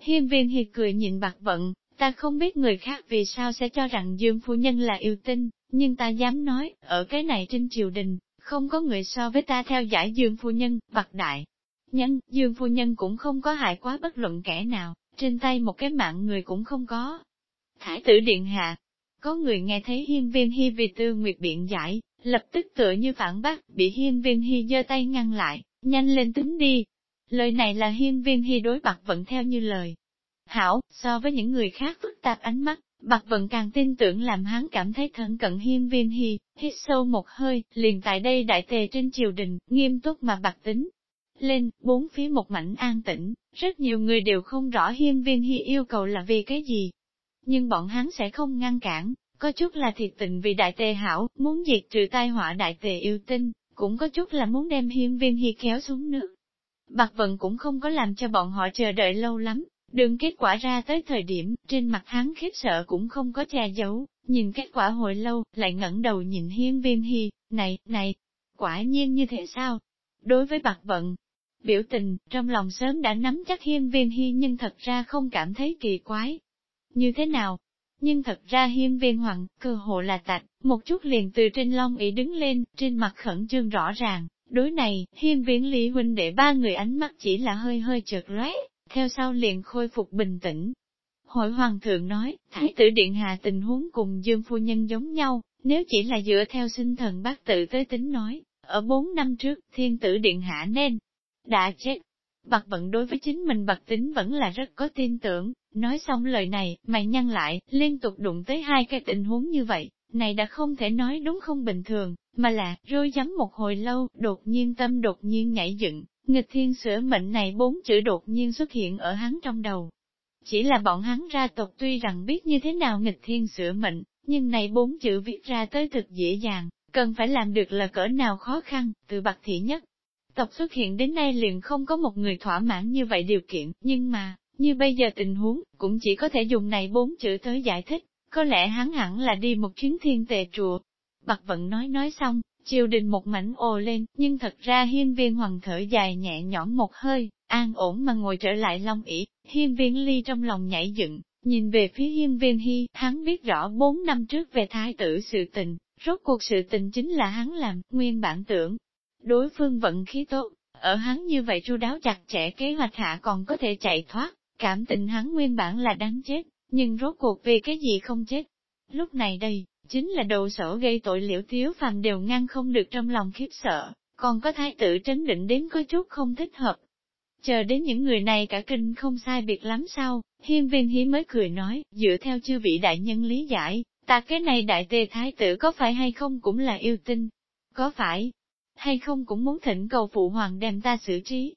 Hiên viên hiệt cười nhìn bạc vận, ta không biết người khác vì sao sẽ cho rằng Dương Phu Nhân là yêu tinh, nhưng ta dám nói, ở cái này trên triều đình, không có người so với ta theo dõi Dương Phu Nhân, bạc đại. Nhân, Dương Phu Nhân cũng không có hại quá bất luận kẻ nào, trên tay một cái mạng người cũng không có. Thái tử điện hạ, có người nghe thấy hiên viên hy vì tư nguyệt biện giải, lập tức tựa như phản bác, bị hiên viên hy giơ tay ngăn lại, nhanh lên tính đi. Lời này là hiên viên hy đối bạc vận theo như lời. Hảo, so với những người khác phức tạp ánh mắt, bạc vận càng tin tưởng làm hắn cảm thấy thân cận hiên viên hy, hít sâu một hơi, liền tại đây đại tề trên triều đình, nghiêm túc mà bạc tính. Lên, bốn phía một mảnh an tĩnh, rất nhiều người đều không rõ hiên viên hy yêu cầu là vì cái gì. Nhưng bọn hắn sẽ không ngăn cản, có chút là thiệt tình vì đại tề hảo, muốn diệt trừ tai họa đại tề yêu tinh, cũng có chút là muốn đem hiên viên hy kéo xuống nước. Bạc vận cũng không có làm cho bọn họ chờ đợi lâu lắm, đường kết quả ra tới thời điểm, trên mặt hắn khiếp sợ cũng không có che giấu, nhìn kết quả hồi lâu, lại ngẩng đầu nhìn hiên viên hy, này, này, quả nhiên như thế sao? Đối với bạc vận, biểu tình, trong lòng sớm đã nắm chắc hiên viên hy nhưng thật ra không cảm thấy kỳ quái. Như thế nào, nhưng thật ra hiên viên hoàng, cơ hồ là tạch, một chút liền từ trên long ỷ đứng lên, trên mặt khẩn trương rõ ràng. Đối này, hiên viên lý huynh đệ ba người ánh mắt chỉ là hơi hơi chợt lóe, theo sau liền khôi phục bình tĩnh. Hội hoàng thượng nói, thái tử điện hạ tình huống cùng dương phu nhân giống nhau, nếu chỉ là dựa theo sinh thần bác tự tới tính nói, ở bốn năm trước, thiên tử điện hạ nên đã chết, Bạc vận đối với chính mình bạc tính vẫn là rất có tin tưởng, nói xong lời này, mày nhăn lại, liên tục đụng tới hai cái tình huống như vậy, này đã không thể nói đúng không bình thường, mà là, rôi giấm một hồi lâu, đột nhiên tâm đột nhiên nhảy dựng, nghịch thiên sửa mệnh này bốn chữ đột nhiên xuất hiện ở hắn trong đầu. Chỉ là bọn hắn ra tộc tuy rằng biết như thế nào nghịch thiên sửa mệnh, nhưng này bốn chữ viết ra tới thực dễ dàng, cần phải làm được là cỡ nào khó khăn, từ bạc thị nhất, Tộc xuất hiện đến nay liền không có một người thỏa mãn như vậy điều kiện, nhưng mà, như bây giờ tình huống, cũng chỉ có thể dùng này bốn chữ tới giải thích, có lẽ hắn hẳn là đi một chuyến thiên tề chùa. Bạc vận nói nói xong, triều đình một mảnh ồ lên, nhưng thật ra hiên viên hoàng thở dài nhẹ nhõm một hơi, an ổn mà ngồi trở lại long ỉ, hiên viên ly trong lòng nhảy dựng, nhìn về phía hiên viên hy, hắn biết rõ bốn năm trước về thái tử sự tình, rốt cuộc sự tình chính là hắn làm, nguyên bản tưởng, Đối phương vận khí tốt, ở hắn như vậy chu đáo chặt chẽ kế hoạch hạ còn có thể chạy thoát, cảm tình hắn nguyên bản là đáng chết, nhưng rốt cuộc vì cái gì không chết. Lúc này đây, chính là đầu sổ gây tội liễu tiếu phàm đều ngăn không được trong lòng khiếp sợ, còn có thái tử trấn định đến có chút không thích hợp. Chờ đến những người này cả kinh không sai biệt lắm sao, hiên viên hí mới cười nói, dựa theo chư vị đại nhân lý giải, ta cái này đại tề thái tử có phải hay không cũng là yêu tinh. Có phải, hay không cũng muốn thỉnh cầu phụ hoàng đem ta xử trí.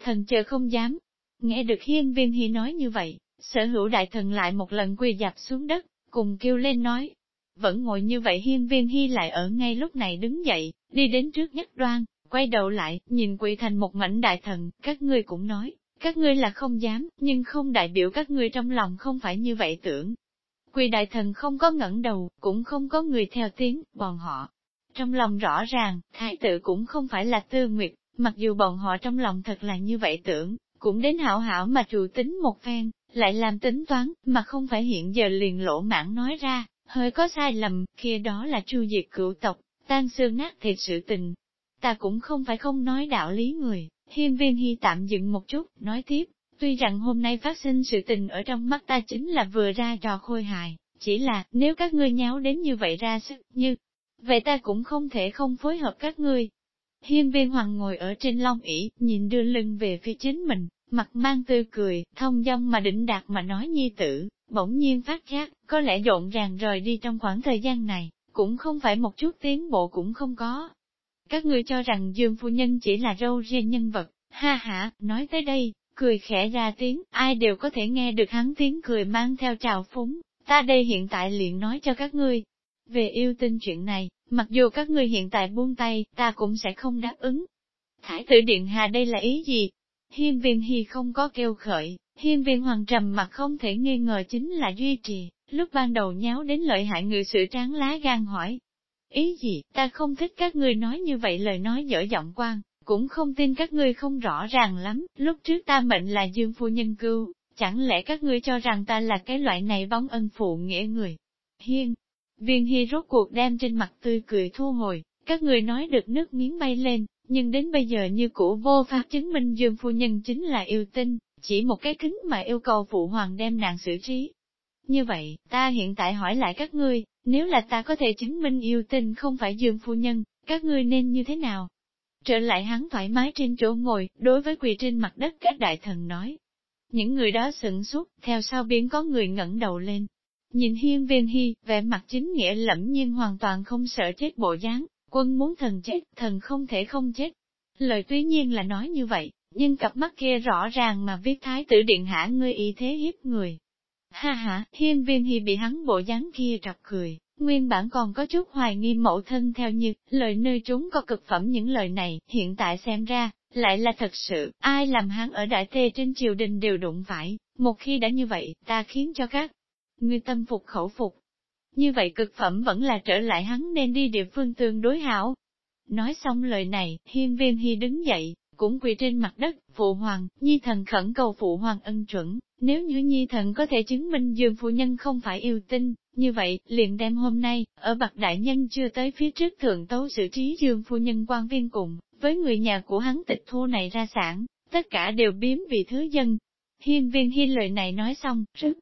Thần chờ không dám. Nghe được hiên viên hy nói như vậy, sở hữu đại thần lại một lần quỳ dạp xuống đất, cùng kêu lên nói. Vẫn ngồi như vậy hiên viên hy lại ở ngay lúc này đứng dậy, đi đến trước nhất đoan, quay đầu lại, nhìn quỳ thành một mảnh đại thần, các ngươi cũng nói, các ngươi là không dám, nhưng không đại biểu các ngươi trong lòng không phải như vậy tưởng. Quỳ đại thần không có ngẩng đầu, cũng không có người theo tiếng, bọn họ, trong lòng rõ ràng, thái tử cũng không phải là tư nguyệt, mặc dù bọn họ trong lòng thật là như vậy tưởng, cũng đến hảo hảo mà trù tính một phen, lại làm tính toán, mà không phải hiện giờ liền lỗ mãn nói ra, hơi có sai lầm, kia đó là tru diệt cựu tộc, tan xương nát thịt sự tình. Ta cũng không phải không nói đạo lý người, hiên viên hy tạm dừng một chút, nói tiếp, tuy rằng hôm nay phát sinh sự tình ở trong mắt ta chính là vừa ra trò khôi hài, chỉ là, nếu các ngươi nháo đến như vậy ra sức, như, vậy ta cũng không thể không phối hợp các ngươi. Hiên viên hoàng ngồi ở trên long ỷ nhìn đưa lưng về phía chính mình, mặt mang tươi cười, thông dong mà đỉnh đạt mà nói nhi tử, bỗng nhiên phát giác, có lẽ rộn ràng rời đi trong khoảng thời gian này, cũng không phải một chút tiến bộ cũng không có. Các ngươi cho rằng Dương Phu Nhân chỉ là râu riêng nhân vật, ha ha, nói tới đây, cười khẽ ra tiếng, ai đều có thể nghe được hắn tiếng cười mang theo trào phúng, ta đây hiện tại liền nói cho các ngươi. Về yêu tinh chuyện này, mặc dù các ngươi hiện tại buông tay, ta cũng sẽ không đáp ứng. Thải tử điện hà đây là ý gì? Hiên viên hy không có kêu khởi, hiên viên hoàng trầm mặt không thể nghi ngờ chính là duy trì, lúc ban đầu nháo đến lợi hại người sự tráng lá gan hỏi. Ý gì, ta không thích các ngươi nói như vậy lời nói dở giọng quan, cũng không tin các ngươi không rõ ràng lắm, lúc trước ta mệnh là dương phu nhân cưu, chẳng lẽ các ngươi cho rằng ta là cái loại này bóng ân phụ nghĩa người. Hiên, viên hy rốt cuộc đem trên mặt tươi cười thu hồi, các người nói được nước miếng bay lên, nhưng đến bây giờ như cũ vô pháp chứng minh Dương Phu Nhân chính là yêu tinh, chỉ một cái kính mà yêu cầu phụ hoàng đem nàng xử trí. Như vậy, ta hiện tại hỏi lại các ngươi, nếu là ta có thể chứng minh yêu tinh không phải Dương Phu Nhân, các ngươi nên như thế nào? Trở lại hắn thoải mái trên chỗ ngồi, đối với quỳ trên mặt đất các đại thần nói. Những người đó sửng sốt, theo sau biến có người ngẩng đầu lên. Nhìn hiên viên hy, vẻ mặt chính nghĩa lẫm nhiên hoàn toàn không sợ chết bộ dáng, quân muốn thần chết, thần không thể không chết. Lời tuy nhiên là nói như vậy, nhưng cặp mắt kia rõ ràng mà viết thái tử điện hạ ngươi y thế hiếp người. Ha ha, hiên viên hy bị hắn bộ dáng kia trọc cười, nguyên bản còn có chút hoài nghi mẫu thân theo như, lời nơi chúng có cực phẩm những lời này, hiện tại xem ra, lại là thật sự, ai làm hắn ở đại tê trên triều đình đều đụng phải, một khi đã như vậy, ta khiến cho các ngươi tâm phục khẩu phục. Như vậy cực phẩm vẫn là trở lại hắn nên đi địa phương tương đối hảo. Nói xong lời này, hiên viên hy đứng dậy, cũng quỳ trên mặt đất, phụ hoàng, nhi thần khẩn cầu phụ hoàng ân chuẩn, nếu như nhi thần có thể chứng minh dương phụ nhân không phải yêu tinh, như vậy, liền đem hôm nay, ở bậc đại nhân chưa tới phía trước thượng tấu xử trí dương phu nhân quan viên cùng, với người nhà của hắn tịch thu này ra sản, tất cả đều biếm vì thứ dân. Hiên viên hiên lời này nói xong, rất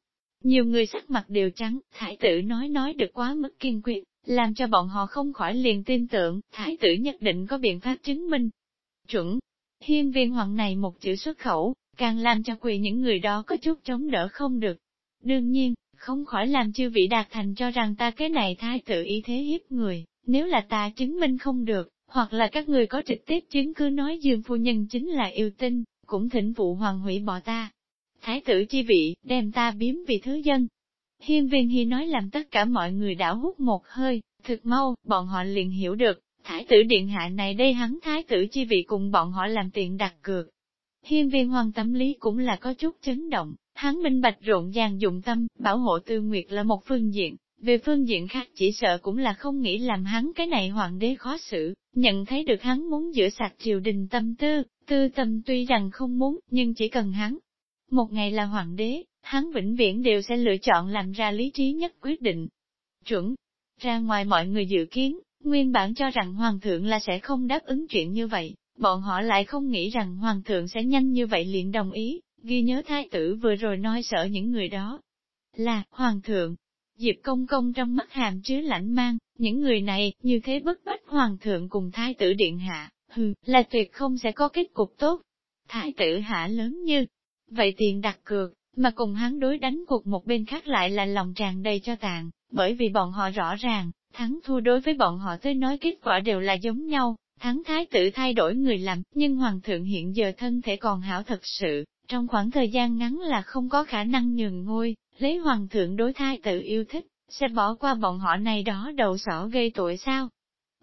nhiều người sắc mặt đều trắng, thái tử nói nói được quá mức kiên quyết, làm cho bọn họ không khỏi liền tin tưởng, thái tử nhất định có biện pháp chứng minh. Chuẩn, hiên viên hoàng này một chữ xuất khẩu, càng làm cho quỳ những người đó có chút chống đỡ không được. Đương nhiên, không khỏi làm chư vị đạt thành cho rằng ta cái này thái tử ý thế hiếp người, nếu là ta chứng minh không được, hoặc là các người có trực tiếp chứng cứ nói Dương Phu Nhân chính là yêu tinh, cũng thỉnh vụ hoàng hủy bỏ ta. Thái tử chi vị, đem ta biếm vì thứ dân. Hiên viên hy nói làm tất cả mọi người đảo hút một hơi, thực mau, bọn họ liền hiểu được, thái tử điện hạ này đây hắn thái tử chi vị cùng bọn họ làm tiện đặt cược. Hiên viên hoàng tâm lý cũng là có chút chấn động, hắn minh bạch rộn ràng dụng tâm, bảo hộ tư nguyệt là một phương diện, về phương diện khác chỉ sợ cũng là không nghĩ làm hắn cái này hoàng đế khó xử, nhận thấy được hắn muốn giữa sạch triều đình tâm tư, tư tâm tuy rằng không muốn, nhưng chỉ cần hắn. Một ngày là hoàng đế, hắn vĩnh viễn đều sẽ lựa chọn làm ra lý trí nhất quyết định. Chuẩn, ra ngoài mọi người dự kiến, nguyên bản cho rằng hoàng thượng là sẽ không đáp ứng chuyện như vậy, bọn họ lại không nghĩ rằng hoàng thượng sẽ nhanh như vậy liền đồng ý, ghi nhớ thái tử vừa rồi nói sợ những người đó. Là, hoàng thượng, Diệp công công trong mắt hàm chứa lãnh mang, những người này, như thế bức bách hoàng thượng cùng thái tử điện hạ, hừ, là tuyệt không sẽ có kết cục tốt. Thái tử hạ lớn như, vậy tiền đặt cược, mà cùng hắn đối đánh cuộc một bên khác lại là lòng tràn đầy cho tàn, bởi vì bọn họ rõ ràng, thắng thua đối với bọn họ tới nói kết quả đều là giống nhau, thắng thái tử thay đổi người làm, nhưng hoàng thượng hiện giờ thân thể còn hảo thật sự, trong khoảng thời gian ngắn là không có khả năng nhường ngôi, lấy hoàng thượng đối thai tự yêu thích, sẽ bỏ qua bọn họ này đó đầu sỏ gây tội sao?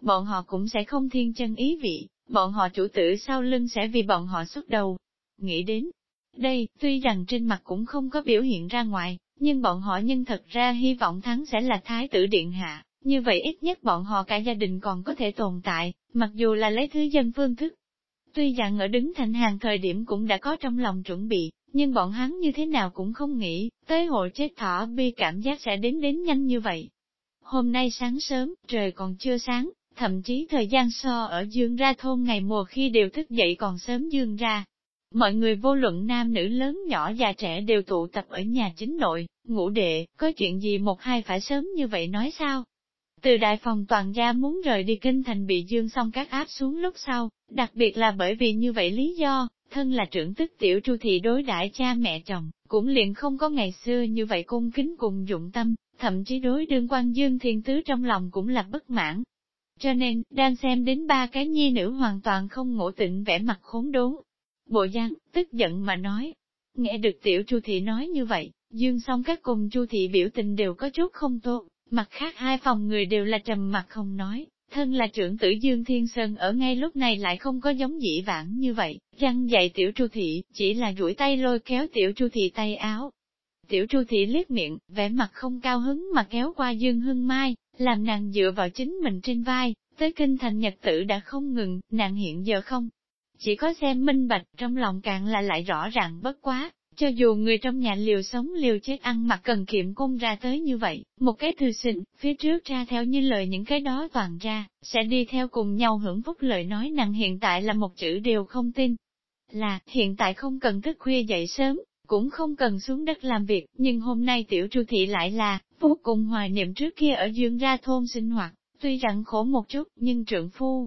Bọn họ cũng sẽ không thiên chân ý vị, bọn họ chủ tử sau lưng sẽ vì bọn họ xuất đầu. Nghĩ đến, đây, tuy rằng trên mặt cũng không có biểu hiện ra ngoài, nhưng bọn họ nhân thật ra hy vọng thắng sẽ là thái tử điện hạ, như vậy ít nhất bọn họ cả gia đình còn có thể tồn tại, mặc dù là lấy thứ dân phương thức. Tuy rằng ở đứng thành hàng thời điểm cũng đã có trong lòng chuẩn bị, nhưng bọn hắn như thế nào cũng không nghĩ, tới hội chết thỏ bi cảm giác sẽ đến đến nhanh như vậy. Hôm nay sáng sớm, trời còn chưa sáng, thậm chí thời gian so ở dương ra thôn ngày mùa khi đều thức dậy còn sớm dương ra. Mọi người vô luận nam nữ lớn nhỏ già trẻ đều tụ tập ở nhà chính nội, ngủ đệ, có chuyện gì một hai phải sớm như vậy nói sao? Từ đại phòng toàn gia muốn rời đi kinh thành bị dương xong các áp xuống lúc sau, đặc biệt là bởi vì như vậy lý do, thân là trưởng tức tiểu tru thị đối đãi cha mẹ chồng, cũng liền không có ngày xưa như vậy cung kính cùng dụng tâm, thậm chí đối đương quan dương thiên tứ trong lòng cũng là bất mãn. Cho nên, đang xem đến ba cái nhi nữ hoàn toàn không ngộ tịnh vẻ mặt khốn đốn. Bộ giang, tức giận mà nói. Nghe được tiểu chu thị nói như vậy, dương Song các cùng chu thị biểu tình đều có chút không tốt, mặt khác hai phòng người đều là trầm mặt không nói, thân là trưởng tử Dương Thiên Sơn ở ngay lúc này lại không có giống dĩ vãng như vậy, răng dạy tiểu Chu thị, chỉ là duỗi tay lôi kéo tiểu Chu thị tay áo. Tiểu Chu thị liếc miệng, vẻ mặt không cao hứng mà kéo qua Dương Hưng Mai, làm nàng dựa vào chính mình trên vai, tới kinh thành nhật tử đã không ngừng, nàng hiện giờ không. Chỉ có xem minh bạch trong lòng càng là lại rõ ràng bất quá, cho dù người trong nhà liều sống liều chết ăn mặc cần kiệm cung ra tới như vậy, một cái thư sinh, phía trước ra theo như lời những cái đó toàn ra, sẽ đi theo cùng nhau hưởng phúc lời nói nặng hiện tại là một chữ đều không tin. Là, hiện tại không cần thức khuya dậy sớm, cũng không cần xuống đất làm việc, nhưng hôm nay tiểu tru thị lại là, vô cùng hoài niệm trước kia ở dương ra thôn sinh hoạt, tuy rằng khổ một chút, nhưng trượng phu,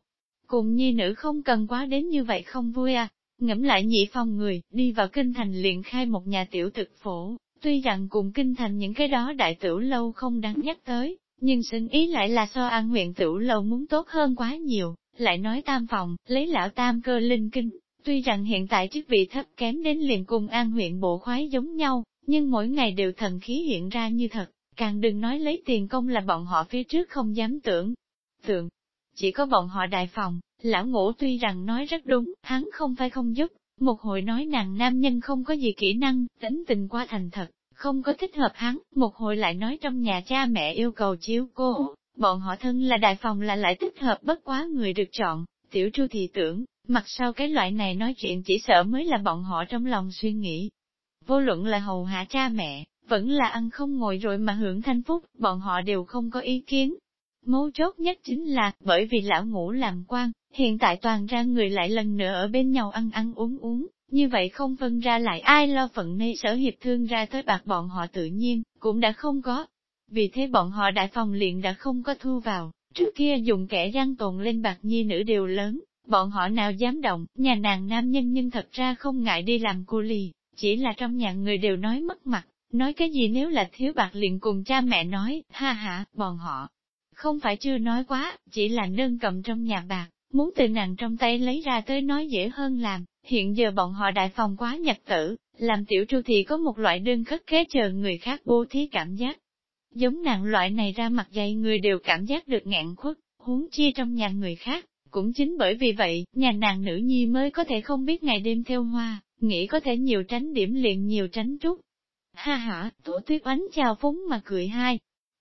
cùng nhi nữ không cần quá đến như vậy không vui à, Ngẫm lại nhị phong người, đi vào kinh thành liền khai một nhà tiểu thực phổ, tuy rằng cùng kinh thành những cái đó đại tiểu lâu không đáng nhắc tới, nhưng sinh ý lại là so an huyện tiểu lâu muốn tốt hơn quá nhiều, lại nói tam phòng, lấy lão tam cơ linh kinh, tuy rằng hiện tại chức vị thấp kém đến liền cùng an huyện bộ khoái giống nhau, nhưng mỗi ngày đều thần khí hiện ra như thật, càng đừng nói lấy tiền công là bọn họ phía trước không dám tưởng. Tưởng, chỉ có bọn họ đại phòng, lão ngũ tuy rằng nói rất đúng, hắn không phải không giúp, một hồi nói nàng nam nhân không có gì kỹ năng, tính tình quá thành thật, không có thích hợp hắn, một hồi lại nói trong nhà cha mẹ yêu cầu chiếu cô, bọn họ thân là đại phòng là lại thích hợp bất quá người được chọn, tiểu tru thì tưởng, mặt sau cái loại này nói chuyện chỉ sợ mới là bọn họ trong lòng suy nghĩ. Vô luận là hầu hạ cha mẹ, vẫn là ăn không ngồi rồi mà hưởng thanh phúc, bọn họ đều không có ý kiến, Mấu chốt nhất chính là, bởi vì lão ngũ làm quan, hiện tại toàn ra người lại lần nữa ở bên nhau ăn ăn uống uống, như vậy không phân ra lại ai lo phận nay sở hiệp thương ra tới bạc bọn họ tự nhiên, cũng đã không có. Vì thế bọn họ đại phòng liền đã không có thu vào, trước kia dùng kẻ gian tồn lên bạc nhi nữ đều lớn, bọn họ nào dám động, nhà nàng nam nhân nhưng thật ra không ngại đi làm cô lì, chỉ là trong nhà người đều nói mất mặt, nói cái gì nếu là thiếu bạc liền cùng cha mẹ nói, ha ha, bọn họ, không phải chưa nói quá, chỉ là nâng cầm trong nhà bạc, muốn từ nàng trong tay lấy ra tới nói dễ hơn làm, hiện giờ bọn họ đại phòng quá nhật tử, làm tiểu tru thì có một loại đơn khất kế chờ người khác bố thí cảm giác. Giống nàng loại này ra mặt dày người đều cảm giác được ngạn khuất, huống chi trong nhà người khác, cũng chính bởi vì vậy, nhà nàng nữ nhi mới có thể không biết ngày đêm theo hoa, nghĩ có thể nhiều tránh điểm liền nhiều tránh chút. Ha ha, tổ tuyết ánh chào phúng mà cười hai,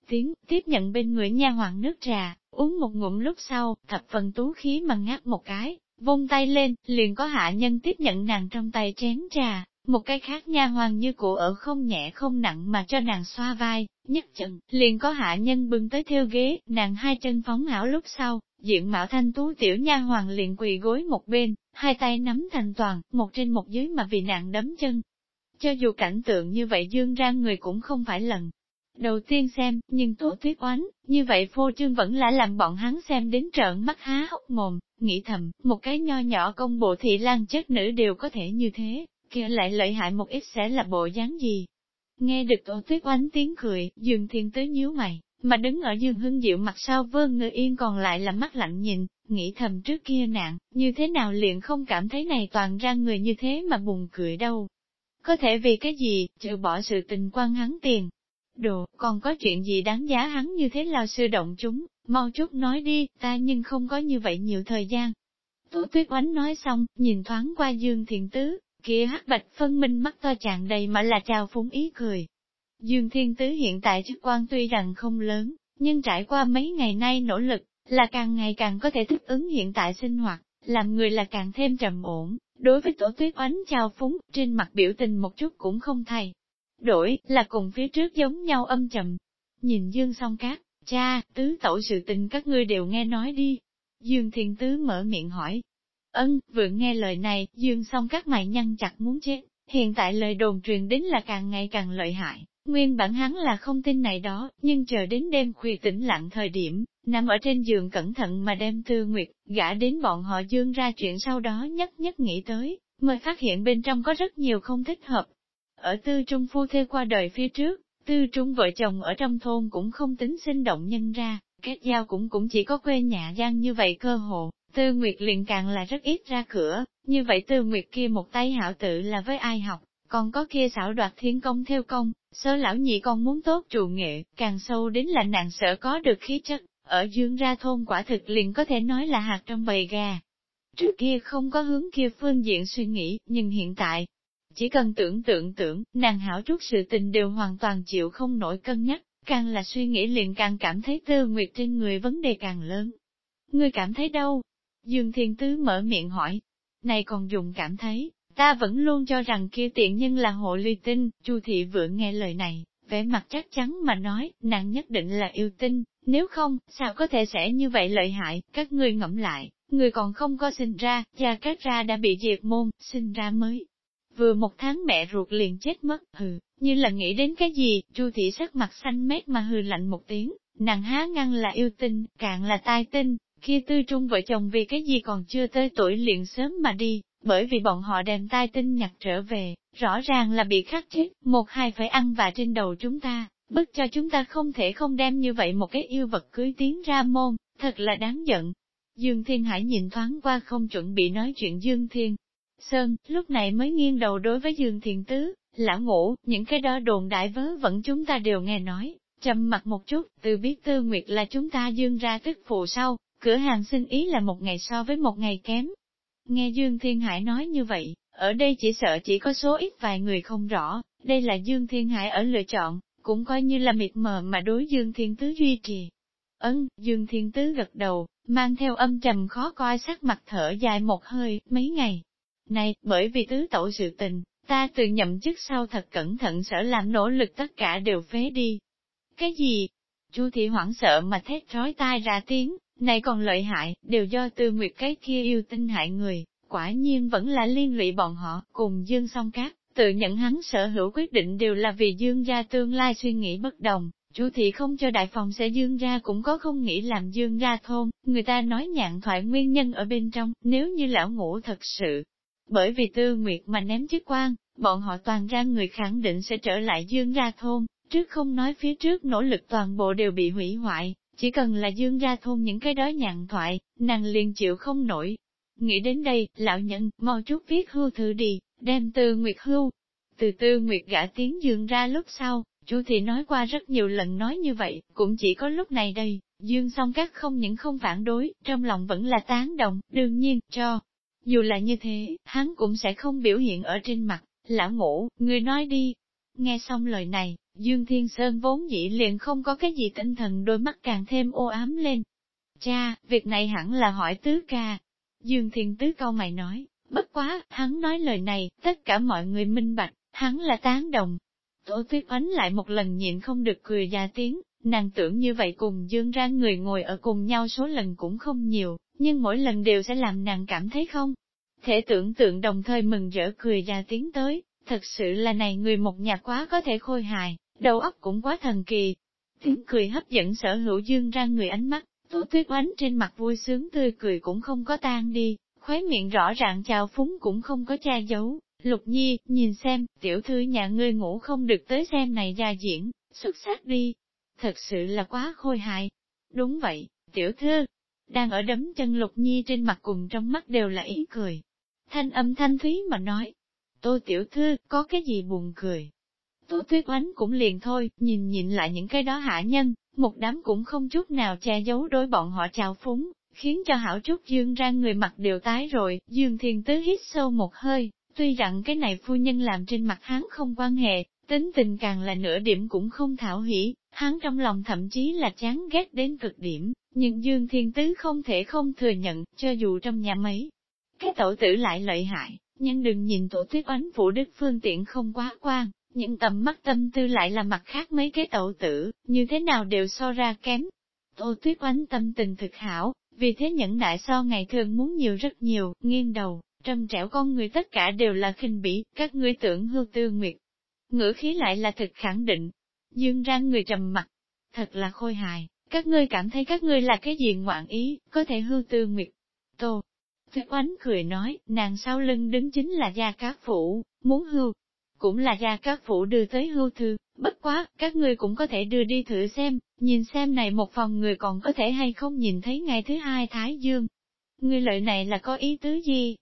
tiếng, tiếp nhận bên người nha hoàng nước trà, uống một ngụm lúc sau, thập phần tú khí mà ngáp một cái, vung tay lên, liền có hạ nhân tiếp nhận nàng trong tay chén trà, một cái khác nha hoàng như cụ ở không nhẹ không nặng mà cho nàng xoa vai, nhất chân, liền có hạ nhân bưng tới theo ghế, nàng hai chân phóng ảo lúc sau, diện mạo thanh tú tiểu nha hoàng liền quỳ gối một bên, hai tay nắm thành toàn, một trên một dưới mà vì nàng đấm chân. Cho dù cảnh tượng như vậy dương ra người cũng không phải lần đầu tiên xem, nhưng Tố tuyết oán, như vậy phô trương vẫn là làm bọn hắn xem đến trợn mắt há hốc mồm, nghĩ thầm, một cái nho nhỏ công bộ thị lan chất nữ đều có thể như thế, kia lại lợi hại một ít sẽ là bộ dáng gì. Nghe được Tố tuyết oán tiếng cười, dương thiên tới nhíu mày, mà đứng ở dương hưng diệu mặt sau vương ngư yên còn lại là mắt lạnh nhìn, nghĩ thầm trước kia nạn, như thế nào liền không cảm thấy này toàn ra người như thế mà buồn cười đâu. Có thể vì cái gì, trừ bỏ sự tình quan hắn tiền, Đồ, còn có chuyện gì đáng giá hắn như thế lao sư động chúng, mau chút nói đi, ta nhưng không có như vậy nhiều thời gian. Tổ tuyết oánh nói xong, nhìn thoáng qua Dương Thiện Tứ, kia hắc bạch phân minh mắt to chạng đầy mà là trao phúng ý cười. Dương Thiên Tứ hiện tại chức quan tuy rằng không lớn, nhưng trải qua mấy ngày nay nỗ lực, là càng ngày càng có thể thích ứng hiện tại sinh hoạt, làm người là càng thêm trầm ổn, đối với tổ tuyết oánh trao phúng, trên mặt biểu tình một chút cũng không thay. Đổi, là cùng phía trước giống nhau âm trầm. Nhìn Dương song cát, cha, tứ tẩu sự tình các ngươi đều nghe nói đi. Dương Thiên Tứ mở miệng hỏi. Ân, vừa nghe lời này, Dương song các mày nhăn chặt muốn chết, hiện tại lời đồn truyền đến là càng ngày càng lợi hại. Nguyên bản hắn là không tin này đó, nhưng chờ đến đêm khuya tĩnh lặng thời điểm, nằm ở trên giường cẩn thận mà đem Tư Nguyệt, gã đến bọn họ dương ra chuyện sau đó nhất nhất nghĩ tới, mới phát hiện bên trong có rất nhiều không thích hợp. Ở Tư Trung phu thê qua đời phía trước, Tư Trung vợ chồng ở trong thôn cũng không tính sinh động nhân ra, kết giao cũng cũng chỉ có quê nhà gian như vậy cơ hộ. Tư Nguyệt liền càng là rất ít ra cửa, như vậy Tư Nguyệt kia một tay hảo tự là với ai học, còn có kia xảo đoạt thiên công theo công, sơ lão nhị con muốn tốt trụ nghệ, càng sâu đến là nàng sợ có được khí chất, ở dương ra thôn quả thực liền có thể nói là hạt trong bầy gà. Trước kia không có hướng kia phương diện suy nghĩ, nhưng hiện tại, chỉ cần tưởng tượng tưởng, nàng hảo chút sự tình đều hoàn toàn chịu không nổi cân nhắc, càng là suy nghĩ liền càng cảm thấy tư nguyệt trên người vấn đề càng lớn. Ngươi cảm thấy đâu? Dương Thiên Tứ mở miệng hỏi. Này còn dùng cảm thấy, Ta vẫn luôn cho rằng kia tiện nhân là hộ ly tinh, Chu thị vừa nghe lời này, vẻ mặt chắc chắn mà nói, nàng nhất định là yêu tinh, nếu không, sao có thể sẽ như vậy lợi hại, các ngươi ngẫm lại, người còn không có sinh ra, gia các ra đã bị diệt môn, sinh ra mới. Vừa một tháng mẹ ruột liền chết mất, hừ, như là nghĩ đến cái gì, Chu thị sắc mặt xanh mét mà hừ lạnh một tiếng, nàng há ngăn là yêu tinh, càng là tai tinh, kia tư trung vợ chồng vì cái gì còn chưa tới tuổi liền sớm mà đi, bởi vì bọn họ đem tai tinh nhặt trở về, rõ ràng là bị khắc chết, một hai phải ăn và trên đầu chúng ta, bức cho chúng ta không thể không đem như vậy một cái yêu vật cưới tiến ra môn, thật là đáng giận. Dương Thiên Hải nhìn thoáng qua không chuẩn bị nói chuyện Dương Thiên. Sơn, lúc này mới nghiêng đầu đối với Dương thiện Tứ, lão ngủ, những cái đó đồn đại vớ vẫn chúng ta đều nghe nói, trầm mặt một chút, từ biết tư nguyệt là chúng ta dương ra tức phụ sau, cửa hàng sinh ý là một ngày so với một ngày kém, Nghe Dương Thiên Hải nói như vậy, ở đây chỉ sợ chỉ có số ít vài người không rõ, đây là Dương Thiên Hải ở lựa chọn, cũng coi như là miệt mờ mà đối Dương Thiên Tứ duy trì. Ấn, Dương Thiên Tứ gật đầu, mang theo âm trầm khó coi sắc mặt thở dài một hơi, mấy ngày. Này, bởi vì tứ tẩu sự tình, ta từ nhậm chức sau thật cẩn thận sợ làm nỗ lực tất cả đều phế đi. Cái gì? Chu thị hoảng sợ mà thét trói tai ra tiếng, này còn lợi hại, đều do tư nguyệt cái kia yêu tinh hại người, quả nhiên vẫn là liên lụy bọn họ, cùng Dương song cát, tự nhận hắn sở hữu quyết định đều là vì Dương gia tương lai suy nghĩ bất đồng. chú thị không cho đại phòng sẽ dương gia cũng có không nghĩ làm dương gia thôn, người ta nói nhạn thoại nguyên nhân ở bên trong, nếu như lão ngủ thật sự. Bởi vì tư nguyệt mà ném chức quan, bọn họ toàn ra người khẳng định sẽ trở lại dương gia thôn, trước không nói phía trước nỗ lực toàn bộ đều bị hủy hoại, chỉ cần là dương ra thôn những cái đó nhạn thoại, nàng liền chịu không nổi. Nghĩ đến đây, lão nhân, mau chút viết hưu thư đi, đem tư nguyệt hưu. Từ tư nguyệt gã tiếng dương ra lúc sau, chú thị nói qua rất nhiều lần nói như vậy, cũng chỉ có lúc này đây, dương song các không những không phản đối, trong lòng vẫn là tán đồng, đương nhiên, cho. Dù là như thế, hắn cũng sẽ không biểu hiện ở trên mặt, lão ngủ, người nói đi. Nghe xong lời này, Dương Thiên Sơn vốn dĩ liền không có cái gì tinh thần đôi mắt càng thêm ô ám lên. Cha, việc này hẳn là hỏi tứ ca. Dương Thiên Tứ câu mày nói, bất quá, hắn nói lời này, tất cả mọi người minh bạch, hắn là tán đồng. Tổ tuyết ánh lại một lần nhịn không được cười ra tiếng, nàng tưởng như vậy cùng Dương ra người ngồi ở cùng nhau số lần cũng không nhiều, nhưng mỗi lần đều sẽ làm nàng cảm thấy không. Thể tưởng tượng đồng thời mừng rỡ cười ra tiếng tới, thật sự là này người một nhà quá có thể khôi hài, đầu óc cũng quá thần kỳ. Tiếng cười hấp dẫn sở hữu dương ra người ánh mắt, Tố tuyết oánh trên mặt vui sướng tươi cười cũng không có tan đi, khóe miệng rõ ràng chào phúng cũng không có che giấu. Lục nhi, nhìn xem, tiểu thư nhà ngươi ngủ không được tới xem này ra diễn, xuất sắc đi. Thật sự là quá khôi hài. Đúng vậy, tiểu thư, đang ở đấm chân lục nhi trên mặt cùng trong mắt đều là ý cười. Thanh âm thanh thúy mà nói, tô tiểu thư, có cái gì buồn cười, Tô tuyết oánh cũng liền thôi, nhìn nhìn lại những cái đó hạ nhân, một đám cũng không chút nào che giấu đối bọn họ chào phúng, khiến cho hảo chút dương ra người mặt đều tái rồi, dương thiên tứ hít sâu một hơi, tuy rằng cái này phu nhân làm trên mặt hắn không quan hệ, tính tình càng là nửa điểm cũng không thảo hỉ, hắn trong lòng thậm chí là chán ghét đến cực điểm, nhưng Dương Thiên Tứ không thể không thừa nhận, cho dù trong nhà mấy. Cái tổ tử lại lợi hại, Nhưng đừng nhìn tổ tuyết oánh phụ đức phương tiện không quá quan, những tầm mắt tâm tư lại là mặt khác mấy cái tổ tử, như thế nào đều so ra kém. Tô tuyết oánh tâm tình thực hảo, vì thế nhẫn đại so ngày thường muốn nhiều rất nhiều, nghiêng đầu, trầm trẻo con người tất cả đều là khinh bỉ, các ngươi tưởng hưu tư nguyệt. Ngữ khí lại là thực khẳng định. Dương ra người trầm mặt, thật là khôi hài, các ngươi cảm thấy các ngươi là cái gì ngoạn ý, có thể hư tư nguyệt. Tô, thuyết oánh cười nói, nàng sau lưng đứng chính là gia cát phủ, muốn hưu. Cũng là gia cát phủ đưa tới hưu thư, bất quá, các ngươi cũng có thể đưa đi thử xem, nhìn xem này một phòng người còn có thể hay không nhìn thấy ngày thứ hai Thái Dương. Ngươi lợi này là có ý tứ gì?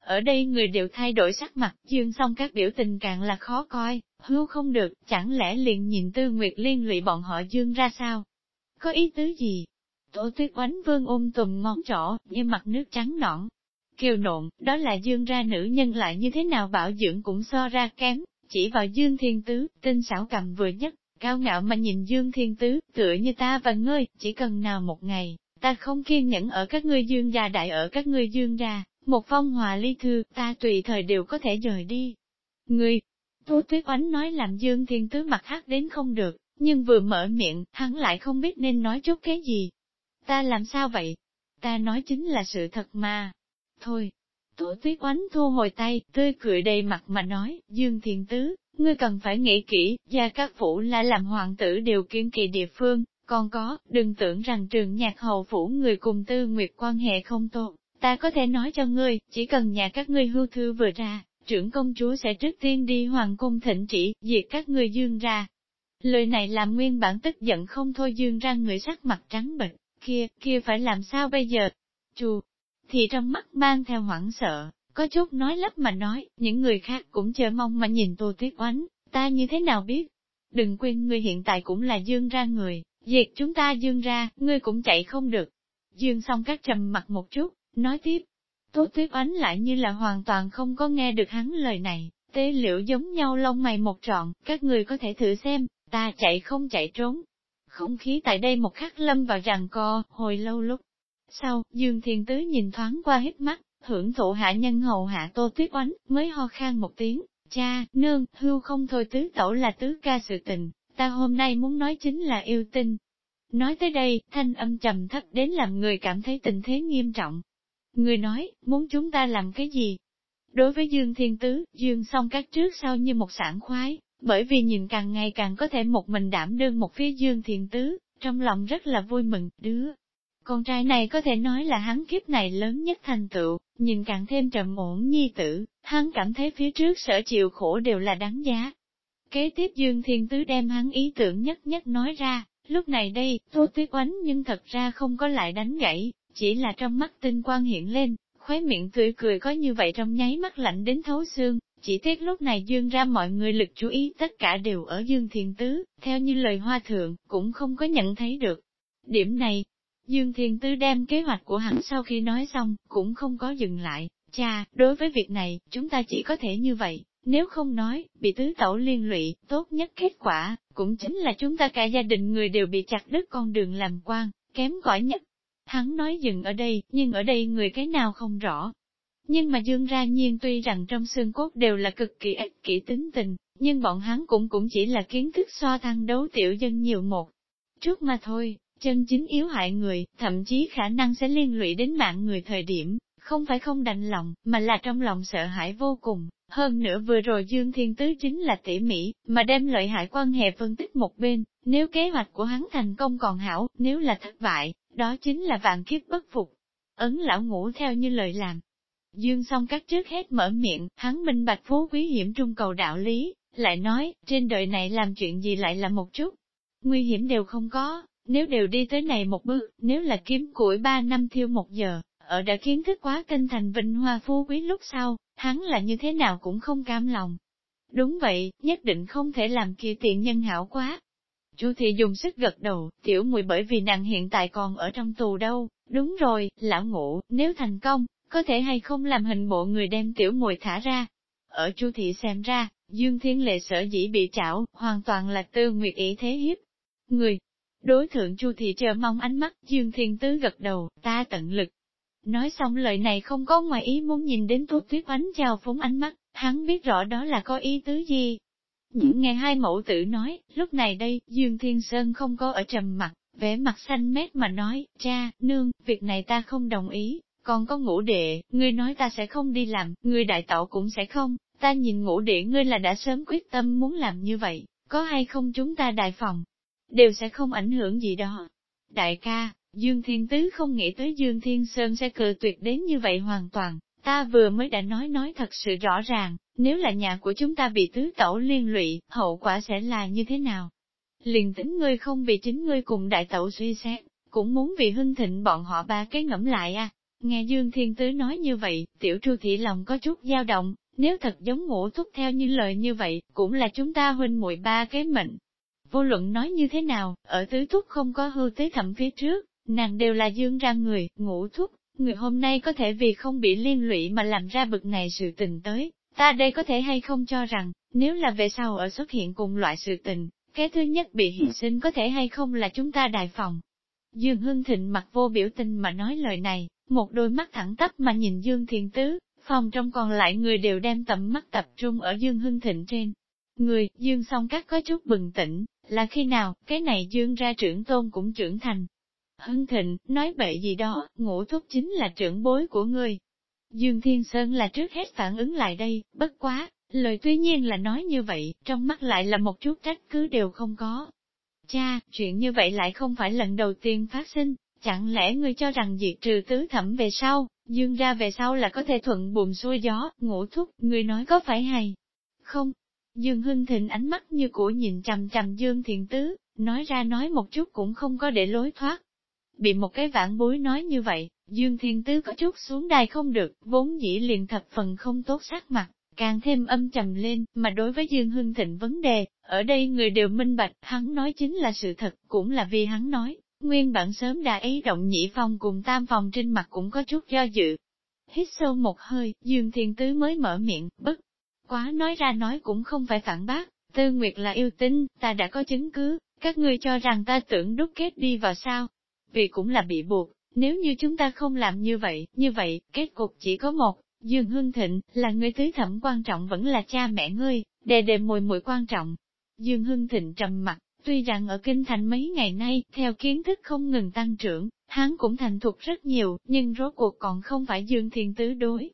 Ở đây người đều thay đổi sắc mặt, dương xong các biểu tình càng là khó coi, hưu không được, chẳng lẽ liền nhìn tư nguyệt liên lụy bọn họ dương ra sao? Có ý tứ gì? Tổ tuyết oánh vương ôm tùm ngón trỏ, như mặt nước trắng nõn. Kiều nộn, đó là dương ra nữ nhân lại như thế nào bảo dưỡng cũng so ra kém, chỉ vào dương thiên tứ, tinh xảo cầm vừa nhất, cao ngạo mà nhìn dương thiên tứ, tựa như ta và ngươi, chỉ cần nào một ngày, ta không kiên nhẫn ở các ngươi dương gia đại ở các ngươi dương gia, một phong hòa ly thư, ta tùy thời đều có thể rời đi. Ngươi, Tố Tuyết Oánh nói làm Dương Thiên Tứ mặt hát đến không được, nhưng vừa mở miệng, hắn lại không biết nên nói chút cái gì. Ta làm sao vậy? Ta nói chính là sự thật mà. Thôi. Tổ tuyết oánh thu hồi tay, tươi cười đầy mặt mà nói, Dương Thiên Tứ, ngươi cần phải nghĩ kỹ, gia các phủ là làm hoàng tử điều kiên kỳ địa phương, còn có, đừng tưởng rằng trường nhạc hầu phủ người cùng tư nguyệt quan hệ không tốt, ta có thể nói cho ngươi, chỉ cần nhà các ngươi hưu thư vừa ra, trưởng công chúa sẽ trước tiên đi hoàng cung thịnh chỉ, diệt các người dương ra, Lời này làm nguyên bản tức giận không thôi dương ra người sắc mặt trắng bệch, kia, kia phải làm sao bây giờ? Chù, thì trong mắt mang theo hoảng sợ, có chút nói lắp mà nói, những người khác cũng chờ mong mà nhìn Tô Tuyết Oánh, ta như thế nào biết? Đừng quên ngươi hiện tại cũng là dương ra người, diệt chúng ta dương ra, ngươi cũng chạy không được. Dương xong các trầm mặt một chút, nói tiếp. Tố Tuyết Oánh lại như là hoàn toàn không có nghe được hắn lời này, tế liệu giống nhau lông mày một trọn, các người có thể thử xem, ta chạy không chạy trốn. Không khí tại đây một khắc lâm vào rằng co, hồi lâu lúc. Sau, Dương Thiên Tứ nhìn thoáng qua hít mắt, hưởng thụ hạ nhân hầu hạ tô tuyết oánh, mới ho khan một tiếng, cha, nương, hưu không thôi tứ tẩu là tứ ca sự tình, ta hôm nay muốn nói chính là yêu tinh. Nói tới đây, thanh âm trầm thấp đến làm người cảm thấy tình thế nghiêm trọng. Người nói, muốn chúng ta làm cái gì? Đối với Dương Thiên Tứ, Dương song các trước sau như một sản khoái, bởi vì nhìn càng ngày càng có thể một mình đảm đương một phía dương Thiên tứ, trong lòng rất là vui mừng, đứa. Con trai này có thể nói là hắn kiếp này lớn nhất thành tựu, nhìn càng thêm trầm ổn nhi tử, hắn cảm thấy phía trước sở chịu khổ đều là đáng giá. Kế tiếp Dương Thiên Tứ đem hắn ý tưởng nhất nhất nói ra, lúc này đây, Tô Tuyết Oánh nhưng thật ra không có lại đánh gãy, chỉ là trong mắt tinh quang hiện lên, khóe miệng tươi cười có như vậy trong nháy mắt lạnh đến thấu xương, chỉ tiếc lúc này dương ra mọi người lực chú ý tất cả đều ở dương thiền tứ, theo như lời hoa thượng, cũng không có nhận thấy được. Điểm này, dương thiền tứ đem kế hoạch của hắn sau khi nói xong, cũng không có dừng lại. Cha, đối với việc này, chúng ta chỉ có thể như vậy, nếu không nói, bị tứ tẩu liên lụy, tốt nhất kết quả, cũng chính là chúng ta cả gia đình người đều bị chặt đứt con đường làm quan, kém cỏi nhất. Hắn nói dừng ở đây, nhưng ở đây người cái nào không rõ, nhưng mà Dương ra nhiên tuy rằng trong xương cốt đều là cực kỳ ích kỷ tính tình, nhưng bọn hắn cũng cũng chỉ là kiến thức so thăng đấu tiểu dân nhiều một chút mà thôi, chân chính yếu hại người, thậm chí khả năng sẽ liên lụy đến mạng người thời điểm, không phải không đành lòng, mà là trong lòng sợ hãi vô cùng. Hơn nữa vừa rồi Dương Thiên Tứ chính là tỉ mỉ, mà đem lợi hại quan hệ phân tích một bên, nếu kế hoạch của hắn thành công còn hảo, nếu là thất bại, đó chính là vạn kiếp bất phục. Ấn lão ngủ theo như lời làm, Dương song các trước hết mở miệng, hắn minh bạch phú quý hiểm trung cầu đạo lý, lại nói, trên đời này làm chuyện gì lại là một chút. Nguy hiểm đều không có, nếu đều đi tới này một bước, nếu là kiếm củi ba năm thiêu một giờ, ở đã kiến thức quá kinh thành vinh hoa phú quý lúc sau, hắn là như thế nào cũng không cam lòng. Đúng vậy, nhất định không thể làm kia tiện nhân hảo quá. Chu thị dùng sức gật đầu, tiểu mùi bởi vì nàng hiện tại còn ở trong tù đâu, đúng rồi, lão ngủ, nếu thành công, có thể hay không làm hình bộ người đem tiểu mùi thả ra. Ở chu thị xem ra, Dương Thiên Lệ sở dĩ bị trảo, hoàn toàn là tư nguyệt ý thế hiếp. Người, đối thượng chu thị chờ mong ánh mắt, Dương Thiên Tứ gật đầu, ta tận lực. Nói xong lời này không có ngoài ý muốn nhìn đến thuốc Tuyết Ánh chào phúng ánh mắt, hắn biết rõ đó là có ý tứ gì. Những nghe hai mẫu tử nói, lúc này đây, Dương Thiên Sơn không có ở trầm mặt, vẻ mặt xanh mét mà nói, cha, nương, việc này ta không đồng ý, còn có ngũ đệ, ngươi nói ta sẽ không đi làm, ngươi đại tẩu cũng sẽ không, ta nhìn ngũ đệ ngươi là đã sớm quyết tâm muốn làm như vậy, có hay không chúng ta đại phòng, đều sẽ không ảnh hưởng gì đó. Đại ca, Dương Thiên Tứ không nghĩ tới Dương Thiên Sơn sẽ cự tuyệt đến như vậy hoàn toàn, ta vừa mới đã nói nói thật sự rõ ràng, nếu là nhà của chúng ta bị tứ tẩu liên lụy, hậu quả sẽ là như thế nào? Liền tính ngươi không vì chính ngươi cùng đại tẩu suy xét, cũng muốn vì hưng thịnh bọn họ ba cái ngẫm lại à. Nghe Dương Thiên Tứ nói như vậy, tiểu tru thị lòng có chút dao động, nếu thật giống ngủ thúc theo như lời như vậy, cũng là chúng ta huynh muội ba cái mệnh. Vô luận nói như thế nào, ở tứ thúc không có hư tế thẩm phía trước, nàng đều là dương ra người, ngủ thúc, người hôm nay có thể vì không bị liên lụy mà làm ra bực này sự tình tới, ta đây có thể hay không cho rằng, nếu là về sau ở xuất hiện cùng loại sự tình, cái thứ nhất bị hy sinh có thể hay không là chúng ta đại phòng. Dương Hưng Thịnh mặt vô biểu tình mà nói lời này, một đôi mắt thẳng tắp mà nhìn Dương Thiền Tứ, phòng trong còn lại người đều đem tầm mắt tập trung ở Dương Hưng Thịnh trên. Người, Dương song các có chút bừng tỉnh, là khi nào, cái này Dương ra trưởng tôn cũng trưởng thành. Hưng Thịnh, nói bậy gì đó, ngũ thúc chính là trưởng bối của ngươi. Dương Thiên Sơn là trước hết phản ứng lại đây, bất quá, lời tuy nhiên là nói như vậy, trong mắt lại là một chút trách cứ đều không có. Cha, chuyện như vậy lại không phải lần đầu tiên phát sinh, chẳng lẽ ngươi cho rằng diệt trừ tứ thẩm về sau, dương ra về sau là có thể thuận buồm xuôi gió, ngủ thúc, ngươi nói có phải hay? Không. Dương Hưng Thịnh ánh mắt như của nhìn trầm trầm Dương Thiện Tứ, nói ra nói một chút cũng không có để lối thoát. Bị một cái vãn bối nói như vậy, Dương Thiên Tứ có chút xuống đài không được, vốn dĩ liền thập phần không tốt sắc mặt, càng thêm âm trầm lên, mà đối với Dương Hưng Thịnh vấn đề, ở đây người đều minh bạch, hắn nói chính là sự thật, cũng là vì hắn nói, nguyên bản sớm đã ý động nhị phòng cùng tam phòng trên mặt cũng có chút do dự. Hít sâu một hơi, Dương Thiên Tứ mới mở miệng, bất quá nói ra nói cũng không phải phản bác, Tư Nguyệt là yêu tinh, ta đã có chứng cứ, các ngươi cho rằng ta tưởng đúc kết đi vào sao? Vì cũng là bị buộc, nếu như chúng ta không làm như vậy, như vậy, kết cục chỉ có một, Dương Hương Thịnh, là người tứ thẩm quan trọng vẫn là cha mẹ ngươi, đề đề mùi mùi quan trọng. Dương Hưng Thịnh trầm mặt, tuy rằng ở kinh thành mấy ngày nay, theo kiến thức không ngừng tăng trưởng, hắn cũng thành thục rất nhiều, nhưng rốt cuộc còn không phải Dương Thiên Tứ đối.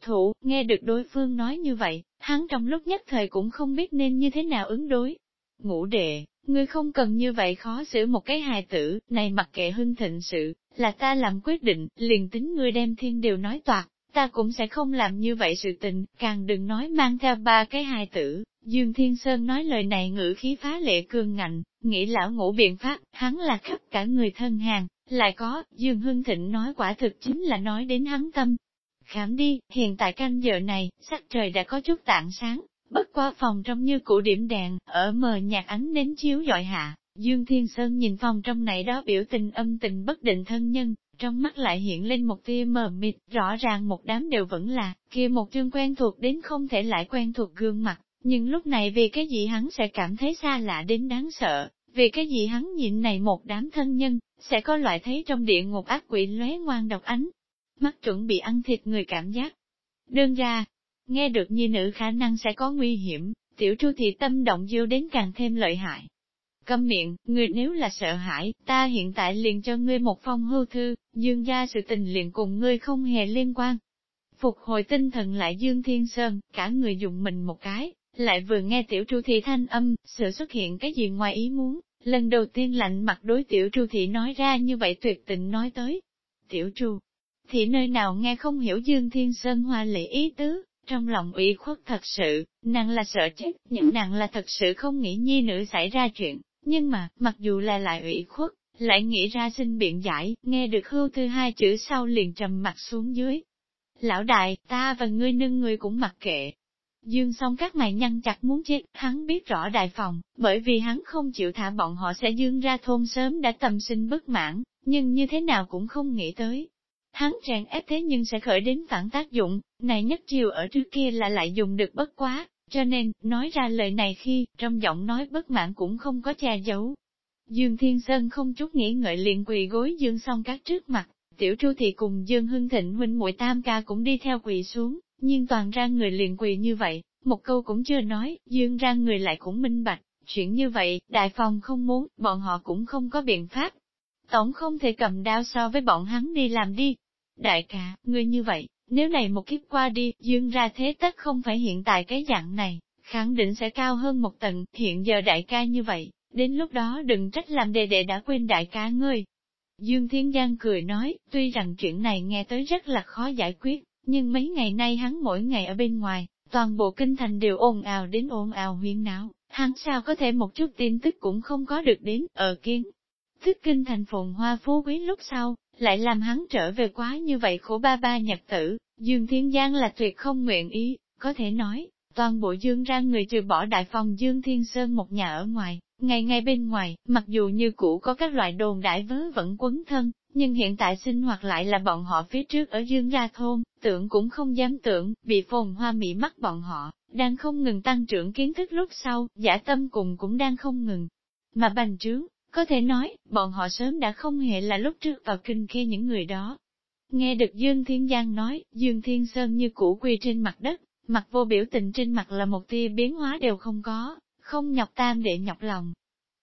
Thủ, nghe được đối phương nói như vậy, hắn trong lúc nhất thời cũng không biết nên như thế nào ứng đối. Ngũ đệ, ngươi không cần như vậy khó xử một cái hài tử, này mặc kệ hưng thịnh sự, là ta làm quyết định, liền tính ngươi đem thiên đều nói toạc, ta cũng sẽ không làm như vậy sự tình, càng đừng nói mang theo ba cái hài tử. Dương Thiên Sơn nói lời này ngữ khí phá lệ cương ngạnh, nghĩ lão ngũ biện pháp, hắn là khắp cả người thân hàng, lại có, Dương Hưng Thịnh nói quả thực chính là nói đến hắn tâm. Khám đi, hiện tại canh giờ này, sắc trời đã có chút tạng sáng, bất qua phòng trong như cũ điểm đèn, ở mờ nhạt ánh nến chiếu dọi hạ, Dương Thiên Sơn nhìn phòng trong này đó biểu tình âm tình bất định thân nhân, trong mắt lại hiện lên một tia mờ mịt, rõ ràng một đám đều vẫn là, kia một chương quen thuộc đến không thể lại quen thuộc gương mặt, nhưng lúc này vì cái gì hắn sẽ cảm thấy xa lạ đến đáng sợ, vì cái gì hắn nhìn này một đám thân nhân, sẽ có loại thấy trong địa ngục ác quỷ lóe ngoan độc ánh, mắt chuẩn bị ăn thịt người cảm giác. Đơn ra, nghe được nhi nữ khả năng sẽ có nguy hiểm, tiểu tru thị tâm động diêu đến càng thêm lợi hại. Câm miệng, người nếu là sợ hãi, ta hiện tại liền cho ngươi một phong hưu thư, dương gia sự tình liền cùng ngươi không hề liên quan. Phục hồi tinh thần lại Dương Thiên Sơn, cả người dùng mình một cái, lại vừa nghe tiểu tru thị thanh âm, sự xuất hiện cái gì ngoài ý muốn, lần đầu tiên lạnh mặt đối tiểu tru thị nói ra như vậy tuyệt tình nói tới. Tiểu tru, thị nơi nào nghe không hiểu Dương Thiên Sơn hoa lệ ý tứ, trong lòng ủy khuất thật sự, nàng là sợ chết, nhưng nàng là thật sự không nghĩ nhi nữ xảy ra chuyện, nhưng mà, mặc dù là lại ủy khuất, lại nghĩ ra xin biện giải, nghe được hưu thư hai chữ sau liền trầm mặt xuống dưới. Lão đại, ta và ngươi nâng ngươi cũng mặc kệ. Dương song các mày nhăn chặt muốn chết, hắn biết rõ đại phòng, bởi vì hắn không chịu thả bọn họ sẽ dương ra thôn sớm đã tầm sinh bất mãn, nhưng như thế nào cũng không nghĩ tới. Hắn chàng ép thế nhưng sẽ khởi đến phản tác dụng, này nhất chiều ở trước kia là lại dùng được bất quá, cho nên, nói ra lời này khi, trong giọng nói bất mãn cũng không có che giấu. Dương Thiên Sơn không chút nghĩ ngợi liền quỳ gối Dương song các trước mặt, tiểu tru thị cùng Dương Hưng Thịnh huynh muội tam ca cũng đi theo quỳ xuống, nhưng toàn ra người liền quỳ như vậy, một câu cũng chưa nói, Dương ra người lại cũng minh bạch, chuyện như vậy, đại phòng không muốn, bọn họ cũng không có biện pháp. Tổng không thể cầm đao so với bọn hắn đi làm đi. Đại ca, người như vậy, nếu này một kiếp qua đi, Dương ra thế tất không phải hiện tại cái dạng này, khẳng định sẽ cao hơn một tầng, hiện giờ đại ca như vậy, đến lúc đó đừng trách làm đề đệ đã quên đại ca ngươi. Dương Thiên Giang cười nói, tuy rằng chuyện này nghe tới rất là khó giải quyết, nhưng mấy ngày nay hắn mỗi ngày ở bên ngoài, toàn bộ kinh thành đều ồn ào đến ồn ào huyên náo, hắn sao có thể một chút tin tức cũng không có được đến, ở kiên. Thức kinh thành phồn hoa phú quý lúc sau, lại làm hắn trở về quá như vậy khổ ba ba nhật tử, Dương Thiên Giang là tuyệt không nguyện ý, có thể nói, toàn bộ Dương ra người trừ bỏ đại phòng Dương Thiên Sơn một nhà ở ngoài, ngày ngày bên ngoài, mặc dù như cũ có các loại đồn đại vớ vẫn quấn thân, nhưng hiện tại sinh hoạt lại là bọn họ phía trước ở Dương ra thôn, tưởng cũng không dám tưởng, bị phồn hoa mỹ mắt bọn họ, đang không ngừng tăng trưởng kiến thức lúc sau, giả tâm cùng cũng đang không ngừng. Mà bành trướng, có thể nói, bọn họ sớm đã không hề là lúc trước vào kinh kia những người đó. Nghe được Dương Thiên Giang nói, Dương Thiên Sơn như cũ quy trên mặt đất, mặt vô biểu tình trên mặt là một tia biến hóa đều không có, không nhọc tam để nhọc lòng.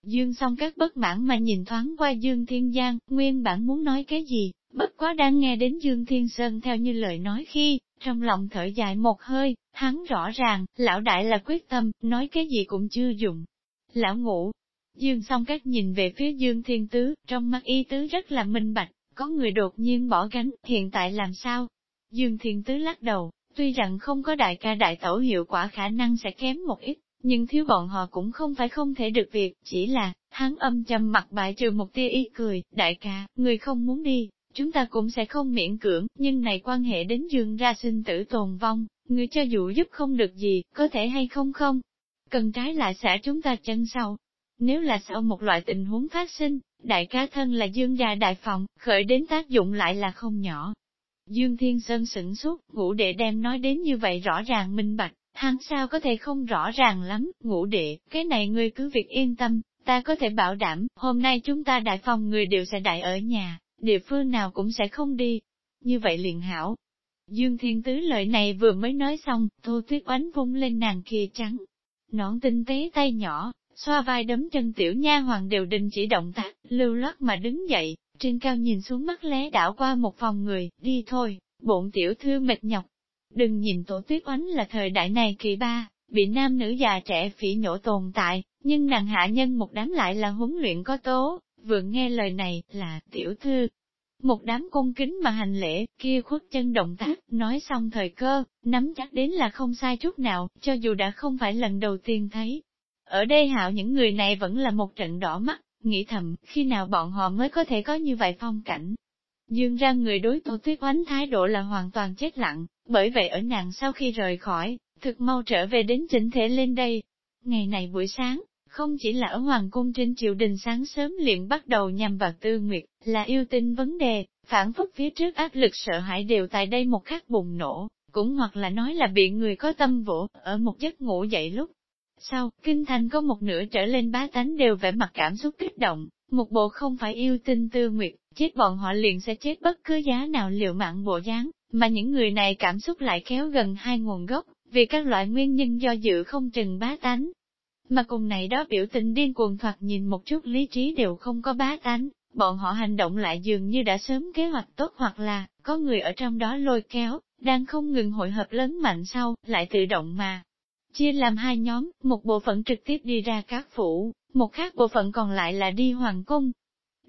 Dương song các bất mãn mà nhìn thoáng qua Dương Thiên Giang, nguyên bản muốn nói cái gì, bất quá đang nghe đến Dương Thiên Sơn theo như lời nói khi, trong lòng thở dài một hơi, hắn rõ ràng, lão đại là quyết tâm, nói cái gì cũng chưa dùng. Lão ngủ, Dương song các nhìn về phía Dương Thiên Tứ, trong mắt y tứ rất là minh bạch, có người đột nhiên bỏ gánh, hiện tại làm sao? Dương Thiên Tứ lắc đầu, tuy rằng không có đại ca đại tẩu hiệu quả khả năng sẽ kém một ít, nhưng thiếu bọn họ cũng không phải không thể được việc, chỉ là, hắn âm trầm mặt bại trừ một tia y cười, đại ca, người không muốn đi, chúng ta cũng sẽ không miễn cưỡng, nhưng này quan hệ đến dương ra sinh tử tồn vong, người cho dù giúp không được gì, có thể hay không không? Cần trái lại xả chúng ta chân sau. Nếu là sau một loại tình huống phát sinh, đại ca thân là dương gia đại phòng, khởi đến tác dụng lại là không nhỏ. Dương Thiên Sơn sửng sốt, ngũ đệ đem nói đến như vậy rõ ràng minh bạch, hắn sao có thể không rõ ràng lắm, ngũ đệ, cái này ngươi cứ việc yên tâm, ta có thể bảo đảm, hôm nay chúng ta đại phòng người đều sẽ đại ở nhà, địa phương nào cũng sẽ không đi. Như vậy liền hảo. Dương Thiên Tứ lời này vừa mới nói xong, Tô Tuyết Oánh vung lên nàng kia trắng. Nón tinh tế tay nhỏ, xoa vai đấm chân tiểu nha hoàng đều đình chỉ động tác, lưu loát mà đứng dậy, trên cao nhìn xuống mắt lé đảo qua một phòng người, đi thôi, bổn tiểu thư mệt nhọc. Đừng nhìn tổ tuyết oánh là thời đại này kỳ ba, bị nam nữ già trẻ phỉ nhổ tồn tại, nhưng nàng hạ nhân một đám lại là huấn luyện có tố, vừa nghe lời này là tiểu thư. Một đám cung kính mà hành lễ, kia khuất chân động tác, nói xong thời cơ, nắm chắc đến là không sai chút nào, cho dù đã không phải lần đầu tiên thấy. Ở đây hạo những người này vẫn là một trận đỏ mắt, nghĩ thầm, khi nào bọn họ mới có thể có như vậy phong cảnh. Dương ra người đối tổ tuyết oánh thái độ là hoàn toàn chết lặng, bởi vậy ở nàng sau khi rời khỏi, thực mau trở về đến chỉnh thể lên đây. Ngày này buổi sáng, không chỉ là ở Hoàng cung trên triều đình sáng sớm liền bắt đầu nhằm vào tư nguyệt, là yêu tinh vấn đề, phản phất phía trước áp lực sợ hãi đều tại đây một khắc bùng nổ, cũng hoặc là nói là bị người có tâm vỗ, ở một giấc ngủ dậy lúc. Sau, kinh thành có một nửa trở lên bá tánh đều vẻ mặt cảm xúc kích động, một bộ không phải yêu tinh tư nguyệt, chết bọn họ liền sẽ chết bất cứ giá nào liệu mạng bộ dáng, mà những người này cảm xúc lại kéo gần hai nguồn gốc, vì các loại nguyên nhân do dự không chừng bá tánh. Mà cùng này đó biểu tình điên cuồng thoạt nhìn một chút lý trí đều không có bá tánh, bọn họ hành động lại dường như đã sớm kế hoạch tốt hoặc là, có người ở trong đó lôi kéo, đang không ngừng hội hợp lớn mạnh sau, lại tự động mà. Chia làm hai nhóm, một bộ phận trực tiếp đi ra các phủ, một khác bộ phận còn lại là đi hoàng cung,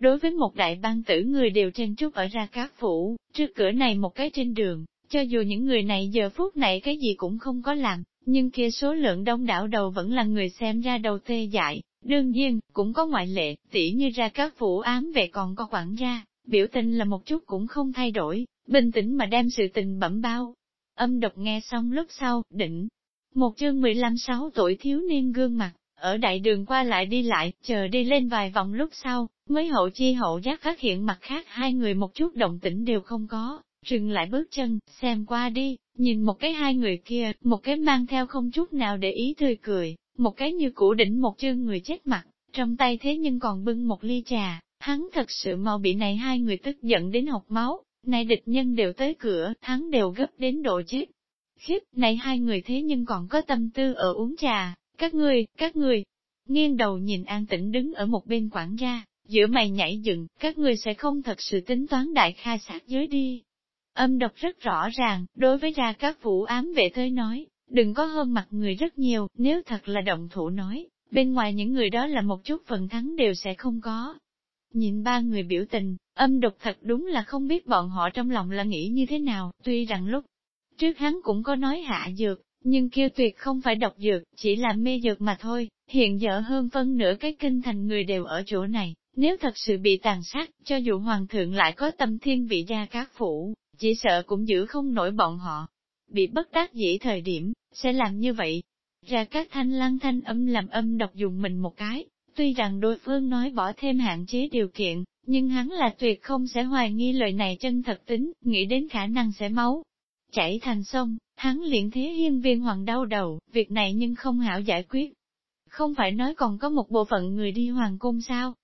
Đối với một đại ban tử người đều trên trúc ở ra các phủ, trước cửa này một cái trên đường, cho dù những người này giờ phút này cái gì cũng không có làm, nhưng kia số lượng đông đảo đầu vẫn là người xem ra đầu tê dại. Đương nhiên, cũng có ngoại lệ, tỉ như ra các phủ ám về còn có quản gia, biểu tình là một chút cũng không thay đổi, bình tĩnh mà đem sự tình bẩm bao. Âm độc nghe xong lúc sau, định. Một chương 15-6 tuổi thiếu niên gương mặt, ở đại đường qua lại đi lại, chờ đi lên vài vòng lúc sau, mới hậu chi hậu giác phát hiện mặt khác hai người một chút động tĩnh đều không có, dừng lại bước chân, xem qua đi, nhìn một cái hai người kia, một cái mang theo không chút nào để ý tươi cười, một cái như cũ đỉnh một chương người chết mặt, trong tay thế nhưng còn bưng một ly trà, Hắn thật sự mau bị này hai người tức giận đến học máu, này địch nhân đều tới cửa, hắn đều gấp đến độ chết. Khiếp, này hai người thế nhưng còn có tâm tư ở uống trà, các ngươi, các ngươi. Nghiêng đầu nhìn an tĩnh đứng ở một bên quản gia, giữa mày nhảy dựng, các ngươi sẽ không thật sự tính toán đại khai sát giới đi. Âm độc rất rõ ràng, đối với ra các vũ ám vệ tới nói, đừng có hơn mặt người rất nhiều, nếu thật là động thủ nói, bên ngoài những người đó là một chút phần thắng đều sẽ không có. Nhìn ba người biểu tình, âm độc thật đúng là không biết bọn họ trong lòng là nghĩ như thế nào, tuy rằng lúc trước hắn cũng có nói hạ dược, nhưng kia tuyệt không phải độc dược, chỉ là mê dược mà thôi, hiện giờ hơn phân nửa cái kinh thành người đều ở chỗ này, nếu thật sự bị tàn sát, cho dù hoàng thượng lại có tâm thiên vị gia các phủ, chỉ sợ cũng giữ không nổi bọn họ. Bị bất đắc dĩ thời điểm, sẽ làm như vậy. Ra các thanh lăng thanh âm làm âm độc dùng mình một cái, tuy rằng đối phương nói bỏ thêm hạn chế điều kiện, nhưng hắn là tuyệt không sẽ hoài nghi lời này chân thật tính, nghĩ đến khả năng sẽ máu. Chảy thành sông, hắn liền thế hiên viên hoàng đau đầu, việc này nhưng không hảo giải quyết. Không phải nói còn có một bộ phận người đi hoàng cung sao?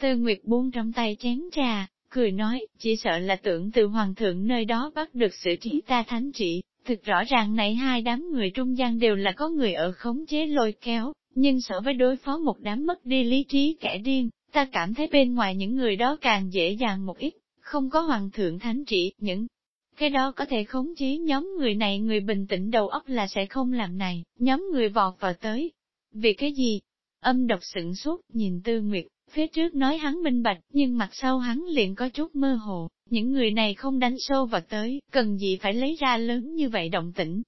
Tư Nguyệt buông trong tay chén trà, cười nói, chỉ sợ là tưởng từ hoàng thượng nơi đó bắt được sự trí ta thánh trị, thực rõ ràng này hai đám người trung gian đều là có người ở khống chế lôi kéo, nhưng sợ với đối phó một đám mất đi lý trí kẻ điên, ta cảm thấy bên ngoài những người đó càng dễ dàng một ít, không có hoàng thượng thánh trị, những cái đó có thể khống chế nhóm người này người bình tĩnh đầu óc là sẽ không làm này, nhóm người vọt vào tới. Vì cái gì? Âm độc sửng suốt, nhìn tư nguyệt, Phía trước nói hắn minh bạch, nhưng mặt sau hắn liền có chút mơ hồ, những người này không đánh sâu vào tới, cần gì phải lấy ra lớn như vậy động tĩnh.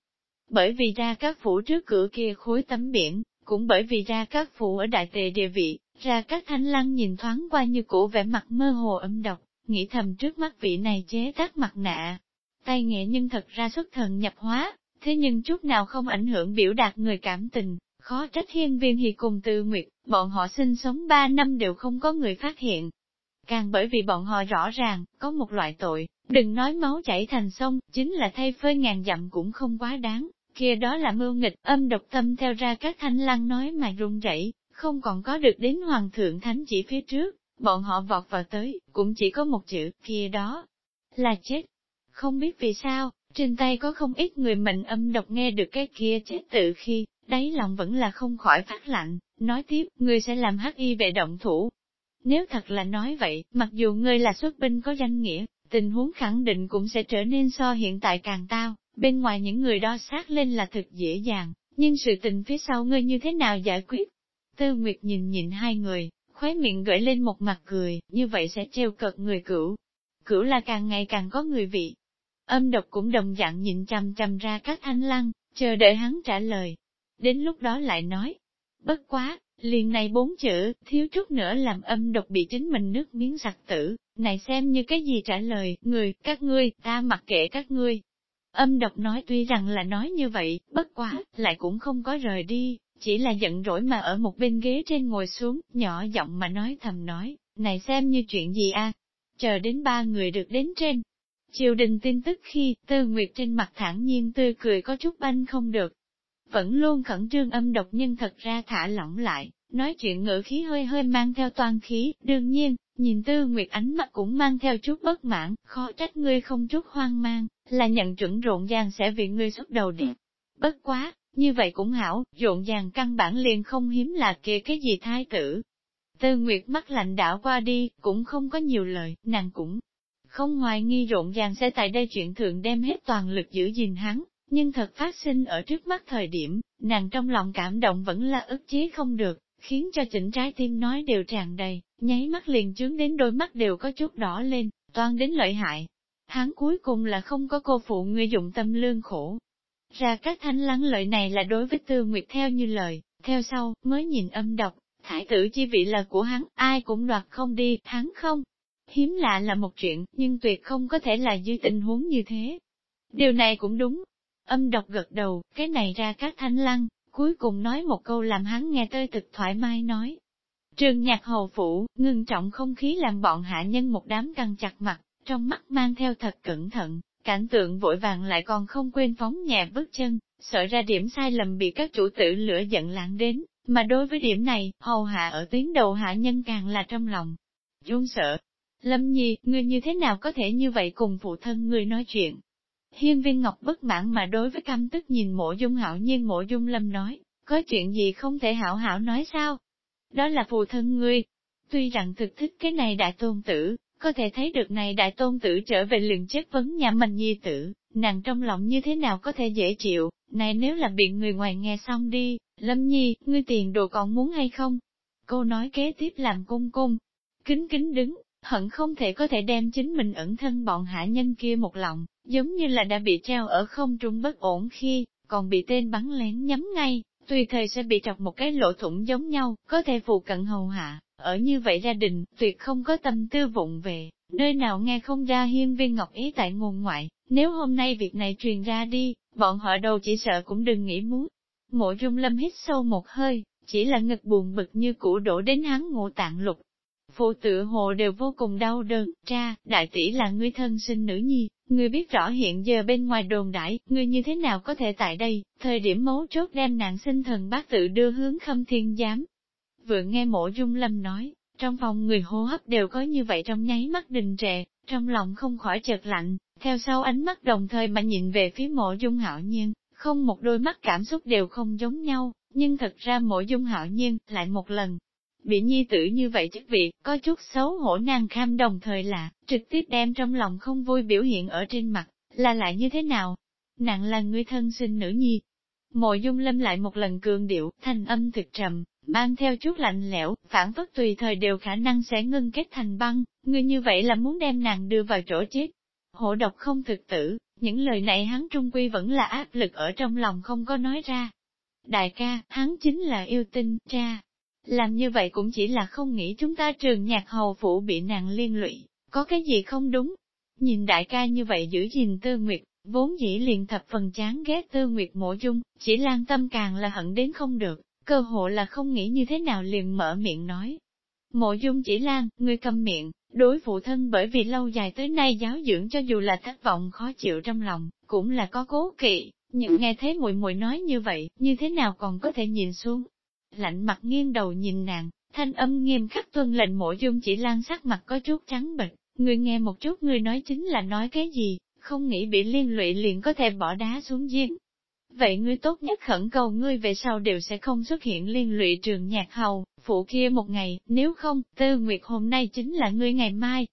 Bởi vì ra các phủ trước cửa kia khối tấm biển, cũng bởi vì ra các phủ ở đại tề địa vị, ra các thanh lăng nhìn thoáng qua như cũ vẻ mặt mơ hồ âm độc, nghĩ thầm trước mắt vị này chế tác mặt nạ. Tay nghệ nhưng thật ra xuất thần nhập hóa, thế nhưng chút nào không ảnh hưởng biểu đạt người cảm tình, Khó trách hiên viên thì cùng tự nguyệt, bọn họ sinh sống ba năm đều không có người phát hiện. Càng bởi vì bọn họ rõ ràng, có một loại tội, đừng nói máu chảy thành sông, chính là thay phơi ngàn dặm cũng không quá đáng, kia đó là mưu nghịch, âm độc tâm theo ra các thanh lăng nói mà run rẩy, không còn có được đến hoàng thượng thánh chỉ phía trước, bọn họ vọt vào tới, cũng chỉ có một chữ, kia đó, là chết. Không biết vì sao, trên tay có không ít người mệnh âm độc nghe được cái kia chết tự khi, đáy lòng vẫn là không khỏi phát lạnh, nói tiếp, ngươi sẽ làm hắc y vệ động thủ. Nếu thật là nói vậy, mặc dù ngươi là xuất binh có danh nghĩa, tình huống khẳng định cũng sẽ trở nên so hiện tại càng tao, bên ngoài những người đo sát lên là thực dễ dàng, nhưng sự tình phía sau ngươi như thế nào giải quyết? Tư Nguyệt nhìn nhìn hai người, khóe miệng gửi lên một mặt cười, như vậy sẽ treo cợt người cửu. Cửu là càng ngày càng có người vị. Âm độc cũng đồng dạng nhìn chằm chằm ra các thanh lăng, chờ đợi hắn trả lời, đến lúc đó lại nói. Bất quá, liền này bốn chữ, thiếu chút nữa làm âm độc bị chính mình nước miếng sặc tử, này xem như cái gì trả lời, người, các ngươi, ta mặc kệ các ngươi. Âm độc nói tuy rằng là nói như vậy, bất quá, lại cũng không có rời đi, chỉ là giận rỗi mà ở một bên ghế trên ngồi xuống, nhỏ giọng mà nói thầm nói, này xem như chuyện gì a? Chờ đến ba người được đến trên. Triều đình tin tức khi, tư nguyệt trên mặt thản nhiên tươi cười có chút banh không được, vẫn luôn khẩn trương âm độc nhưng thật ra thả lỏng lại, nói chuyện ngữ khí hơi hơi mang theo toàn khí, đương nhiên, nhìn tư nguyệt ánh mắt cũng mang theo chút bất mãn, khó trách ngươi không chút hoang mang, là nhận chuẩn rộn ràng sẽ vì ngươi xuất đầu đẹp. Bất quá, như vậy cũng hảo, rộn ràng căn bản liền không hiếm là kia cái gì thái tử. Tư Nguyệt mắt lạnh đảo qua đi, cũng không có nhiều lời, nàng cũng không ngoài nghi rộn ràng sẽ tại đây chuyện thượng đem hết toàn lực giữ gìn hắn, nhưng thật phát sinh ở trước mắt thời điểm, nàng trong lòng cảm động vẫn là ức chế không được, khiến cho chỉnh trái tim nói đều tràn đầy, nháy mắt liền chướng đến đôi mắt đều có chút đỏ lên, toan đến lợi hại. Hắn cuối cùng là không có cô phụ người dụng tâm lương khổ. Ra các thanh lắng lợi này là đối với Tư Nguyệt theo như lời, theo sau, mới nhìn âm độc, thải tử chi vị là của hắn, ai cũng đoạt không đi, hắn không. Hiếm lạ là một chuyện, nhưng tuyệt không có thể là dưới tình huống như thế. Điều này cũng đúng, Âm độc gật đầu, cái này ra các thanh lăng, cuối cùng nói một câu làm hắn nghe tơi thực thoải mái nói. Trường nhạc hầu phủ, ngưng trọng không khí làm bọn hạ nhân một đám căng chặt mặt, trong mắt mang theo thật cẩn thận, cảnh tượng vội vàng lại còn không quên phóng nhẹ bước chân, sợ ra điểm sai lầm bị các chủ tử lửa giận lãng đến, mà đối với điểm này, hầu hạ ở tuyến đầu hạ nhân càng là trong lòng. run sợ. Lâm Nhi, ngươi như thế nào có thể như vậy cùng phụ thân ngươi nói chuyện? Hiên viên ngọc bất mãn mà đối với căm tức nhìn mộ dung hạo nhiên mộ dung lâm nói, có chuyện gì không thể hảo hảo nói sao? Đó là phụ thân ngươi. Tuy rằng thực thích cái này đại tôn tử, có thể thấy được này đại tôn tử trở về liền chất vấn nhà mình nhi tử, nàng trong lòng như thế nào có thể dễ chịu, này nếu là bị người ngoài nghe xong đi, Lâm Nhi, ngươi tiền đồ còn muốn hay không? Cô nói kế tiếp làm cung cung, kính kính đứng, hận không thể có thể đem chính mình ẩn thân bọn hạ nhân kia một lòng, giống như là đã bị treo ở không trung bất ổn khi, còn bị tên bắn lén nhắm ngay, tùy thời sẽ bị chọc một cái lỗ thủng giống nhau, có thể phụ cận hầu hạ, ở như vậy gia đình, tuyệt không có tâm tư vụng về, nơi nào nghe không ra hiên viên ngọc ý tại nguồn ngoại, nếu hôm nay việc này truyền ra đi, bọn họ đâu chỉ sợ cũng đừng nghĩ muốn. Mộ dung lâm hít sâu một hơi, chỉ là ngực buồn bực như cũ đổ đến hắn ngộ tạng lục. Phụ tự hồ đều vô cùng đau đớn, cha, đại tỷ là ngươi thân sinh nữ nhi, ngươi biết rõ hiện giờ bên ngoài đồn đãi, ngươi như thế nào có thể tại đây, thời điểm mấu chốt đem nạn sinh thần bác tự đưa hướng khâm thiên giám. Vừa nghe mộ dung lâm nói, trong phòng người hô hấp đều có như vậy trong nháy mắt đình trệ, trong lòng không khỏi chợt lạnh, theo sau ánh mắt đồng thời mà nhìn về phía mộ dung hạo nhiên, không một đôi mắt cảm xúc đều không giống nhau, nhưng thật ra mộ dung hạo nhiên lại một lần. Bị nhi tử như vậy chức vị, có chút xấu hổ nàng kham đồng thời là, trực tiếp đem trong lòng không vui biểu hiện ở trên mặt, là lại như thế nào? Nàng là người thân sinh nữ nhi. Mộ dung lâm lại một lần cường điệu, thanh âm thực trầm, mang theo chút lạnh lẽo, phản phất tùy thời đều khả năng sẽ ngưng kết thành băng, người như vậy là muốn đem nàng đưa vào chỗ chết. hổ độc không thực tử, những lời này hắn trung quy vẫn là áp lực ở trong lòng không có nói ra. Đại ca, hắn chính là yêu tinh, cha. Làm như vậy cũng chỉ là không nghĩ chúng ta trường nhạc hầu phủ bị nàng liên lụy, có cái gì không đúng. Nhìn đại ca như vậy giữ gìn tư nguyệt, vốn dĩ liền thập phần chán ghét tư nguyệt mộ dung, chỉ lan tâm càng là hận đến không được, cơ hội là không nghĩ như thế nào liền mở miệng nói. Mộ dung chỉ lan, ngươi cầm miệng, đối phụ thân bởi vì lâu dài tới nay giáo dưỡng cho dù là thất vọng khó chịu trong lòng, cũng là có cố kỵ, nhưng nghe thấy muội muội nói như vậy, như thế nào còn có thể nhìn xuống. Lạnh mặt nghiêng đầu nhìn nàng, thanh âm nghiêm khắc tuân lệnh mộ dung chỉ lan sắc mặt có chút trắng bệch, người nghe một chút người nói chính là nói cái gì, không nghĩ bị liên lụy liền có thể bỏ đá xuống giếng, Vậy ngươi tốt nhất khẩn cầu ngươi về sau đều sẽ không xuất hiện liên lụy trường nhạc hầu, phụ kia một ngày, nếu không, tư nguyệt hôm nay chính là ngươi ngày mai.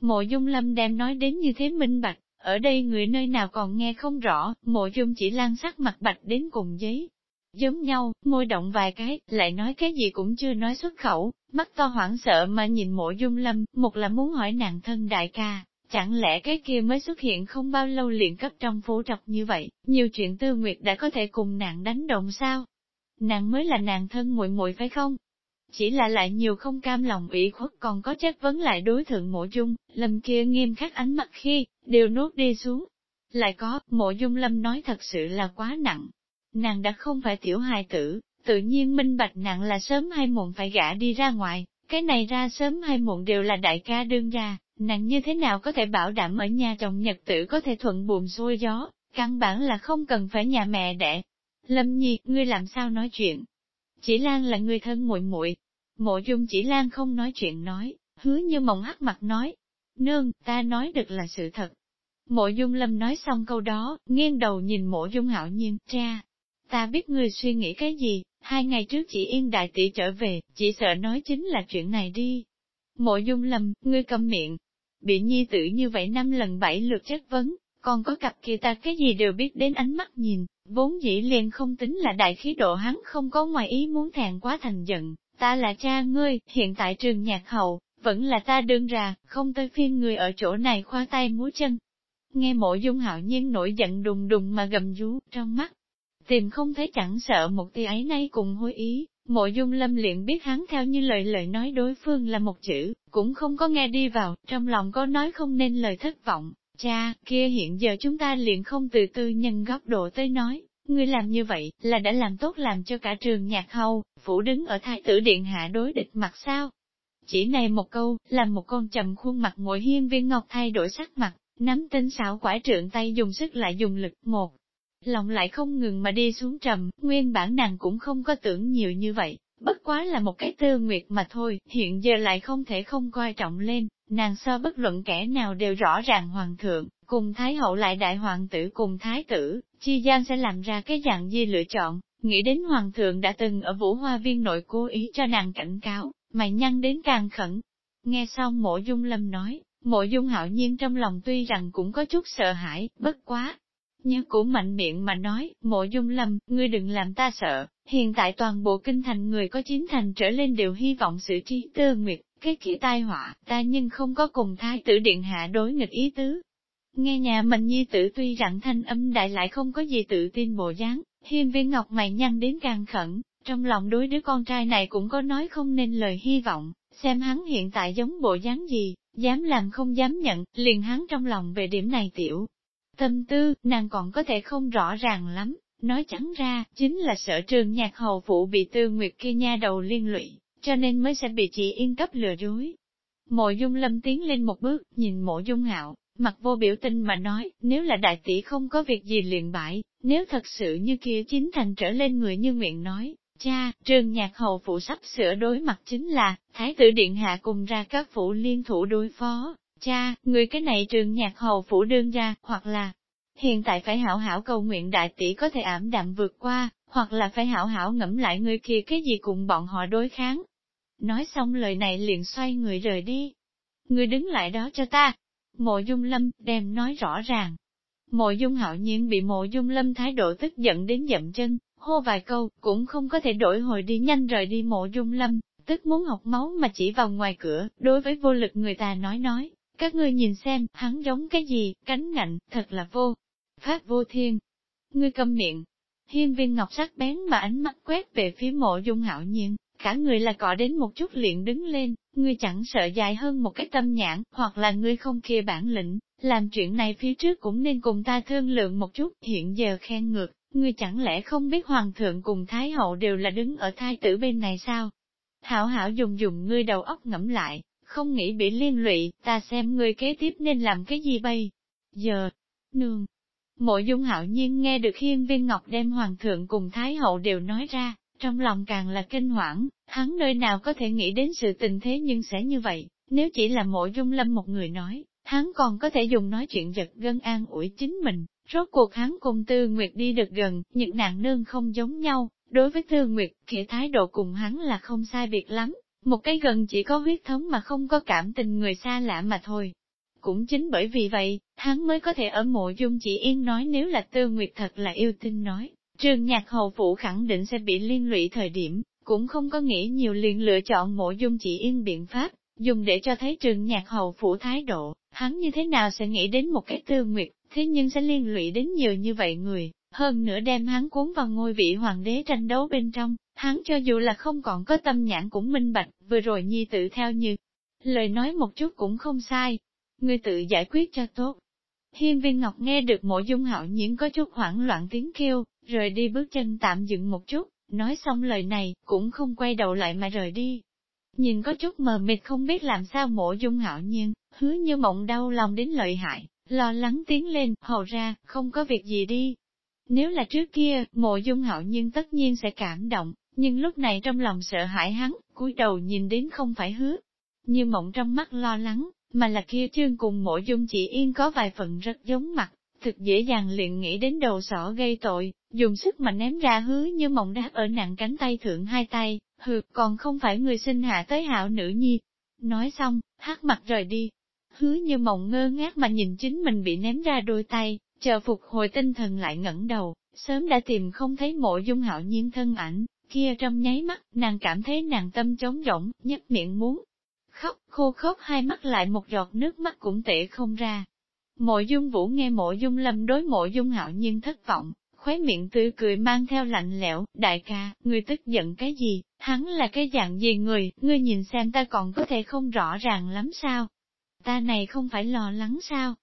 Mộ dung lâm đem nói đến như thế minh bạch, ở đây người nơi nào còn nghe không rõ, mộ dung chỉ lan sắc mặt bạch đến cùng giấy. Giống nhau, môi động vài cái, lại nói cái gì cũng chưa nói xuất khẩu, mắt to hoảng sợ mà nhìn mộ dung lâm, một là muốn hỏi nàng thân đại ca, Chẳng lẽ cái kia mới xuất hiện không bao lâu liền cấp trong phố trọc như vậy, nhiều chuyện tư nguyệt đã có thể cùng nàng đánh động sao? Nàng mới là nàng thân muội muội phải không? Chỉ là lại nhiều không cam lòng ủy khuất còn có chất vấn lại đối thượng mộ dung, lâm kia nghiêm khắc ánh mắt khi, đều nuốt đi xuống. Lại có, mộ dung lâm nói thật sự là quá nặng. Nàng đã không phải tiểu hài tử, tự nhiên minh bạch nặng là sớm hay muộn phải gã đi ra ngoài, cái này ra sớm hay muộn đều là đại ca đương ra, nàng như thế nào có thể bảo đảm ở nhà chồng nhật tử có thể thuận buồm xuôi gió, căn bản là không cần phải nhà mẹ đẻ. Lâm Nhi, ngươi làm sao nói chuyện? Chỉ Lan là người thân muội muội. Mộ Dung Chỉ Lan không nói chuyện nói, hứa như mộng hắc mặt nói. Nương, ta nói được là sự thật. Mộ Dung Lâm nói xong câu đó, nghiêng đầu nhìn Mộ Dung Hạo Nhiên, cha. Ta biết ngươi suy nghĩ cái gì, hai ngày trước chỉ yên đại tỷ trở về, chỉ sợ nói chính là chuyện này đi. Mộ Dung lầm, ngươi cầm miệng, bị nhi tử như vậy năm lần bảy lượt chất vấn, còn có cặp kia ta cái gì đều biết đến ánh mắt nhìn, vốn dĩ liền không tính là đại khí độ hắn không có ngoài ý muốn thẹn quá thành giận, ta là cha ngươi, hiện tại trường nhạc hậu, vẫn là ta đương ra, không tới phiên người ở chỗ này khoa tay múa chân. Nghe mộ dung hạo nhiên nổi giận đùng đùng mà gầm rú trong mắt, tìm không thấy chẳng sợ một tia ấy nay cùng hối ý, Mộ dung lâm liền biết hắn theo như lời lời nói đối phương là một chữ, cũng không có nghe đi vào, trong lòng có nói không nên lời thất vọng. Cha, kia hiện giờ chúng ta liền không từ tư nhân góc độ tới nói, ngươi làm như vậy, là đã làm tốt làm cho cả trường nhạc hầu, phủ đứng ở thái tử điện hạ đối địch mặt sao. Chỉ này một câu, làm một con trầm khuôn mặt ngồi hiên viên ngọc thay đổi sắc mặt, nắm tinh xảo quải trượng tay dùng sức lại dùng lực một lòng lại không ngừng mà đi xuống trầm, nguyên bản nàng cũng không có tưởng nhiều như vậy, bất quá là một cái tư nguyệt mà thôi, hiện giờ lại không thể không coi trọng lên, nàng so bất luận kẻ nào đều rõ ràng hoàng thượng, cùng thái hậu lại đại hoàng tử cùng thái tử, chi gian sẽ làm ra cái dạng gì lựa chọn, nghĩ đến hoàng thượng đã từng ở vũ hoa viên nội cố ý cho nàng cảnh cáo, mày nhăn đến càng khẩn. Nghe xong mộ dung lâm nói, mộ dung hạo nhiên trong lòng tuy rằng cũng có chút sợ hãi, bất quá, Nhớ cũ mạnh miệng mà nói, mộ dung lâm, ngươi đừng làm ta sợ, hiện tại toàn bộ kinh thành người có chín thành trở lên đều hy vọng sự trí tơ nguyệt, cái kia tai họa, ta nhưng không có cùng thái tử điện hạ đối nghịch ý tứ. Nghe nhà mình nhi tử tuy rằng thanh âm đại lại không có gì tự tin bộ dáng, hiên viên ngọc mày nhăn đến càng khẩn, trong lòng đối đứa con trai này cũng có nói không nên lời hy vọng, xem hắn hiện tại giống bộ dáng gì, dám làm không dám nhận, liền hắn trong lòng về điểm này tiểu, Tâm tư, nàng còn có thể không rõ ràng lắm, nói chẳng ra, chính là sợ trường nhạc hầu phụ bị tư nguyệt kia nha đầu liên lụy, cho nên mới sẽ bị chị yên cấp lừa dối. Mộ dung lâm tiến lên một bước, nhìn mộ dung hạo, mặt vô biểu tình mà nói, nếu là đại tỷ không có việc gì liền bãi, nếu thật sự như kia chính thành trở lên người như nguyện nói, cha, trường nhạc hầu phụ sắp sửa đối mặt chính là, thái tử điện hạ cùng ra các phụ liên thủ đối phó, Cha, người cái này trường nhạc hầu phủ đương ra, hoặc là hiện tại phải hảo hảo cầu nguyện đại tỷ có thể ảm đạm vượt qua, hoặc là phải hảo hảo ngẫm lại người kia cái gì cùng bọn họ đối kháng. Nói xong lời này liền xoay người rời đi. Người đứng lại đó cho ta. Mộ dung lâm, đem nói rõ ràng. Mộ dung hạo nhiên bị mộ dung lâm thái độ tức giận đến dậm chân, hô vài câu, cũng không có thể đổi hồi đi nhanh rời đi mộ dung lâm, tức muốn học máu mà chỉ vào ngoài cửa, đối với vô lực người ta nói nói, các ngươi nhìn xem, hắn giống cái gì, cánh ngạnh, thật là vô. Phát vô thiên. Ngươi câm miệng. Hiên viên ngọc sắc bén mà ánh mắt quét về phía mộ dung hạo nhiên, cả người là cọ đến một chút liền đứng lên, ngươi chẳng sợ dài hơn một cái tâm nhãn, hoặc là ngươi không kia bản lĩnh, làm chuyện này phía trước cũng nên cùng ta thương lượng một chút, hiện giờ khen ngược, ngươi chẳng lẽ không biết hoàng thượng cùng thái hậu đều là đứng ở thai tử bên này sao? Hảo hảo dùng dùng ngươi đầu óc ngẫm lại, không nghĩ bị liên lụy, ta xem người kế tiếp nên làm cái gì bây giờ. Nương, mộ dung hạo nhiên nghe được hiên viên ngọc đem hoàng thượng cùng thái hậu đều nói ra, trong lòng càng là kinh hoảng, hắn nơi nào có thể nghĩ đến sự tình thế nhưng sẽ như vậy, nếu chỉ là mộ dung lâm một người nói, hắn còn có thể dùng nói chuyện giật gân an ủi chính mình, rốt cuộc hắn cùng Tư Nguyệt đi được gần, những nạn nương không giống nhau, đối với Tư Nguyệt, khỉa thái độ cùng hắn là không sai biệt lắm, một cái gần chỉ có huyết thống mà không có cảm tình người xa lạ mà thôi. Cũng chính bởi vì vậy, hắn mới có thể ở mộ dung chỉ yên nói nếu là tư nguyệt thật là yêu tinh nói, trường nhạc hầu phụ khẳng định sẽ bị liên lụy thời điểm, cũng không có nghĩ nhiều liền lựa chọn mộ dung chỉ yên biện pháp, dùng để cho thấy trường nhạc hầu phụ thái độ, hắn như thế nào sẽ nghĩ đến một cái tư nguyệt, thế nhưng sẽ liên lụy đến nhiều như vậy người, hơn nữa đem hắn cuốn vào ngôi vị hoàng đế tranh đấu bên trong, hắn cho dù là không còn có tâm nhãn cũng minh bạch, vừa rồi nhi tự theo như. Lời nói một chút cũng không sai, người tự giải quyết cho tốt. Hiên viên ngọc nghe được mộ dung hạo nhiễm có chút hoảng loạn tiếng kêu, rời đi bước chân tạm dừng một chút, nói xong lời này, cũng không quay đầu lại mà rời đi. Nhìn có chút mờ mịt không biết làm sao mộ dung hạo nhiên, hứa như mộng đau lòng đến lợi hại, lo lắng tiến lên, hầu ra, không có việc gì đi, nếu là trước kia, mộ dung hạo nhiên tất nhiên sẽ cảm động, nhưng lúc này trong lòng sợ hãi hắn, cúi đầu nhìn đến không phải hứa. Như mộng trong mắt lo lắng, mà là kia chương cùng mộ dung chỉ yên có vài phần rất giống mặt, thực dễ dàng liền nghĩ đến đầu sỏ gây tội, dùng sức mà ném ra hứa như mộng đáp ở nặng cánh tay thượng hai tay, hừ, còn không phải người sinh hạ tới hạo nữ nhi. Nói xong, hát mặt rời đi. Hứa như mộng ngơ ngác mà nhìn chính mình bị ném ra đôi tay, Chờ phục hồi tinh thần lại ngẩng đầu, sớm đã tìm không thấy mộ dung hạo nhiên thân ảnh, kia trong nháy mắt, nàng cảm thấy nàng tâm trống rỗng, nhấp miệng muốn khóc, khô khóc hai mắt lại một giọt nước mắt cũng tệ không ra. Mộ dung vũ nghe mộ dung lâm đối mộ dung hạo nhiên thất vọng, khóe miệng tươi cười mang theo lạnh lẽo, đại ca, ngươi tức giận cái gì, hắn là cái dạng gì người, ngươi nhìn xem ta còn có thể không rõ ràng lắm sao. Ta này không phải lo lắng sao,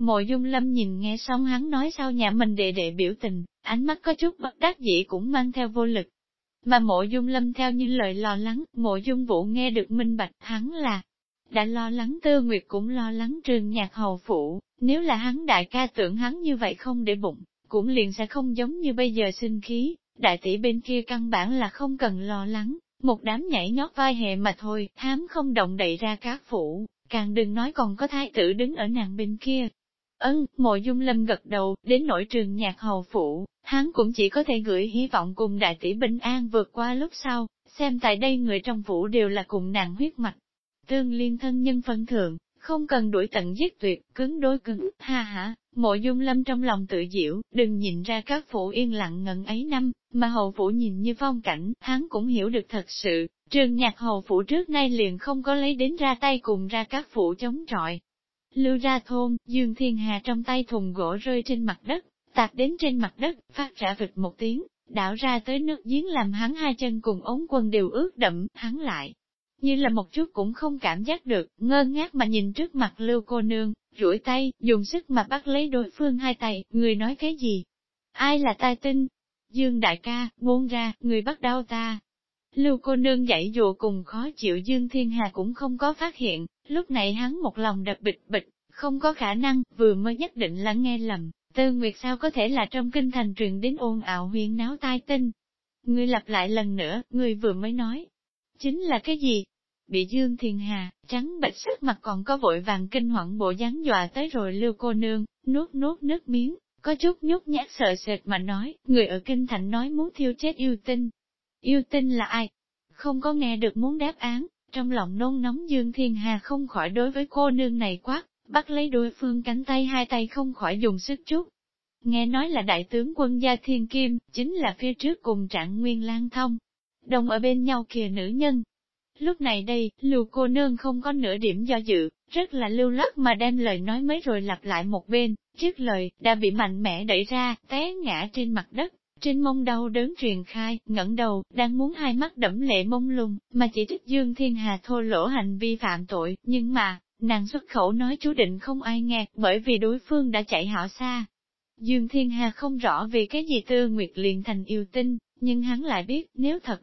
Mộ dung lâm nhìn nghe xong hắn nói sau nhà mình đệ đệ biểu tình, ánh mắt có chút bất đắc dĩ cũng mang theo vô lực. Mà mộ dung lâm theo những lời lo lắng, mộ dung vũ nghe được minh bạch hắn là, đã lo lắng tư nguyệt cũng lo lắng trường nhạc hầu phụ, nếu là hắn đại ca tưởng hắn như vậy không để bụng, cũng liền sẽ không giống như bây giờ sinh khí, đại tỷ bên kia căn bản là không cần lo lắng, một đám nhảy nhót vai hệ mà thôi, hám không động đậy ra các phủ, càng đừng nói còn có thái tử đứng ở nàng bên kia. Ân, mộ dung lâm gật đầu, đến nỗi trường nhạc hầu phủ, hắn cũng chỉ có thể gửi hy vọng cùng đại tỷ bình an vượt qua lúc sau, xem tại đây người trong phủ đều là cùng nàng huyết mạch. Tương liên thân nhân phân thượng, không cần đuổi tận giết tuyệt, cứng đối cứng, ha ha, mộ dung lâm trong lòng tự diệu, đừng nhìn ra các phủ yên lặng ngần ấy năm, mà hầu phủ nhìn như phong cảnh, hắn cũng hiểu được thật sự, trường nhạc hầu phủ trước nay liền không có lấy đến ra tay cùng ra các phủ chống trọi. Lưu ra thôn, Dương Thiên Hà trong tay thùng gỗ rơi trên mặt đất, tạt đến trên mặt đất, phát ra vịt một tiếng, đảo ra tới nước giếng làm hắn hai chân cùng ống quần đều ướt đậm, hắn lại. Như là một chút cũng không cảm giác được, ngơ ngác mà nhìn trước mặt lưu cô nương, duỗi tay, dùng sức mà bắt lấy đối phương hai tay, người nói cái gì? Ai là tai tinh? Dương đại ca, buông ra, người bắt đau ta. Lưu cô nương dãy dụa cùng khó chịu Dương Thiên Hà cũng không có phát hiện, lúc này hắn một lòng đập bịch bịch, không có khả năng, vừa mới nhất định là nghe lầm, Tư Nguyệt sao có thể là trong kinh thành truyền đến ồn ào huyên náo tai tinh. Ngươi lặp lại lần nữa, ngươi vừa mới nói. Chính là cái gì? Bị Dương Thiền Hà, trắng bệch sắc mặt còn có vội vàng kinh hoảng bộ dáng dọa tới rồi lưu cô nương, nuốt nuốt nước miếng, có chút nhút nhát sợ sệt mà nói, người ở kinh thành nói muốn thiêu chết yêu tinh. Yêu tinh là ai? Không có nghe được muốn đáp án, trong lòng nôn nóng Dương Thiên Hà không khỏi đối với cô nương này quát, bắt lấy đối phương cánh tay hai tay không khỏi dùng sức chút. Nghe nói là đại tướng quân gia thiên kim, chính là phía trước cùng trạng nguyên lang thông. Đồng ở bên nhau kìa nữ nhân. Lúc này đây, lưu cô nương không có nửa điểm do dự, rất là lưu lắc mà đem lời nói mấy rồi lặp lại một bên, trước lời, đã bị mạnh mẽ đẩy ra, té ngã trên mặt đất. Trên mông đau đớn truyền khai, ngẩng đầu, đang muốn hai mắt đẫm lệ mông lung, mà chỉ trích Dương Thiên Hà thô lỗ hành vi phạm tội, nhưng mà, Nàng xuất khẩu nói chú định không ai nghe, bởi vì đối phương đã chạy hảo xa. Dương Thiên Hà không rõ vì cái gì Tư Nguyệt liền thành yêu tinh, nhưng hắn lại biết nếu thật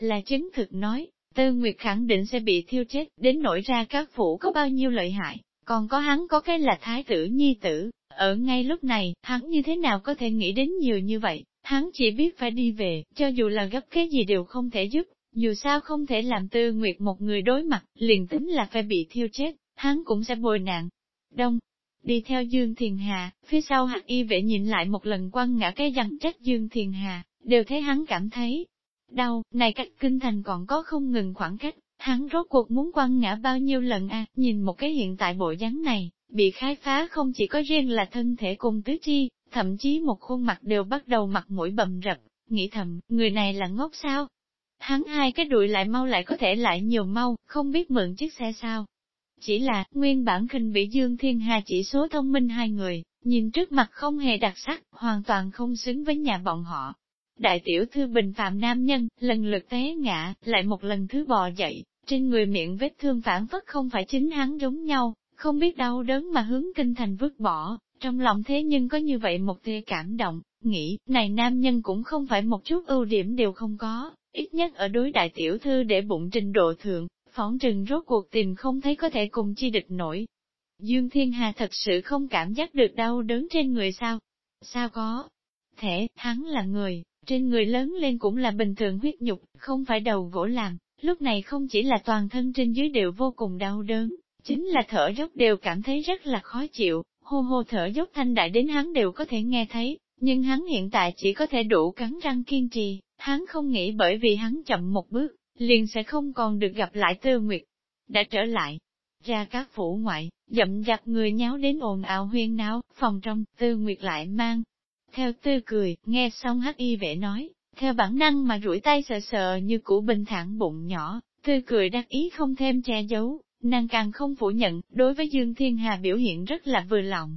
là chứng thực nói, Tư Nguyệt khẳng định sẽ bị thiêu chết, đến nổi ra các phủ có bao nhiêu lợi hại, còn có hắn có cái là thái tử nhi tử. Ở ngay lúc này, hắn như thế nào có thể nghĩ đến nhiều như vậy, hắn chỉ biết phải đi về, cho dù là gấp cái gì đều không thể giúp, dù sao không thể làm Tư Nguyệt một người đối mặt, liền tính là phải bị thiêu chết hắn cũng sẽ bồi nạn. Đông, đi theo Dương Thiền Hà, phía sau hạt y vệ nhìn lại một lần quăng ngã cái dằn trách Dương Thiền Hà, đều thấy hắn cảm thấy đau, này cách kinh thành còn có không ngừng khoảng cách, hắn rốt cuộc muốn quăng ngã bao nhiêu lần à, nhìn một cái hiện tại bộ dáng này, bị khai phá không chỉ có riêng là thân thể cùng tứ chi, thậm chí một khuôn mặt đều bắt đầu mặt mũi bầm rập, nghĩ thầm, người này là ngốc sao? Hắn hai cái đuổi lại mau lại có thể lại nhiều mau, không biết mượn chiếc xe sao, chỉ là, nguyên bản khinh bị Dương Thiên Hà chỉ số thông minh hai người, nhìn trước mặt không hề đặc sắc, hoàn toàn không xứng với nhà bọn họ. Đại tiểu thư bình phạm nam nhân, lần lượt té ngã, lại một lần thứ bò dậy, trên người miệng vết thương phản phất không phải chính hắn giống nhau, không biết đau đớn mà hướng kinh thành vứt bỏ, trong lòng thế nhưng có như vậy một tia cảm động, nghĩ, này nam nhân cũng không phải một chút ưu điểm đều không có, ít nhất ở đối đại tiểu thư để bụng trình độ thượng, phỏng trừng rốt cuộc tìm không thấy có thể cùng chi địch nổi. Dương Thiên Hà thật sự không cảm giác được đau đớn trên người sao? Sao có? Thể, hắn là người, trên người lớn lên cũng là bình thường huyết nhục, không phải đầu gỗ làm, lúc này không chỉ là toàn thân trên dưới đều vô cùng đau đớn, chính là thở dốc đều cảm thấy rất là khó chịu, hô hô thở dốc thanh đại đến hắn đều có thể nghe thấy, nhưng hắn hiện tại chỉ có thể đủ cắn răng kiên trì, hắn không nghĩ bởi vì hắn chậm một bước, liền sẽ không còn được gặp lại Tư Nguyệt. Đã trở lại, ra các phủ ngoại, dậm dặt người nháo đến ồn ào huyên náo, phòng trong, Tư Nguyệt lại mang. Theo Tư cười, nghe xong hắc y vệ nói, theo bản năng mà rủi tay sờ sờ như củ bình thản bụng nhỏ, Tư cười đắc ý không thêm che giấu, nàng càng không phủ nhận, đối với Dương Thiên Hà biểu hiện rất là vừa lòng.